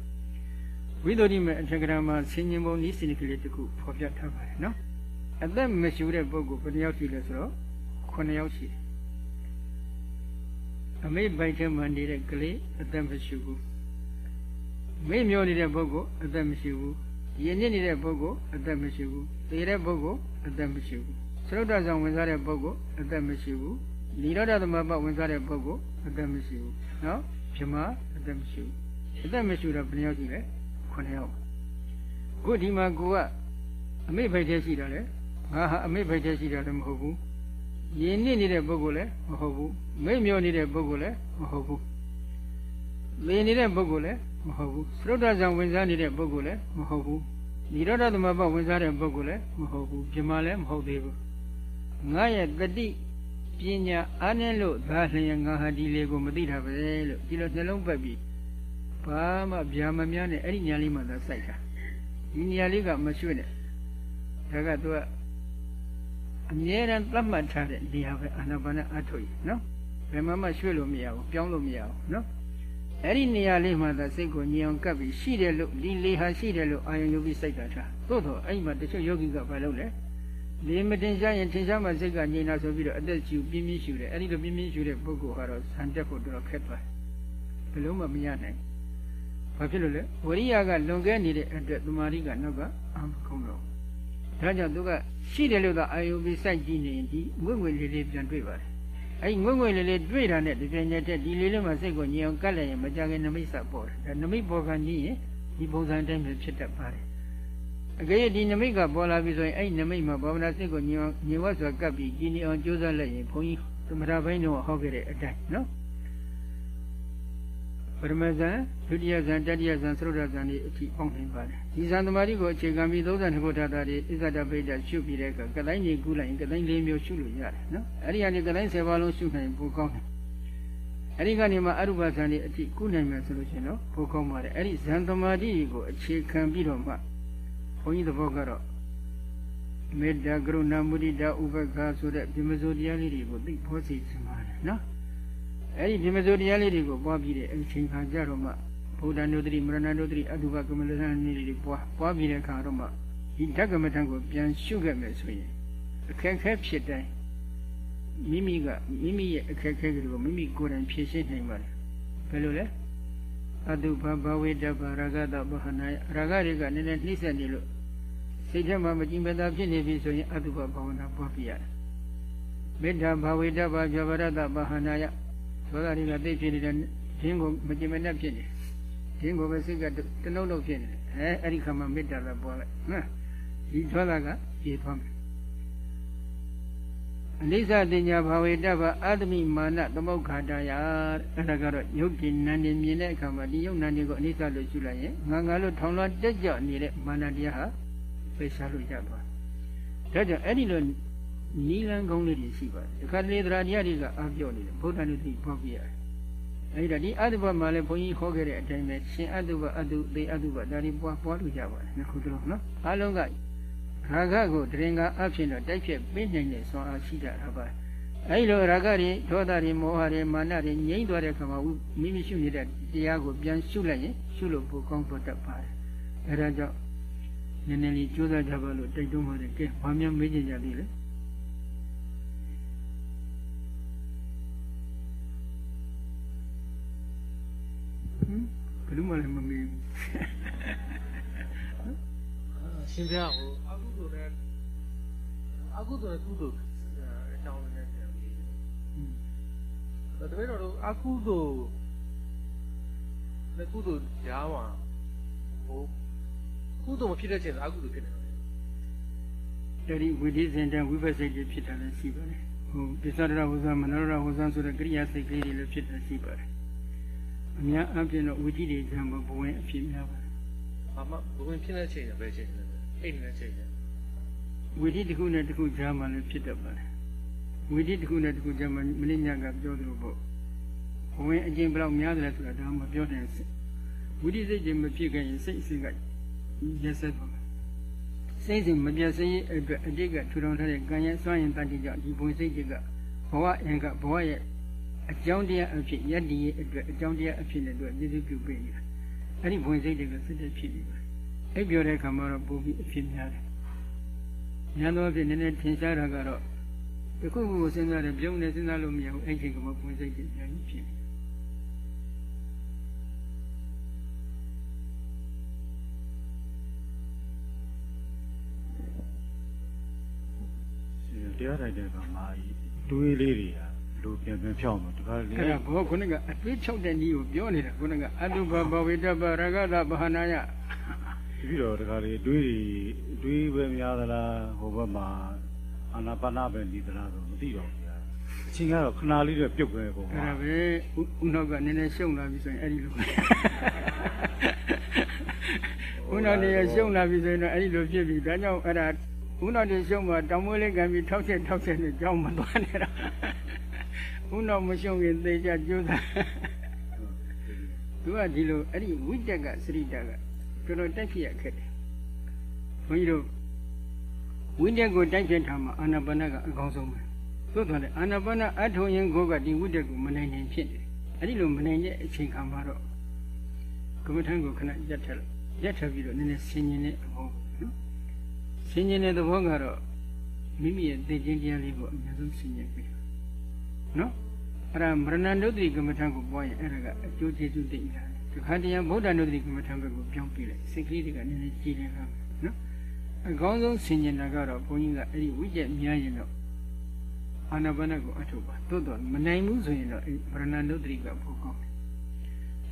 ဝိသုဒ္ဓိမေအထက်ကရာမှာဆင်ញင်ပုံဤစနစ်ကလေးတစ်ခုဖော်ပြထားပါတယ်နော်အသက်မရှိတဲ့ပုဂ္ဂိုလ်ဘယ်နှယောက်ရှိလဲဆိုတော့9ယောက်ရှိတယ်အမိပိုက်ထဲမှာနေတဲ့ကလေးအသက်မရှိဘူးမိမျောနေတဲ့ပုဂ္ဂိုလ်အသက်မရှိဘူးရင်းညစ်နေတဲ့ပုဂ္ဂိုလ်အသက်မရှိဘူးသေတဲ့ပုဂ္ဂိုလ်အသက်မရှိဘူးသရုပ်တဆောင်ဝင်စားတဲ့ပုဂ္ဂိုလ်အသက်မရှိဘူးနိရောဓသမဘဝင်စားတဲ့ပုဂ္ဂိုလ်အသက်မရှိဘူးနော်ပြမအသက်မရှိဘူးအသက်မရှိတော့ဘယ်နှယောက်ရှိလဲ 9ယောက်ခုဒီမှာကိုကအမိဖိုက်သေးရှိတာလေငါဟာအမိဖိုက်သေးရှိတာလည်းမဟုတ်ဘူးယဉ်နစ်နေတဲ့ပုဂ္ဂိုလ်လည်းမဟုတ်ဘူးမိတ်မျောနေတဲ့ပုဂ္ဂိုလ်လည်းမဟုတ်ဘူးလေနေတဲ့ပုဂ္ဂိုလ်လည်းမဟုတ်ဘူးသရုတ်တဆောင်ဝင်စားနေတဲ့ပုဂ္ဂိုလ်လည်းမဟုတ်ဘူးနိရောဓသမဘဝင်စားတဲ့ပုဂ္ဂိုလ်လည်းမဟုတ်ဘူးပြမလည်းမဟုတ်သေးဘူးငါရဲ့တတိပညာအားနဲ့လို့ဒါလျင်ငါဟာဒီလေကိုမသိတာပဲလို့ဒီလိုနှလုံးပတ်ပြီး ဘာမှဗျာမများနဲ့အဲ့ဒီညာလေးမှသာစိုက်တာဒီညာလေးကမရွှေ့နဲ့ဒါကသူကအမြဲတမ်းသတ်မှတ်ထားတဲ့နေရာပဲအာနာပါနအထုတ်ရနော်ဘယ်မှမရွှေ့လို့မရဘူးပြောင်းလို့မရဘူးနော်အဲ့ဒီနေရာလေးမှသာစိတ်ကိုညင်အောင်ကပ်ပြီးရှိတယ်လို့ဒီလေဟာရှိတယ်လို့အာယုံယူပြီးစိတ်ကထားသို့တော့အဲ့ဒီမှာတချို့ယောဂီကဘာလုပ်လဲလေမတင်ရှားရင်ထင်ရှားမှစိတ်ကငြိမ်လာဆိုပြီးတော့အသက်ရှူပြင်းပြင်းရှူတယ်အဲ့ဒီလိုပြင်းပြင်းရှူတဲ့ပုဂ္ဂိုလ်ကတော့ဆန်တက်ဖို့တော်တော်ခက်သွားဘယ်လုံးမှမရနိုင် ဘာဖြစ်လို့လဲဝရိယကလွန်ကဲနေတဲ့အတွက်သမာဓိကနောက်ကအာမခုံတော့ဒါကြောင့်သူကရှိတယ်လို့သာအာယုပိစိုက်ကြည့်နေရင်ဒီငွေ့ငွေ့လေးလေးပြန်တွေ့ပါတယ်အဲ့ငွေ့ငွေ့လေးလေးတွေ့တာနဲ့ဒီပြင်းနေတဲ့ဒီလေးလေးမှာစိတ်ကိုညင်အောင်ကတ်လိုက်ရင်မကြခင်နမိတ်ဆက်ပေါ်တယ်ဒါနမိတ်ပေါ်ကကြီးရင်ဒီပုံစံတိုင်းပဲဖြစ်တတ်ပါတယ်အကယ်၍ဒီနမိတ်ကပေါ်လာပြီဆိုရင်အဲ့နမိတ်မှာဘာဝနာစိတ်ကိုညင်ညင်ဝတ်စွာကပ်ပြီးကြည်နေအောင်ကြိုးစားလိုက်ရင်ဘုန်းကြီးသမထဘိုင်းတော့ဟောခဲ့တဲ့အတိုင်းနော် ပရမဇန်ဒုတိယဇန်တတိယဇန်သရုတ်ဇန်တွေအထိအောင်နိုင်ပါတယ်ဒီဇန်သမာဓိကိုအခြေခံပြီး32ခုထာတာတွေအစ္ဆဒပိဋ္ဌရှုပြီးတဲ့အခါကတိုင်းကြီးကူးလိုက်ရင်ကတိုင်း၄မျိုးရှုလို့ရတယ်နော်အဲ့ဒီကနေကတိုင်း10ပါးလုံးရှုနိုင်ပိုကောင်းတယ်အဲ့ဒီကနေမှအရုပဇန်တွေအထိကူးနိုင်မယ်ဆိုလို့ရှိရင်တော့ပိုကောင်းပါတယ်အဲ့ဒီဇန်သမာဓိကိုအခြေခံပြီးတော့မှဘုန်းကြီးသဘောကတော့မေတ္တာကရုဏာမုဒိတာဥပက္ခဆိုတဲ့ပြမစိုးတရားလေးတွေကိုသိဖို့စီစဉ်ပါတယ်နော် အဲ့ဒီပြမစိုးတရားလေးတွေကိုပွားပြီးတဲ့အချိန်ခါကြတော့မှဘုဒ္ဓနုဒတိမရဏနုဒတိအတုပကမလသနည်းတွေပွားပွားပြီးတဲ့အခါတော့မှဒီဓကမထံကိုပြန်ရှုခဲ့မယ်ဆိုရင်အခက်ခဲဖြစ်တိုင်းမိမိကမိမိရဲ့အခက်ခဲတွေကိုမိမိကိုယ်တိုင်ဖြေရှင်းနိုင်ပါတယ်ဘယ်လိုလဲအတုပဘဝေတ္တဗရာဂတဘဟနာရာဂတွေကနည်းနည်းနှိမ့်ဆက်နေလို့စိတ်ထဲမှာမကြည်မသာဖြစ်နေပြီဆိုရင်အတုပဘာဝနာပွားပြရတယ်မေတ္တာဘာဝေတ္တဘာပြဗရတပဟနာယ သောတာတွေကသိဖြစ်နေတဲ့ဒင်းကိုမကြင်မနဲ့ဖြစ်နေဒင်းကိုပဲစိတ်ကတနှုတ်နှုတ်ဖြစ်နေအဲအဲ့ဒီခါမှမေတ္တာပဲပေါ်လိုက်နော်ဒီသောတာကပြေသွားမယ်အနိစ္စတင်ညာဘာဝေတ္တဘာအာတမိမာနသမုဋ္ဌာတယအဲ့ဒါကတော့ယုတ်တိနန္ဒီမြင်တဲ့အခါမှာဒီယုတ်နန္ဒီကိုအနိစ္စလို့ရှုလိုက်ရင်ငါငါလို့ထောင်လွှတ်တက်ကြနေတဲ့မာနတရားဟာပိတ်ရှားလို့ရသွားဒါကြောင့်အဲ့ဒီလို နီလန်းကောင်းလေးတွေရှိပါတယ်ဒီခါတလေသရာတရားတွေကအားပြောနေတယ်ဘုဒ္ဓနုတိဘောပြရတယ်အဲဒီတော့ဒီအတုပမှာလည်းဘုန်းကြီးခေါ်ခဲ့တဲ့အတိုင်းပဲရှင်အတုပအတုသေအတုပဒါတွေပွားပွားလို့ကြပါတယ်နှစ်ခုတလုံးနော်အားလုံးကရာဂကိုတရင်ကအဖြစ်တော့တိုက်ဖြတ်ပြင်းနိုင်တဲ့ဆွမ်းအားရှိကြတာပါအဲဒီလိုရာဂတွေဒေါသတွေမောဟတွေမာနတွေငြိမ့်သွားတဲ့ခါမှာမိမိရှုနေတဲ့တရားကိုပြန်ရှုလိုက်ရင်ရှုလို့ပိုကောင်းဖို့တတ်ပါတယ်အဲဒါကြောင့်နည်းနည်းလေးကြိုးစားကြပါလို့တိုက်တွန်းပါတယ်ကဲဘာများမေးကြကြသေးလဲ ဘယ်လိုမှလည်းမမေးဘူးရှင်ပြဟိုအကုသိုလ်နဲ့အကုသိုလ်နဲ့ကုသိုလ်အကြောင်းနဲ့ပြန်ပြီးဒါတပည့်တော်တို့အကုသိုလ်နဲ့ကုသိုလ်ကြားမှာဟိုကုသိုလ်မဖြစ်တဲ့ချိန်ကအကုသိုလ်ဖြစ်တယ်အဲ့ဒီဝိသိစင်တံဝိပဿိတ်တွေဖြစ်တာလည်းရှိပါတယ်ဟိုပစ္စဒရဝဇ္ဇမနောရဝဇ္ဇဆိုတဲ့ကရိယာစိတ်ကလေးတွေလည်းဖြစ်တာရှိပါတယ် အများအပြည့်တော့ဝိသိတွေကြံမဘဝင်အဖြစ်များပါတယ်။ဘာမှဘဝင်ဖြစ်တဲ့ချိန်ကပဲချိန်တယ်။အိတ်နေတဲ့ချိန်ကဝိသိတစ်ခုနဲ့တစ်ခုကြားမှလည်းဖြစ်တတ်ပါတယ်ဝိသိတစ်ခုနဲ့တစ်ခုကြားမှမင်းညကပြောသလိုပေါ့ဘဝင်အကျင့်ဘယ်လောက်များတယ်လဲဆိုတာဒါမှမပြောနိုင်ဘူးဝိသိစိတ်တွေမဖြစ်ခင်စိတ်အစဉ်ကရက်ဆက်ပါမယ်စိတ်စဉ်မပြတ်စရေးအတွက်အတိတ်ကထူထောင်ထားတဲ့ကံရဲ့စွမ်းရင်တတိကြောင့်ဒီဘဝင်စိတ်တွေကဘဝအင်္ဂဘဝရဲ့ အကြောင်းတရားအဖြစ်ယတ္တိရဲ့အတွက်အကြောင်းတရားအဖြစ်နဲ့အတွက်ပြည့်စုံပြုပေးနေတာအဲ့ဒီဘဝင်စိတ်တွေကစိတ်တဖြစ်နေပါတယ်အဲ့ပြောတဲ့အခါမှာတော့ပို့ပြီးအဖြစ်များတယ်ဉာဏ်တော်အဖြစ်နည်းနည်းထင်ရှားတာကတော့ဒီခုခုကိုစဉ်းစားတယ်ပြုံးနေစဉ်းစားလို့မရဘူးအဲ့ဒီကမှဘဝင်စိတ်တွေအများကြီးဖြစ်နေတရားထိုင်တဲ့ကမာကြီးတွေးလေးတွေက လူပြန်ပြန်ဖြောင်းတော့တခါလေအဲ့ဒါဘောခုနကအတွေးချုပ်တဲ့နည်းကိုပြောနေတာခုနကအတုဘဘဝိတ္တပရဂတဗဟနာယပြီးတော့တခါလေတွေးတွေတွေးပဲများသလားဟိုဘက်မှာအာနာပါနာပဲနေသလားဆိုမသိတော့ဘူးဗျာအချင်းကတော့ခဏလေးတော့ပြုတ်ပဲပုံအဲ့မှာဒါပဲဥဥနောက်ကနည်းနည်းရှုံလာပြီဆိုရင်အဲ့ဒီလိုဥနောက်နေရရှုံလာပြီဆိုရင်တော့အဲ့ဒီလိုဖြစ်ပြီဒါကြောင့်အဲ့ဒါဥနောက်နေရှုံမှာတောင်မွေးလေးကံပြီးထောက်ချက်ထောက်ချက်နဲ့ကြောင်းမသွားနဲ့တော့ ဥနောက်မရှုံရင်သေချာကျိုးစားသူကဒီလိုအဲ့ဒီဝိတက်ကစရိတကတော်တော်တက်ဖြစ်ရခက်တယ်ဘုန်းကြီးတို့ဝိတက်ကိုတိုက်ဖြစ်ထားမှာအာနာပါနကအကောင်းဆုံးပဲသို့တော်လည်းအာနာပါနအထုံရင်ကိုကဒီဝိတက်ကိုမနိုင်နိုင်ဖြစ်တယ်အဲ့ဒီလိုမနိုင်တဲ့အချိန်ခါမှာတော့ကမ္မထံကိုခဏရက်ထက်လိုက်ရက်ထက်ပြီးတော့နည်းနည်းဆင်ញင်တဲ့အဘောနော်ဆင်ញင်တဲ့သဘောကတော့မိမိရဲ့သိချင်းတရားလေးကိုအများဆုံးဆင်ញင်ပြီး နော်အဲ့ဒါမရဏနုဒ္ဓိကမ္မထံကိုပွားရင်အဲ့ဒါကအကျိုးကျေးဇူးသိရတယ်ဒီခါတည်းဗုဒ္ဓနုဒ္ဓိကမ္မထံဘက်ကိုပြောင်းပြလိုက်စိတ်ကလေးတွေကနည်းနည်းကြည်လင်လာမယ်နော်အကောင်းဆုံးဆင်ញင်တာကတော့ဘုန်းကြီးကအဲ့ဒီဝိကျက်များရင်တော့အာနာပါနကိုအထုတ်ပါသို့တော့မနိုင်ဘူးဆိုရင်တော့အဲ့ဗရဏနုဒ္ဓိကပိုကောင်းတယ်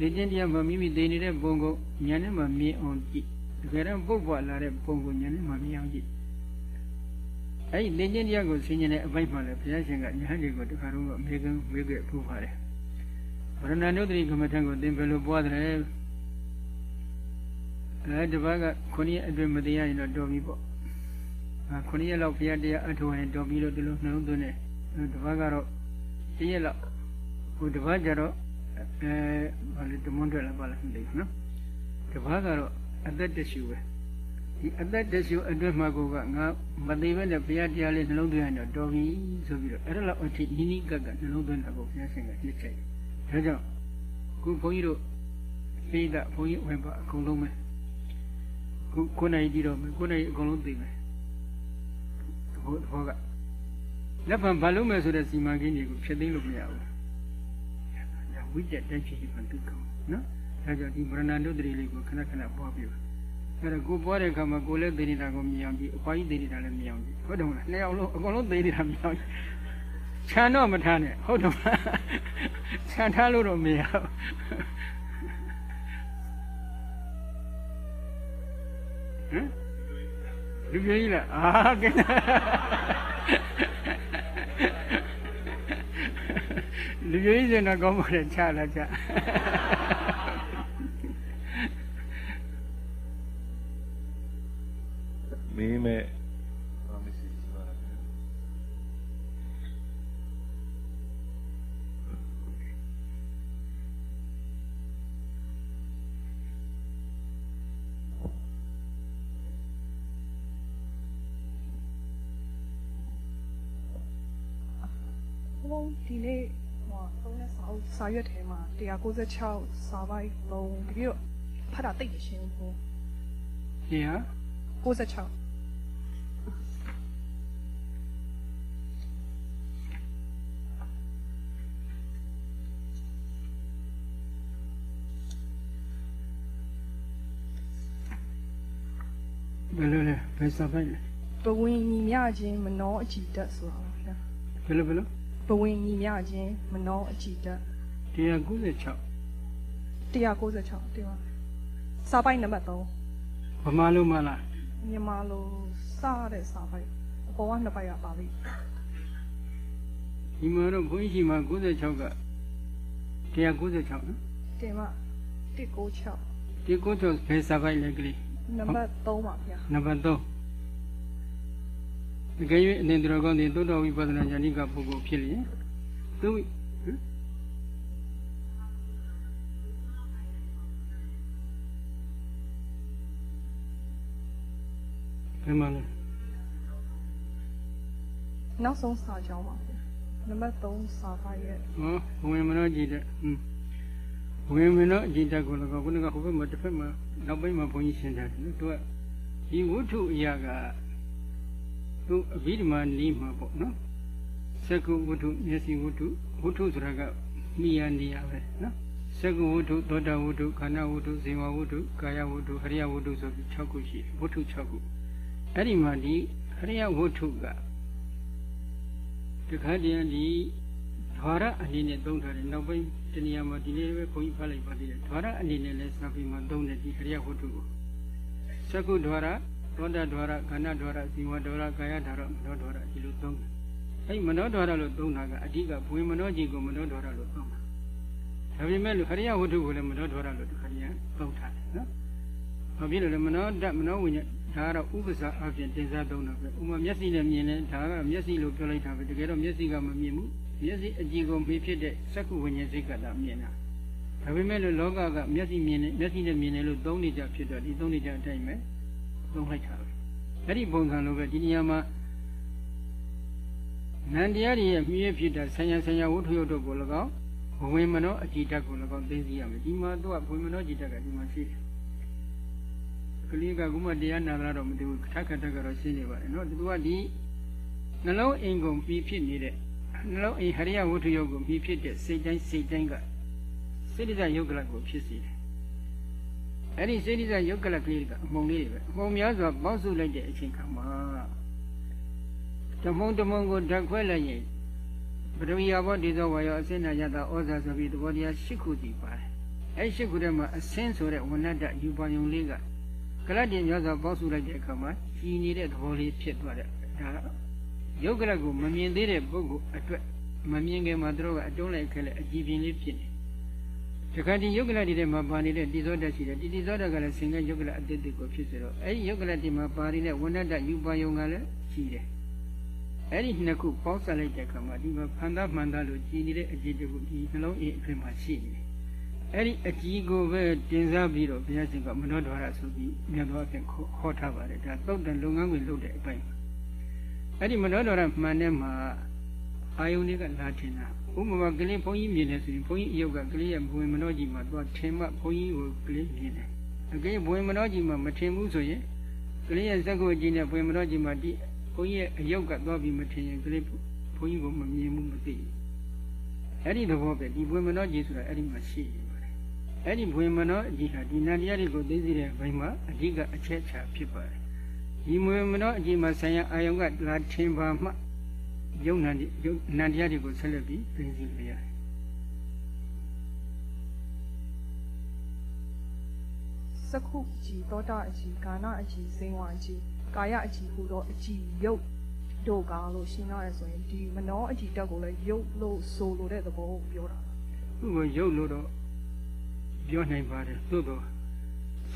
လေ့ကျင့်တရားမှာမိမိသိနေတဲ့ဘုံကိုဉာဏ်နဲ့မှမြင်အောင်ကြည့်တကယ်တော့ပုတ်ပွားလာတဲ့ဘုံကိုဉာဏ်နဲ့မှမြင်အောင်ကြည့် အဲ့ဒီလေ့ကျင့်တရားကိုဆင်ញင်တဲ့အပိုင်းမှာလည်းဘုရားရှင်ကဉာဏ်တွေကိုတခါတော့အမေကံမေးခဲ့ပူပါတယ်ဗရဏနုဒ္ဓိကမ္မထံကိုသင်ဘယ်လိုပွားတယ်အဲတပတ်ကခုနှစ်အတွင်းမတရားရင်တော့တော်ပြီပေါ့အဲခုနှစ်ရက်လောက်ဘုရားတရားအထောက်ရင်တော်ပြီလို့ဒီလိုနှလုံးသွင်းတယ်အဲတပတ်ကတော့တရက်လောက်ဟိုတပတ်ကျတော့အဲဘာလဲတမွန်းတယ်လားဘာလဲမသိဘူးနော်တပတ်ကတော့အသက်တရှူပဲ ဒီအသက်တရှူအတွင်းမှာကိုကငါမသိဘဲနဲ့ဘုရားတရားလေးနှလုံးသွင်းရင်တော့တော်ပြီဆိုပြီးတော့အဲ့ဒါလောက်အထိနိနိကကနှလုံးသွင်းတာကိုဘုရားရှင်ကညှိချက်ဒါကြောင့်ခုဘုန်းကြီးတို့ပိဋကဘုန်းကြီးဝင်ပါအကုန်လုံးပဲခုခုနိုင်ကြည့်တော့မယ်ခုနိုင်အကုန်လုံးသိမယ်ဘုဘောကလက်ဖန်ဘာလို့မယ်ဆိုတဲ့စီမံကိန်းတွေကိုဖျက်သိမ်းလို့မရဘူးဝိတက်တက်ဖြစ်ပြီးမှဒုက္ခနော်ဒါကြောင့်ဒီမရဏနုဒ္ဒရီလေးကိုခဏခဏပွားပြပါ အဲ့တော့ကိုပွားတဲ့အခါမှာကိုလည်းသိနေတာကိုမြင်အောင်ကြည့်အခွားကြီးသိနေတာလည်းမြင်အောင်ကြည့်ဟုတ်တယ်မလားနှစ်ယောက်လုံးအကုန်လုံးသိနေတာမြင်အောင်ကြည့်ခြံတော့မထားနဲ့ဟုတ်တယ်မလားခြံထားလို့တော့မရဘူးဟမ်လူကြီးလားအာကဲလူကြီးစင်တော့ကောင်းပါလေချလာချ မေးမဲ့ဘာမရှိဘူးပါလားဘုံဒီနေ့ဟိုသုံးတဲ့စာအုပ်စာရွက်ထဲမှာ196စာပိုက်လုံးတကယ်တော့ဖတ်တာတိတ်မရှင်းဘူးဒီဟာ96 ဘယ်လိုလဲဘယ်စာပိုက်လဲဘဝင်ညီမျှခြင်းမနှောအကြည်တက်ဆိုတာပါဗျာဘယ်လိုဘယ်လိုဘဝင်ညီမျှခြင်းမနှောအကြည်တက်196 196တင်ပါစာပိုက်နံပါတ်ဗမာလို့မလား3မြန်မာလိုစတဲ့စာပိုက်အပေါ်ကနှစ်ပိုက်ကပါပြီဒီမှာတော့ဘုန်းကြီးမှာ96က196နော်တင်ပါ196 196ဘယ်စာပိုက်လဲကလေး နံပါတ်3ပါဗျာနံပါတ်3တကယ်၍အနေတော်ကောင်းတဲ့သုတ္တဝိပဿနာဉာဏိကပုဂ္ဂိုလ်ဖြစ်လျင်သူဟမ်ဘယ်မှာလဲနောက်ဆုံးစာကြောင်းပါဗျာနံပါတ်3စာပိုက်ရဲ့ဟောဘဝင်မနောကြည်တဲ့ဟွန်း ဘဝင်မနောကြည်တဲ့ကိုလည်းခုနကဟိုဘက်မှာတစ်ဖက်မှာနောက်ပိုင်းမှာဘုန်းကြီးရှင်းတယ်နော်သူကဒီဝတ္ထုအရာကသူအဘိဓမ္မာနီးမှာပေါ့နော်စက္ကုဝတ္ထုမျက်စိဝတ္ထုဝတ္ထုဆိုတာကမိယာနေရပဲနော်စက္ကုဝတ္ထုသောတာဝတ္ထုခန္ဓာဝတ္ထုဇေဝဝတ္ထုကာယဝတ္ထုဟရိယဝတ္ထုဆိုပြီး6ခုရှိတယ်ဝတ္ထု6ခုအဲ့ဒီမှာဒီဟရိယဝတ္ထုကတခါတည်းဒီ ဓာရအနေနဲ့သုံးထားတယ်နောက်ပိုင်းတနည်းမှာဒီနေ့ပဲခွန်ကြီးဖတ်လိုက်ပါသေးတယ်ဓာရအနေနဲ့လဲစာပေမှာသုံးတယ်ဒီဟရိယဝတ္ထုကိုစက္ကုဓာရသောတာဓာရခန္ဓာဓာရဇေဝဓာရကာယဓာရမနောဓာရဒီလိုသုံးတယ်အဲ့မနောဓာရလို့သုံးတာကအဓိကဘွေမနောကြီးကိုမနောဓာရလို့သုံးတာဒါပေမဲ့လို့ဟရိယဝတ္ထုကိုလည်းမနောဓာရလို့တခါတည်းသုံးထားတယ်နော်ဘာဖြစ်လို့လဲမနောဓာတ်မနောဝိညာဉ်ဒါကတော့ဥပ္ပစာအပြင်တင်စားသုံးတာပဲဥမာမျက်စိနဲ့မြင်လဲဒါကမျက်စိလို့ပြောလိုက်တာပဲတကယ်တော့မျက်စိကမမြင်ဘူး မျက်စိအကြည့်ကိုမေးဖြစ်တဲ့စက္ခုဝိညာဉ်စိတ်ကသာမြင်တာဒါပေမဲ့လို့လောကကမျက်စိမြင်နေမျက်စိနဲ့မြင်နေလို့သုံးနေကြဖြစ်တော့ဒီသုံးနေကြအတိုင်းပဲသုံးလိုက်တာပဲအဲ့ဒီပုံစံလိုပဲဒီနေရာမှာနန္တရားတွေရဲ့မြည့်ဖြစ်တဲ့ဆံရဆံရဝတ္ထုရုပ်တို့ကို၎င်းဘဝင်မနောအကြည်တက်ကို၎င်းသိသိရမယ်ဒီမှာတော့ဘဝင်မနောအကြည်တက်ကဒီမှာရှိတယ်ကလေးကကုမတရားနာလာတော့မသိဘူးထက်ခတ်တက်ကတော့ရှင်းနေပါတယ်နော်သူကဒီနှလုံးအင်ကုန်ပြီးဖြစ်နေတဲ့ နှလုံးအိမ်ဟရိယဝတ္ထုယုတ်ကိုပြီးဖြစ်တဲ့စိတ်တိုင်းစိတ်တိုင်းကစိတ္တဇယုတ်ကလကိုဖြစ်စေတယ်အဲ့ဒီစိတ္တဇယုတ်ကလကလေးကအမှုံလေးတွေပဲအမှုံများစွာပေါင်းစုလိုက်တဲ့အချိန်ခါမှာတမုံတမုံကိုဓာတ်ခွဲလိုက်ရင်ပထဝီယဘောဒီသောဝါယောအစင်းနာယတာဩဇာဆိုပြီးသဘောတရား၈ခုတည်ပါတယ်အဲ့၈ခုထဲမှာအစင်းဆိုတဲ့ဝဏ္ဏတယူပါယုံလေးကကလတ်တင်များစွာပေါင်းစုလိုက်တဲ့အခါမှာကြီးနေတဲ့သဘောလေးဖြစ်သွားတဲ့ဒါ ယုတ်ကလတ်ကိုမမြင်သေးတဲ့ပုဂ္ဂိုလ်အတွက်မမြင်ခင်မှာသူတို့ကအတုံးလိုက်ခဲလိုက်အကြည်ပြင်းလေးဖြစ်နေတခါဒီယုတ်ကလတ်ဒီထဲမှာပါနေတဲ့တိဇောတရှိတယ်ဒီတိဇောတကလည်းဆင်ကယုတ်ကလတ်အတိတ်ကိုဖြစ်စေတော့အဲ့ဒီယုတ်ကလတ်ဒီမှာပါနေတဲ့ဝဏ္ဏတယူပါယုံကလည်းရှိတယ်အဲ့ဒီနှစ်ခုပေါင်းစပ်လိုက်တဲ့အခါမှာဒီမှာဖန်သားမှန်သားလို့ကြည်နေတဲ့အကြည်တခုဒီနှလုံးအိမ်အတွင်းမှာရှိနေတယ်အဲ့ဒီအကြည်ကိုပဲတင်စားပြီးတော့ဘုရားရှင်ကမနောဒွါရဆိုပြီးမြတ်သောအဖြစ်ခေါ်ထားပါတယ်ဒါသုတ်တန်လုပ်ငန်းဝင်လုပ်တဲ့အပိုင်း အဲ့ဒီမနောဒွါရမှန်တဲ့မှာအာယုန်တွေကလာထင်တာဥပမာကလေးဘုန်းကြီးမြင်တယ်ဆိုရင်ဘုန်းကြီးအယုတ်ကကလေးရဲ့ဘဝင်မနောကြီးမှာသွားထင်မှဘုန်းကြီးကိုကလေးမြင်တယ်အကယ်ဘဝင်မနောကြီးမှာမထင်ဘူးဆိုရင်ကလေးရဲ့ဇက်ကိုကြီးနဲ့ဘဝင်မနောကြီးမှာဒီဘုန်းကြီးရဲ့အယုတ်ကသွားပြီးမထင်ရင်ကလေးဘုန်းကြီးကိုမမြင်ဘူးမသိဘူးအဲ့ဒီသဘောပဲဒီဘဝင်မနောကြီးဆိုတာအဲ့ဒီမှာရှိနေပါတယ်အဲ့ဒီဘဝင်မနောအကြီးဟာဒီနန္တရားတွေကိုသိသိတဲ့ဘိုင်းမှာအဓိကအချက်ချာဖြစ်ပါတယ် ဒီဘဝင်မနောအကြီးမှာဆံရအာယုံကလာထင်ပါမှယုံနာယုံနန္တရားတွေကိုဆက်လက်ပြီးသိသိလို့ရတယ်စက္ခုအကြည်သောတာအကြည်ကာဏအကြည်ဇိဝအကြည်ကာယအကြည်ဟူသောအကြည်ယုတ်တို့ကားလို့ရှင်းရတယ်ဆိုရင်ဒီမနောအကြည်တက်ကိုလည်းယုတ်လို့ဆိုလိုတဲ့သဘောကိုပြောတာသူ့ကိုယုတ်လို့တော့ပြောနိုင်ပါတယ်သို့တော့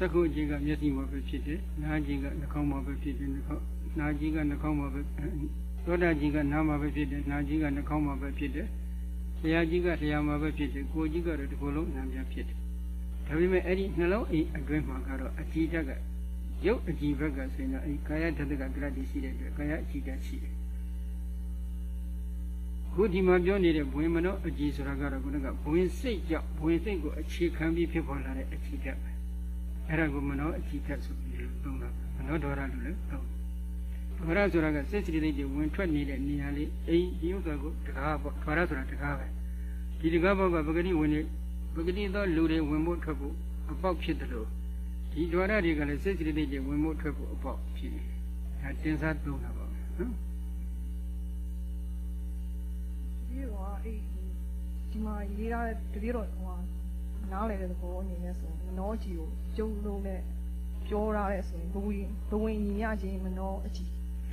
စက္ခုအကြီးကမျက်စိမှာပဲဖြစ်တယ်နားကြီးကနှာခေါင်းမှာပဲဖြစ်တယ်နှာခေါင်းနားကြီးကနှာခေါင်းမှာပဲသောတာကြီးကနားမှာပဲဖြစ်တယ်နားကြီးကနှာခေါင်းမှာပဲဖြစ်တယ်လျှာကြီးကလျှာမှာပဲဖြစ်တယ်ကိုယ်ကြီးကတော့ဒီကိုယ်လုံးနာမ်ပြဖြစ်တယ်ဒါပေမဲ့အဲ့ဒီနှလုံးအိမ်အတွင်းမှာကတော့အကြည်တက်ကရုပ်အကြည်ဘက်ကဆိုရင်တော့အဲ့ကာယဓာတ်ကကရတ္တိရှိတဲ့အတွက်ကာယအကြည်တက်ရှိတယ်ခုဒီမှာပြောနေတဲ့ဘဝင်မနောအကြည်ဆိုတာကတော့ခုနကဘဝင်စိတ်ကြောင့်ဘဝင်စိတ်ကိုအခြေခံပြီးဖြစ်ပေါ်လာတဲ့အကြည်တက်ပဲ အဲ့ဒါကိုမနောအကြည်တက်ဆိုပြီးသုံးတာမနောဒေါရလို့လည်းသုံးဒေါရဆိုတာကစိတ်စိတ်တွေဝင်ထွက်နေတဲ့နေရာလေးအိမ်ဒီဥစ္စာကိုတကားပေါ့ဒေါရဆိုတာတကားပဲဒီတကားဘောကပဂတိဝင်နေပဂတိသောလူတွေဝင်ဖို့ထွက်ဖို့အပေါက်ဖြစ်တယ်လို့ဒီဒေါရတွေကလည်းစိတ်စိတ်တွေဝင်ဖို့ထွက်ဖို့အပေါက်ဖြစ်နေဒါတင်စားသုံးတာပေါ့နော်ဒီတော့အဲ့ဒီမှာရေးထားတဲ့တတိတော့ဟိုနားလေတဲ့သဘောအနေနဲ့ဆိုရင်မ နောအကြည်ကိုကျုံလုံးနဲ့ပြောရတဲ့ဆိုရင်ဘဝင်ဘဝင်ညီရခြင်းမနောအကြည်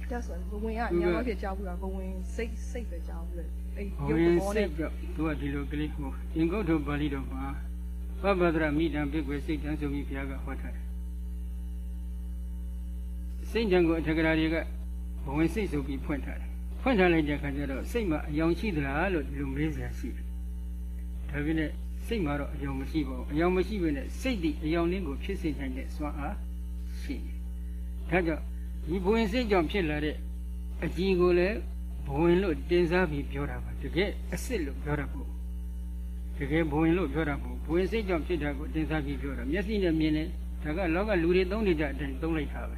တက်ဆိုရင်ဘဝင်ကညာမဖြစ်ကြောက်ဘူးလားဘဝင်စိတ်စိတ်ပဲကြောက်ဘူးလေအဲ့ဘရုပ်ဝသင်ဘောစိနဲ့တ်ကြောင့်သူကဒီလိုကလေးဟိုအင်္ဂုတ္တပါဠိတော်မှာပပ္ပဒရမိတံပိကွေစိတ်တံဆိုပြီးဘုရားကဟောထားတယ်စိတ်တံကိုအထက်ကရာတွေကဘဝင်စိတ်ဆိုပြီးဖွင့်ထားတယ်ဖွင့်ထားလိုက်တဲ့အခါကျတော့စိတ်မှာအယောင်ရှိသလားလို့ဒီလိုမေးစရာရှိတယ်ဒါပေမဲ့ စိတ်မှာတော့အယောင်မရှိပါဘူးအယောင်မရှိဘဲနဲ့စိတ်ဒီအယောင်လေးကိုဖြစ်စေနိုင်တဲ့စွမ်းအားရှိတယ်ဒါကြောင့်ဒီဘဝင်စိတ်ကြောင့်ဖြစ်လာတဲ့အကြည်ကိုလည်းဘဝင်လို့တင်စားပြီးပြောတာပါတကယ်အစ်စ်လို့ပြောတာပေါ့တကယ်ဘဝင်လို့ပြောတာပေါ့ဘဝင်စိတ်ကြောင့်ဖြစ်တာကိုတင်စားပြီးပြောတာမျက်စိနဲ့မြင်တယ်ဒါကလောကလူတွေသုံးနေကြတဲ့အတိုင်းသုံးလိုက်တာပဲ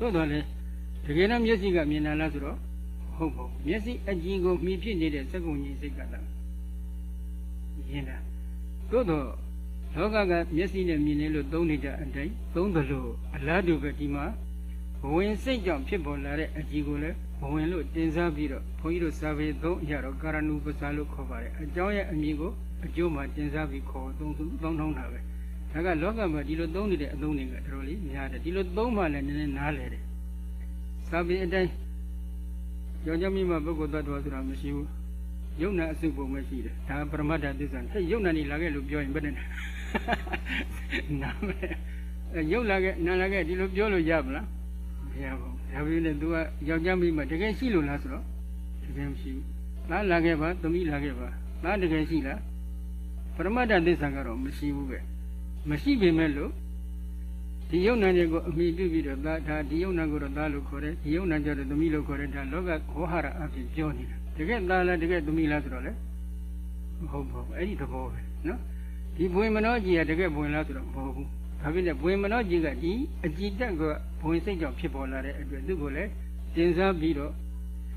သို့တော်လည်းတကယ်တော့မျက်စိကမြင်တာလားဆိုတော့ဟုတ်ပါဘူးမျက်စိအကြည်ကိုမှီဖြစ်နေတဲ့စက္ကုံကြီးစိတ်ကလားမြင်တာ သို့တော့လောကကမျက်စိနဲ့မြင်တယ်လို့သုံးနေကြအတိုင်းသုံးသလိုအလားတူပဲဒီမှာဘဝင်စိတ်ကြောင့်ဖြစ်ပေါ်လာတဲ့အကြည်ကိုလည်းဘဝင်လို့တင်စားပြီးတော့ဘုန်းကြီးတို့စာပေသုံးအရာတော့ကာရဏုပစာလို့ခေါ်ပါတယ်အကြောင်းရဲ့အမည်ကိုအကျိုးမှာတင်စားပြီးခေါ်သုံးသုံးသုံးထောင်းတာပဲဒါကလောကမှာဒီလိုသုံးနေတဲ့အသုံးတွေကတော်တော်လေးများတယ်ဒီလိုသုံးမှလည်းနည်းနည်းနားလဲတယ်စာပေအတိုင်းယောက်ျားမိန်းမပုဂ္ဂိုလ်သတ္တဝါဆိုတာမရှိဘူး ယုံနာအစုပုံမရှိတယ်ဒါပရမတ္ထသစ္စာဟဲ့ယုံနာနေလာခဲ့လို့ပြောရင်ဘယ်နဲ့နားမယ်အဲယုံလာခဲ့နားလာခဲ့ဒီလိုပြောလို့ရမလားမရဘူးဒါပေမဲ့ तू ကယောက်ျားမိန်းမတကယ်ရှိလို့လားဆိုတော့တကယ်မရှိဘူးသားလာခဲ့ပါသမီးလာခဲ့ပါသားတကယ်ရှိလားပရမတ္တသစ္စာကတော့မရှိဘူးပဲမရှိပေမဲ့လို့ဒီယုံနာတွေကိုအမိပြုပြီးတော့သားဒါဒီယုံနာကိုတော့သားလို့ခေါ်တယ်ဒီယုံနာကြတော့သမီးလို့ခေါ်တယ်ဒါလောကခောဟာရအဖြစ်ပြောနေတာ တကယ်သားလားတကယ်သမီးလားဆိုတော့လေမဟုတ်ပါဘူးအဲ့ဒီသဘောပဲနော်ဒီဘွင်မနောကြီးကတကယ်ဘွင်လားဆိုတော့မဟုတ်ဘူးဒါဖြစ်တဲ့ဘွင်မနောကြီးကဒီအကြည်တက်ကဘွင်စိတ်ကြောင့်ဖြစ်ပေါ်လာတဲ့အတွက်သူ့ကိုလည်းတင်စားပြီးတော့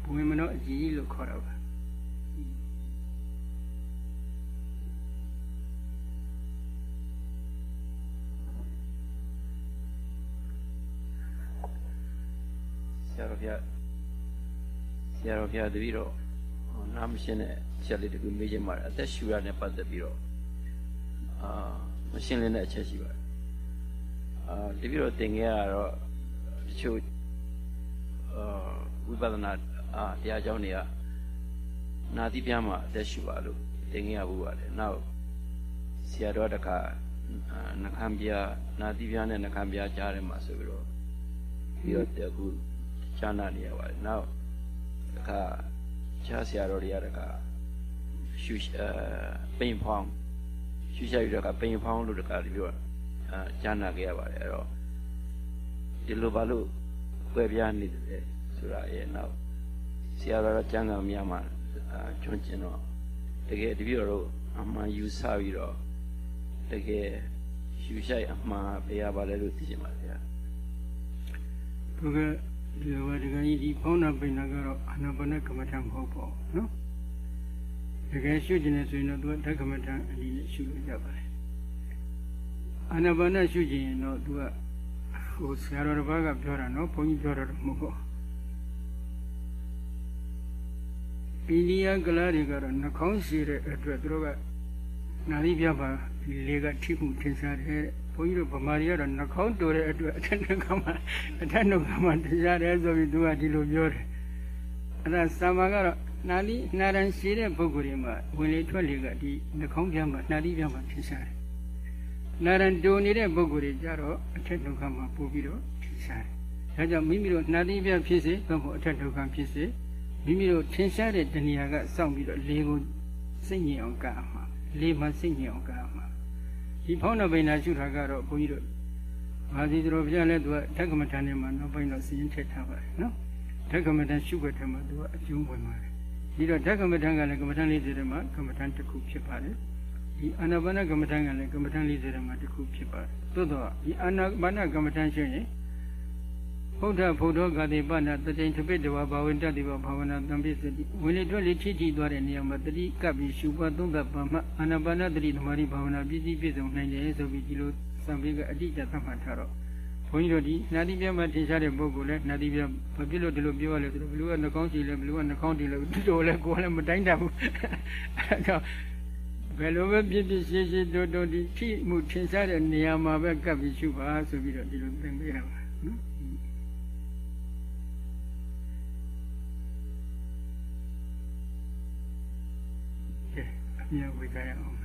ဘွင်မနောအကြည်လို့ခေါ်တော့ပါဆရာတော်ဘုရားဆရာတော်ဘုရားတပည့်တော်ဟို နားမရှင်းတဲ့ချက်လေးတခုမေးချင်ပါတယ်အသက်ရှူရတဲ့ပတ်သက်ပြီးတော့အာမရှင်းလင်းတဲ့အချက်ရှိပါတယ်အာတပည့်တော်သင်ခဲ့ရတော့တချို့အာဝိပဿနာအာတရားကျောင်းတွေကနာတိပြားမှာအသက်ရှူပါလို့သင်ခဲ့ရဘူးပါတယ်နောက်ဆရာတော်တခါအာနှခမ်းပြားနာတိပြားနဲ့နှခမ်းပြားကြားထဲမှာဆိုပြီးတော့ပြီးတော့အခုချာနာနေရပါတယ်နောက်တခါ ချာဆရာတော်တွေကတခါရှူအဲပိန်ဖောင်းရှူရှာယူတခါပိန်ဖောင်းလို့တခါဒီလိုအဲချာနာခဲ့ရပါတယ်အဲ့တော့ဒီလိုဘာလို့ကွဲပြားနေတယ်ဆိုတာရဲ့နောက်ဆရာတော်ကကျမ်းဂန်များမှာအဲကျွမ်းကျင်တော့တကယ်တပည့်တော်တို့အမှန်ယူဆပြီးတော့တကယ်ရှူရှိုက်အမှန်ဘယ်ရပါလဲလို့သိချင်ပါဗျာသူက ဒီလိုပဲဒီကကြီးဒီဖုံးနာပိန်နာကတော့အနာပါနကမ္မထမဟုတ်ပါဘူးနော်တကယ်ရှုကျင်နေဆိုရင်တော့သူကဓကမ္မထအနည်းနဲ့ရှုလို့ရပါတယ်အနာပါနရှုကျင်ရင်တော့သူကဟိုဆရာတော်တစ်ပါးကပြောတာနော်ဘုန်းကြီးပြောတာတော့မဟုတ်ဘူးအိန္ဒိယကလားတွေကတော့နှာခေါင်းစီတဲ့အတွက်သူတို့ကနာရီပြပါဒီလေကထိမှုထင်ရှားတယ်တဲ့ဘု န်းကြီးတို့ဗမာတွေကတော့နှာခေါင်းတိုတဲ့အတွက်အထက်နှာခေါင်းမှာအထက်နှာခေါင်းမှာထင်ရှားတယ်ဆိုပြီးသူကဒီလိုပြောတယ်အဲ့ဒါစာမကတော့နာလီနာရန်ရှိတဲ့ပုဂ္ဂိုလ်တွေမှာဝင်လေထွက်လေကဒီနှာခေါင်းပြမှာနာလီပြမှာထင်ရှားတယ်နာရန်တိုနေတဲ့ပုဂ္ဂိုလ်တွေကြတော့အထက်နှာခေါင်းမှာပို့ပြီးတော့ထင်ရှားတယ်ဒါကြောင့်မိမိတို့နာလီပြဖြစ်စေသို့မဟုတ်အထက်နှာခေါင်းဖြစ်စေမိမိတို့ထင်ရှားတဲ့တဏှာကစောင့်ပြီးတော့လေကိုစိတ်ငြိမ်အောင်ကအောင်မှာလေမှာစိတ်ငြိမ်အောင်ကအောင်မှာ ဒီဖောင်းနာပိန်နာရှုတာကတော့ဘုန်းကြီးတို့ဘာစီတော်ဘုရားလည်းသူကဓက္ကမထန်ထဲမှာနောက်ပိုင်းတော့စီရင်ထည့်ထားပါတယ်နော်ဓက္ကမထန်ရှုွက်ထဲမှာသူကအကျုံးဝင်ပါတယ်ဒီတော့ဓက္ကမထန်ကလည်းကမ္မထန်40ထဲမှာကမ္မထန်တစ်ခုဖြစ်ပါတယ်ဒီအာနာပါနကမ္မထန်ကလည်းကမ္မထန်40ထဲမှာတစ်ခုဖြစ်ပါတယ်သို့တော့ဒီအာနာပါနကမ္မထန်ရှုရင် ဘုဒ္ဓဘုဒ္ဓဂတိပနာတတိန်တပိတဝဘာဝန္တတိဘဘာဝနာတံပိစတိဝင်လေထွက်လေထိထိသွားတဲ့နေရာမှာတတိကပ်ပြီးရှုပွားသုံးသပ်ပါမှအာနာပါနတတိဓမ္မရိဘာဝနာပြည့်စည်ပြည့်စုံနိုင်တယ်ဆိုပြီးဒီလိုစံပေးကအတိအကျသတ်မှတ်ထားတော့ဘုန်းကြီးတို့ဒီနာတိပြမှာထင်ရှားတဲ့ပုဂ္ဂိုလ်လဲနာတိပြဘာဖြစ်လို့ဒီလိုပြောရလဲဆိုတော့ဘလူကနှာခေါင်းရှိလဲဘလူကနှာခေါင်းတည်လဲဒီလိုလဲကိုယ်လည်းမတိုင်းတတ်ဘူးအဲဒါဘယ်လိုပဲပြည့်ပြည့်ရှင်းရှင်းတိုးတိုးဒီထိမှုထင်ရှားတဲ့နေရာမှာပဲကပ်ပြီးရှုပါဆိုပြီးတော့ဒီလိုသင်ပေးတာပါနော် ကဲအမြဲဝေကြရအောင်